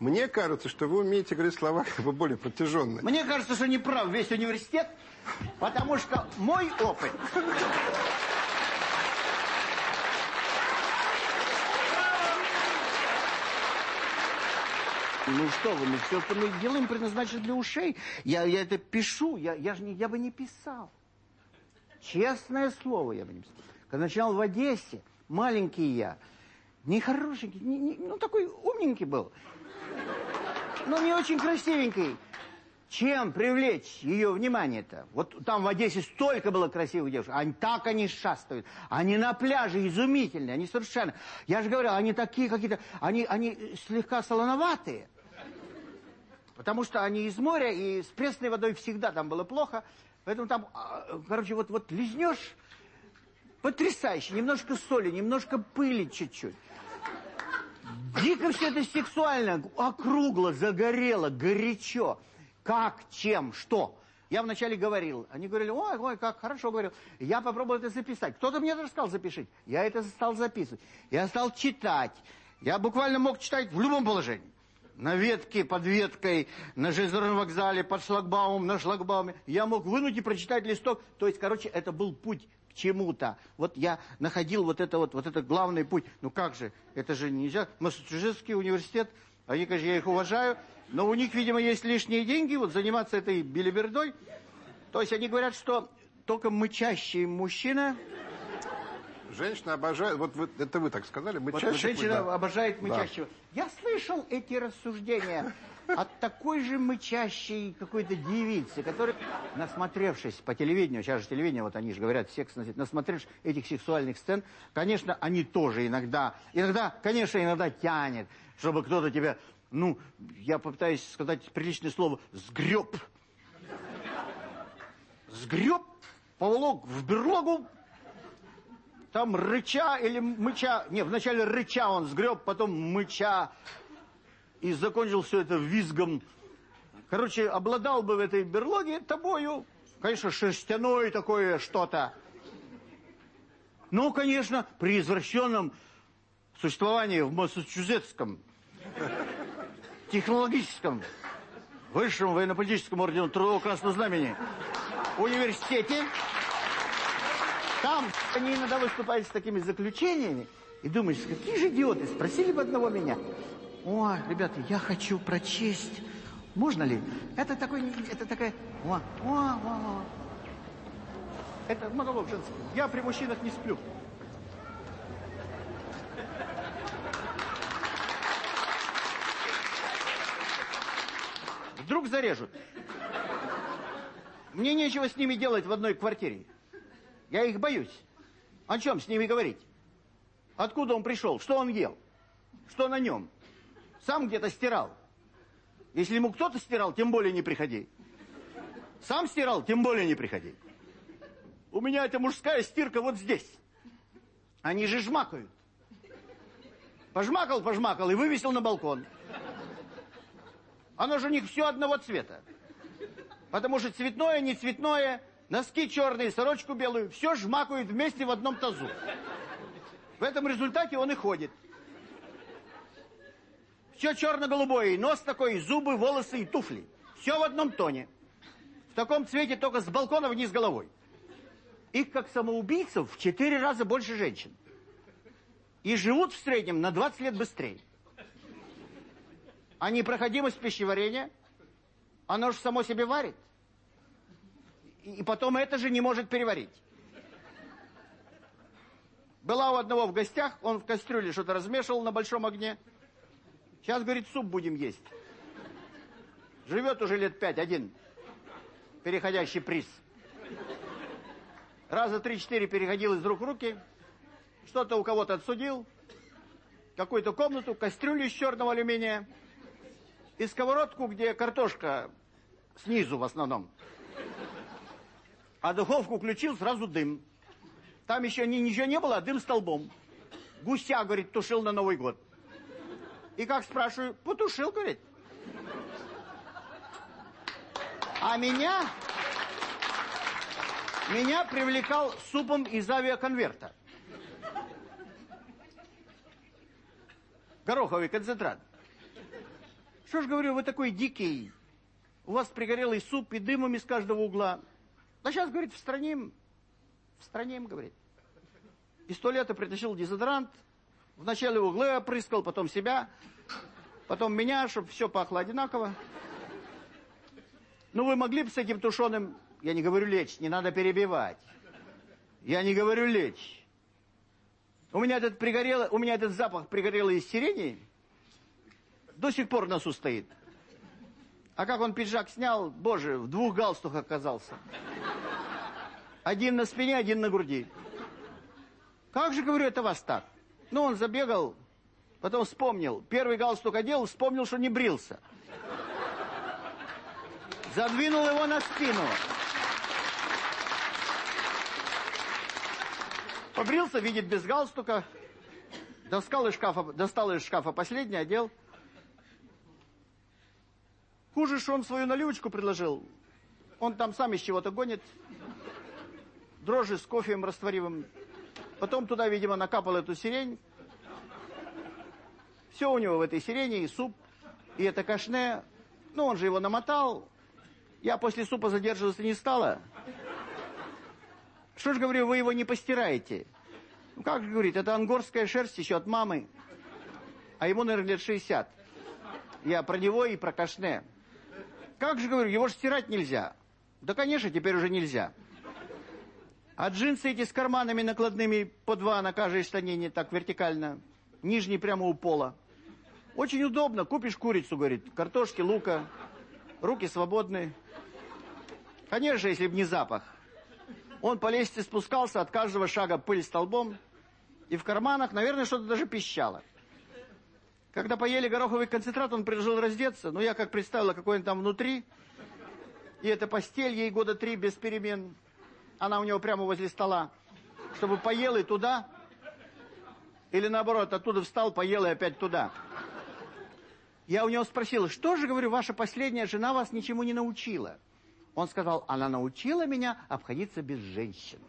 Мне кажется, что вы умеете говорить слова как бы более протяженные. Мне кажется, что не прав весь университет, потому что мой опыт... Ну что вы, мы все, что мы делаем, предназначено для ушей. Я, я это пишу, я, я, же не, я бы не писал. Честное слово я бы не писал. Когда начинал в Одессе, маленький я, нехорошенький, не, не, ну такой умненький был, но не очень красивенький. Чем привлечь ее внимание-то? Вот там в Одессе столько было красивых девушек. Они так они шастают. Они на пляже изумительные. Они совершенно... Я же говорю, они такие какие-то... Они, они слегка солоноватые. Потому что они из моря, и с пресной водой всегда там было плохо. Поэтому там, а, короче, вот, вот лизнешь, потрясающе. Немножко соли, немножко пыли чуть-чуть. Дико все это сексуально, округло, загорело, горячо. Как, чем, что? Я вначале говорил. Они говорили, ой, ой, как хорошо говорил. Я попробовал это записать. Кто-то мне даже сказал запишите. Я это стал записывать. Я стал читать. Я буквально мог читать в любом положении. На ветке, под веткой, на железнодорожном вокзале, под шлагбаумом, на шлагбауме. Я мог вынуть и прочитать листок. То есть, короче, это был путь к чему-то. Вот я находил вот это вот, вот это главный путь. Ну как же, это же нельзя. Массачусетский университет, они, конечно, я их уважаю, но у них, видимо, есть лишние деньги, вот заниматься этой билибердой. То есть они говорят, что только мычащий мужчина... Женщина обожает, вот вы, это вы так сказали, Вот мычащих. женщина да. обожает Да. мычащего. Я слышал эти рассуждения от такой же мычащей какой-то девицы, которая, насмотревшись по телевидению, сейчас же телевидение, вот они же говорят, секс, насмотревшись этих сексуальных сцен, конечно, они тоже иногда, иногда, конечно, иногда тянет, чтобы кто-то тебя, ну, я попытаюсь сказать приличное слово, сгреб. Сгреб, поволок в берлогу, там рыча или мыча, не, вначале рыча он сгреб, потом мыча, и закончил все это визгом. Короче, обладал бы в этой берлоге тобою, конечно, шерстяное такое что-то. Ну, конечно, при извращенном существовании в Массачусетском технологическом высшем военно-политическом ордене Трудового Красного Знамени университете там они иногда выступают с такими заключениями, и думаешь, какие же идиоты, спросили бы одного меня. О, ребята, я хочу прочесть. Можно ли? Это такой, это такая... О, о, о, о. Это монолог женский. Я при мужчинах не сплю. Вдруг зарежут. Мне нечего с ними делать в одной квартире. Я их боюсь. О чем с ними говорить? Откуда он пришел? Что он ел? Что на нем? Сам где-то стирал. Если ему кто-то стирал, тем более не приходи. Сам стирал, тем более не приходи. У меня эта мужская стирка вот здесь. Они же жмакают. Пожмакал, пожмакал и вывесил на балкон. Оно же у них все одного цвета. Потому что цветное, не цветное, носки черные, сорочку белую, все жмакают вместе в одном тазу. В этом результате он и ходит. Все черно-голубое, и нос такой, и зубы, волосы и туфли. Все в одном тоне. В таком цвете только с балкона вниз головой. Их, как самоубийцев, в четыре раза больше женщин. И живут в среднем на 20 лет быстрее. А непроходимость пищеварения, оно же само себе варит. И потом это же не может переварить. Была у одного в гостях, он в кастрюле что-то размешивал на большом огне. Сейчас, говорит, суп будем есть. Живет уже лет пять, один. переходящий приз. Раза три-четыре переходил из рук в руки, что-то у кого-то отсудил, какую-то комнату, кастрюлю из черного алюминия и сковородку, где картошка снизу в основном. А духовку включил, сразу дым. Там еще ни, ничего не было, а дым столбом. Гуся, говорит, тушил на Новый год. И как спрашиваю, потушил, говорит. А меня, меня привлекал супом из авиаконверта. Гороховый концентрат. Что ж, говорю, вы такой дикий. У вас пригорелый суп и дымом из каждого угла. Да сейчас, говорит, в стране в стране им, говорит. Из туалета притащил дезодорант. Вначале углы опрыскал, потом себя, потом меня, чтобы все пахло одинаково. Ну, вы могли бы с этим тушеным... Я не говорю лечь, не надо перебивать. Я не говорю лечь. У меня этот пригорелый, у меня этот запах пригорелый из сирени до сих пор в носу стоит. А как он пиджак снял, боже, в двух галстуках оказался. Один на спине, один на груди. Как же, говорю, это вас так? Ну, он забегал, потом вспомнил. Первый галстук одел, вспомнил, что не брился. Задвинул его на спину. Побрился, видит без галстука. Достал из шкафа, достал из шкафа последний, одел. Хуже, что он свою наливочку предложил. Он там сам из чего-то гонит. Дрожжи с кофеем растворимым. Потом туда, видимо, накапал эту сирень. Все у него в этой сирене, и суп, и это кашне. Ну, он же его намотал. Я после супа задерживаться не стала. Что ж, говорю, вы его не постираете? Ну, как говорит, это ангорская шерсть еще от мамы. А ему, наверное, лет 60. Я про него и про кашне. Как же, говорю, его же стирать нельзя. Да, конечно, теперь уже нельзя. А джинсы эти с карманами накладными по два на каждой штанине, так вертикально. Нижний прямо у пола. Очень удобно. Купишь курицу, говорит, картошки, лука. Руки свободны. Конечно, если бы не запах. Он по лестнице спускался, от каждого шага пыль столбом. И в карманах, наверное, что-то даже пищало. Когда поели гороховый концентрат, он предложил раздеться. Но я как представила, какой он там внутри. И эта постель ей года три без перемен. Она у него прямо возле стола. Чтобы поел и туда. Или наоборот, оттуда встал, поел и опять туда. Я у него спросил, что же, говорю, ваша последняя жена вас ничему не научила? Он сказал, она научила меня обходиться без женщин.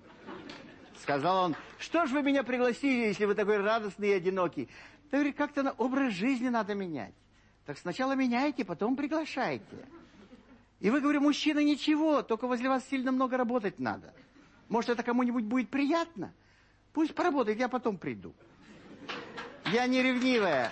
Сказал он, что ж вы меня пригласили, если вы такой радостный и одинокий? Да, говорит, как-то образ жизни надо менять. Так сначала меняйте, потом приглашайте. И вы, говорю, мужчина, ничего, только возле вас сильно много работать надо. Может, это кому-нибудь будет приятно? Пусть поработает, я потом приду. Я не ревнивая.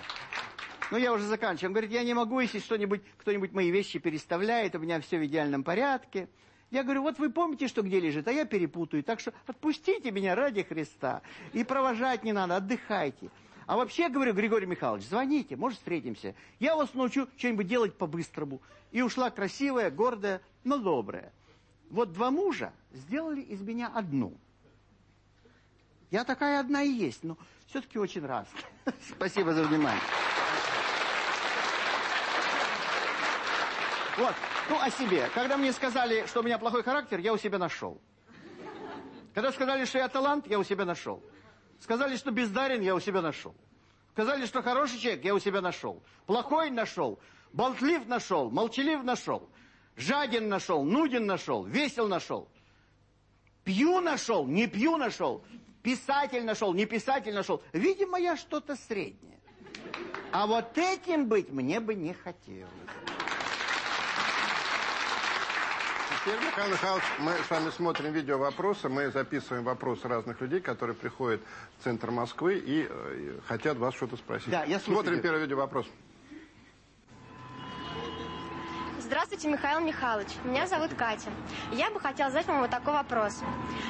Ну, я уже заканчиваю. Он говорит, я не могу, если что-нибудь, кто-нибудь мои вещи переставляет, у меня все в идеальном порядке. Я говорю, вот вы помните, что где лежит, а я перепутаю. Так что отпустите меня ради Христа. И провожать не надо, отдыхайте. А вообще, говорю, Григорий Михайлович, звоните, может, встретимся. Я вас научу что-нибудь делать по-быстрому. И ушла красивая, гордая, но добрая. Вот два мужа сделали из меня одну. Я такая одна и есть, но все-таки очень рад. Спасибо за внимание. Вот, ну о себе. Когда мне сказали, что у меня плохой характер, я у себя нашел. Когда сказали, что я талант, я у себя нашел. Сказали, что бездарен, я у себя нашел. Сказали, что хороший человек, я у себя нашел. Плохой нашел. Болтлив нашел. Молчалив нашел. Жаден нашел. Нуден нашел. Весел нашел. Пью нашел. Не пью нашел. Писатель нашел. Не писатель нашел. Видимо, я что-то среднее. А вот этим быть мне бы не хотелось. Теперь, Михаил Михайлович, мы с вами смотрим видео вопросы, мы записываем вопросы разных людей, которые приходят в центр Москвы и э, хотят вас что-то спросить. Да, я слушаю. Смотрим первый видео вопрос. Здравствуйте, Михаил Михайлович. Меня зовут Катя. Я бы хотела задать вам вот такой вопрос.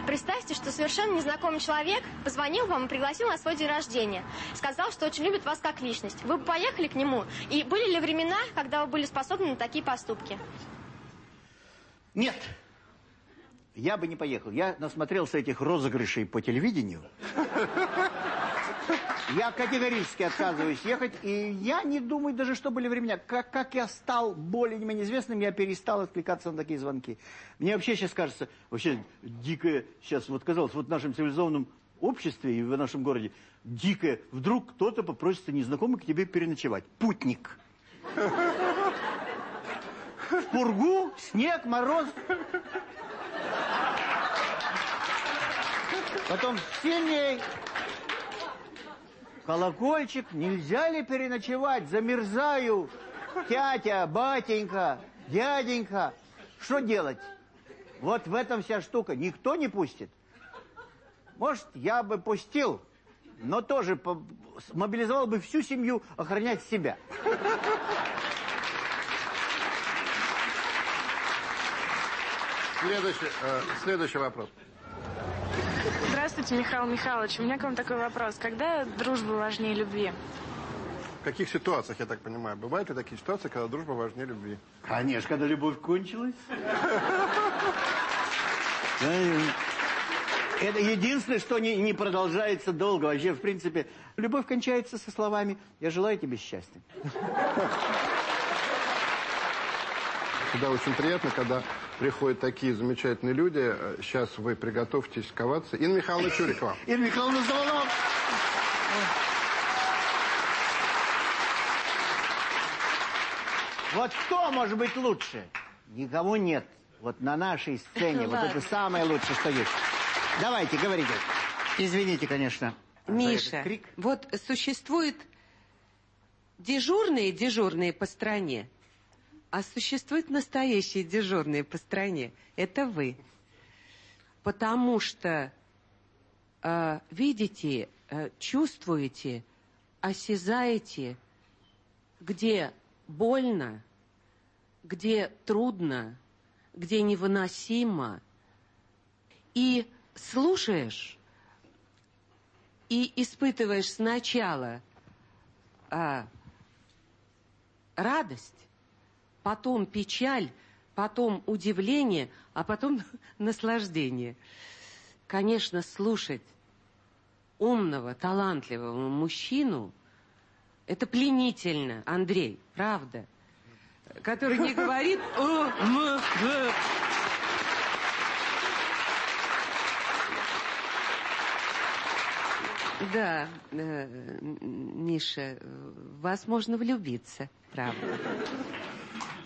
Представьте, что совершенно незнакомый человек позвонил вам и пригласил на свой день рождения. Сказал, что очень любит вас как личность. Вы бы поехали к нему? И были ли времена, когда вы были способны на такие поступки? Нет. Я бы не поехал. Я насмотрелся этих розыгрышей по телевидению. Я категорически отказываюсь ехать, и я не думаю даже, что были времена. Как, как я стал более-менее известным, я перестал откликаться на такие звонки. Мне вообще сейчас кажется, вообще дикое, сейчас вот казалось, вот в нашем цивилизованном обществе и в нашем городе, дикое, вдруг кто-то попросится незнакомый к тебе переночевать. Путник. В пургу, снег, мороз. Потом сильней. Колокольчик, нельзя ли переночевать? Замерзаю. Тятя, батенька, дяденька. Что делать? Вот в этом вся штука. Никто не пустит. Может, я бы пустил, но тоже мобилизовал бы всю семью охранять себя. Следующий, э, следующий вопрос. Здравствуйте, Михаил Михайлович. У меня к вам такой вопрос. Когда дружба важнее любви? В каких ситуациях, я так понимаю, бывают ли такие ситуации, когда дружба важнее любви? Конечно, когда любовь кончилась. Это единственное, что не, не продолжается долго. Вообще, в принципе, любовь кончается со словами «Я желаю тебе счастья». Всегда очень приятно, когда приходят такие замечательные люди. Сейчас вы приготовьтесь коваться. Инна Михайловна Чурикова. Инна Михайловна Завалов. Вот кто может быть лучше? Никого нет. Вот на нашей сцене. Вот это самое лучшее, что есть. Давайте, говорите. Извините, конечно. Миша, вот существует дежурные дежурные по стране, а существуют настоящие дежурные по стране. Это вы. Потому что э, видите, э, чувствуете, осязаете, где больно, где трудно, где невыносимо. И слушаешь, и испытываешь сначала а, радость, потом печаль, потом удивление, а потом наслаждение. Конечно, слушать умного, талантливого мужчину – это пленительно, Андрей, правда? Который не говорит «о, м, г». Да, э, Миша, в вас можно влюбиться, правда.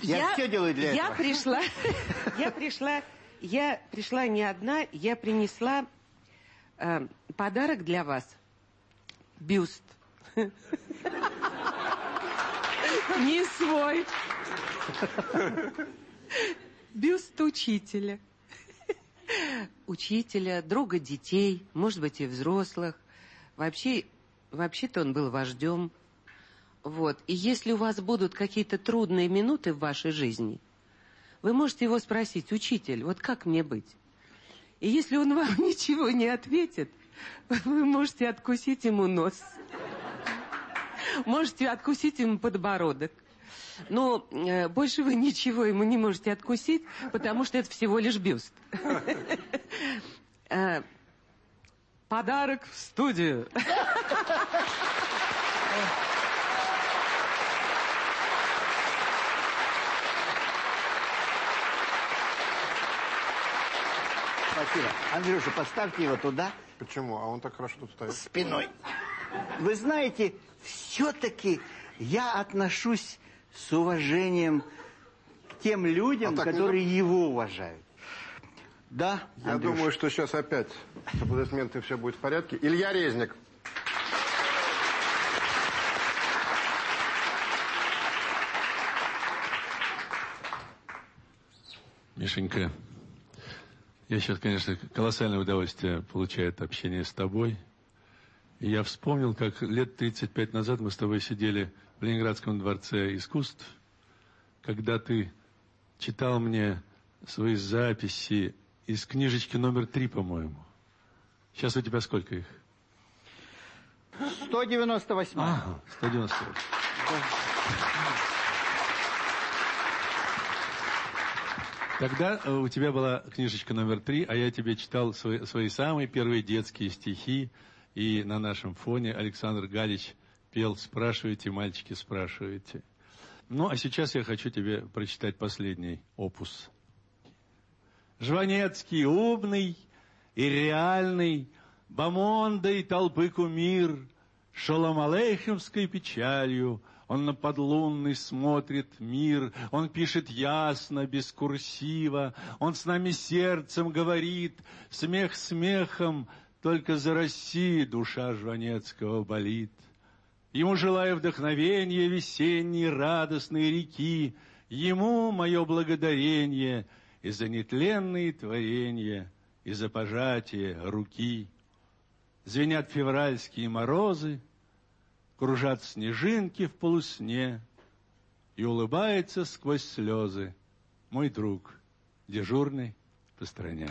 Я всё делаю для я этого. Пришла, я пришла, я пришла не одна, я принесла э, подарок для вас. Бюст. Не свой. Бюст учителя. Учителя, друга детей, может быть, и взрослых. Вообще, вообще-то он был вождем. Вот. И если у вас будут какие-то трудные минуты в вашей жизни, вы можете его спросить, учитель, вот как мне быть? И если он вам ничего не ответит, вы можете откусить ему нос. Можете откусить ему подбородок. Но э, больше вы ничего ему не можете откусить, потому что это всего лишь бюст. Э, Подарок в студию. Спасибо. Андрюша, поставьте его туда. Почему? А он так хорошо тут стоит. Спиной. Вы знаете, все-таки я отношусь с уважением к тем людям, А так не которые его уважают. Да, Я Андрюша? думаю, что сейчас опять с аплодисментами все будет в порядке. Илья Резник. Мишенька, я сейчас, конечно, колоссальное удовольствие получаю от общения с тобой. И я вспомнил, как лет 35 назад мы с тобой сидели в Ленинградском дворце искусств, когда ты читал мне свои записи из книжечки номер три, по-моему. Сейчас у тебя сколько их? 198. Ага, 198. Да. 198. 198. Тогда э, у тебя была книжечка номер три, а я тебе читал свои, свои самые первые детские стихи. И на нашем фоне Александр Галич пел «Спрашивайте, мальчики, спрашивайте». Ну, а сейчас я хочу тебе прочитать последний опус. Жванецкий умный и реальный, Бомондой толпы кумир, Шалом-Алейхемской печалью Он на подлунный смотрит мир, Он пишет ясно, без курсива, Он с нами сердцем говорит, Смех смехом, только за Россию душа Жванецкого болит. Ему желаю вдохновения весенней радостной реки, Ему мое благодарение и за нетленные творения, и за пожатие руки. Звенят февральские морозы, кружат снежинки в полусне, и улыбается сквозь слезы мой друг, дежурный по стране.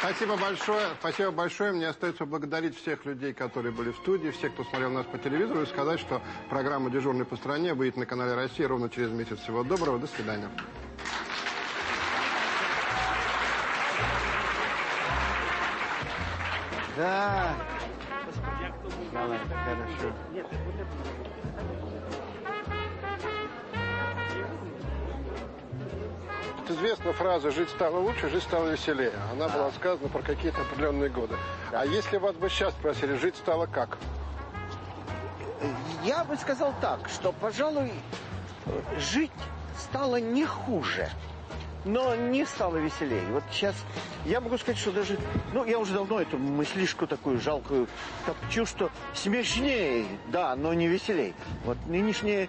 Спасибо большое. Спасибо большое. Мне остается благодарить всех людей, которые были в студии, всех, кто смотрел нас по телевизору, и сказать, что программа «Дежурный по стране» выйдет на канале «Россия» ровно через месяц. Всего доброго. До свидания. Да. Давай, хорошо. Вот известна фраза «жить стало лучше, жить стало веселее». Она была сказана про какие-то определенные годы. А если вас бы сейчас спросили, жить стало как? Я бы сказал так, что, пожалуй, жить стало не хуже, но не стало веселее. Вот сейчас я могу сказать, что даже, ну, я уже давно эту мыслишку такую жалкую топчу, что смешнее, да, но не веселей. Вот нынешнее...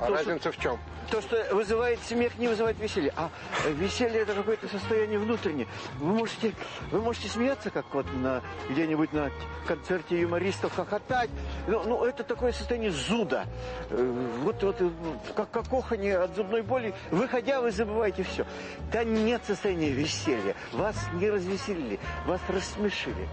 А разница в чем? То, что вызывает смех, не вызывает веселье. А веселье это какое-то состояние внутреннее. Вы можете, вы можете смеяться, как вот на где-нибудь на концерте юмористов, хохотать. Ну, ну, это такое состояние зуда. Э, Вот, вот, э, как, как оханье от зубной боли. Выходя, вы забываете все. Да нет состояния веселья. Вас не развеселили, вас рассмешили.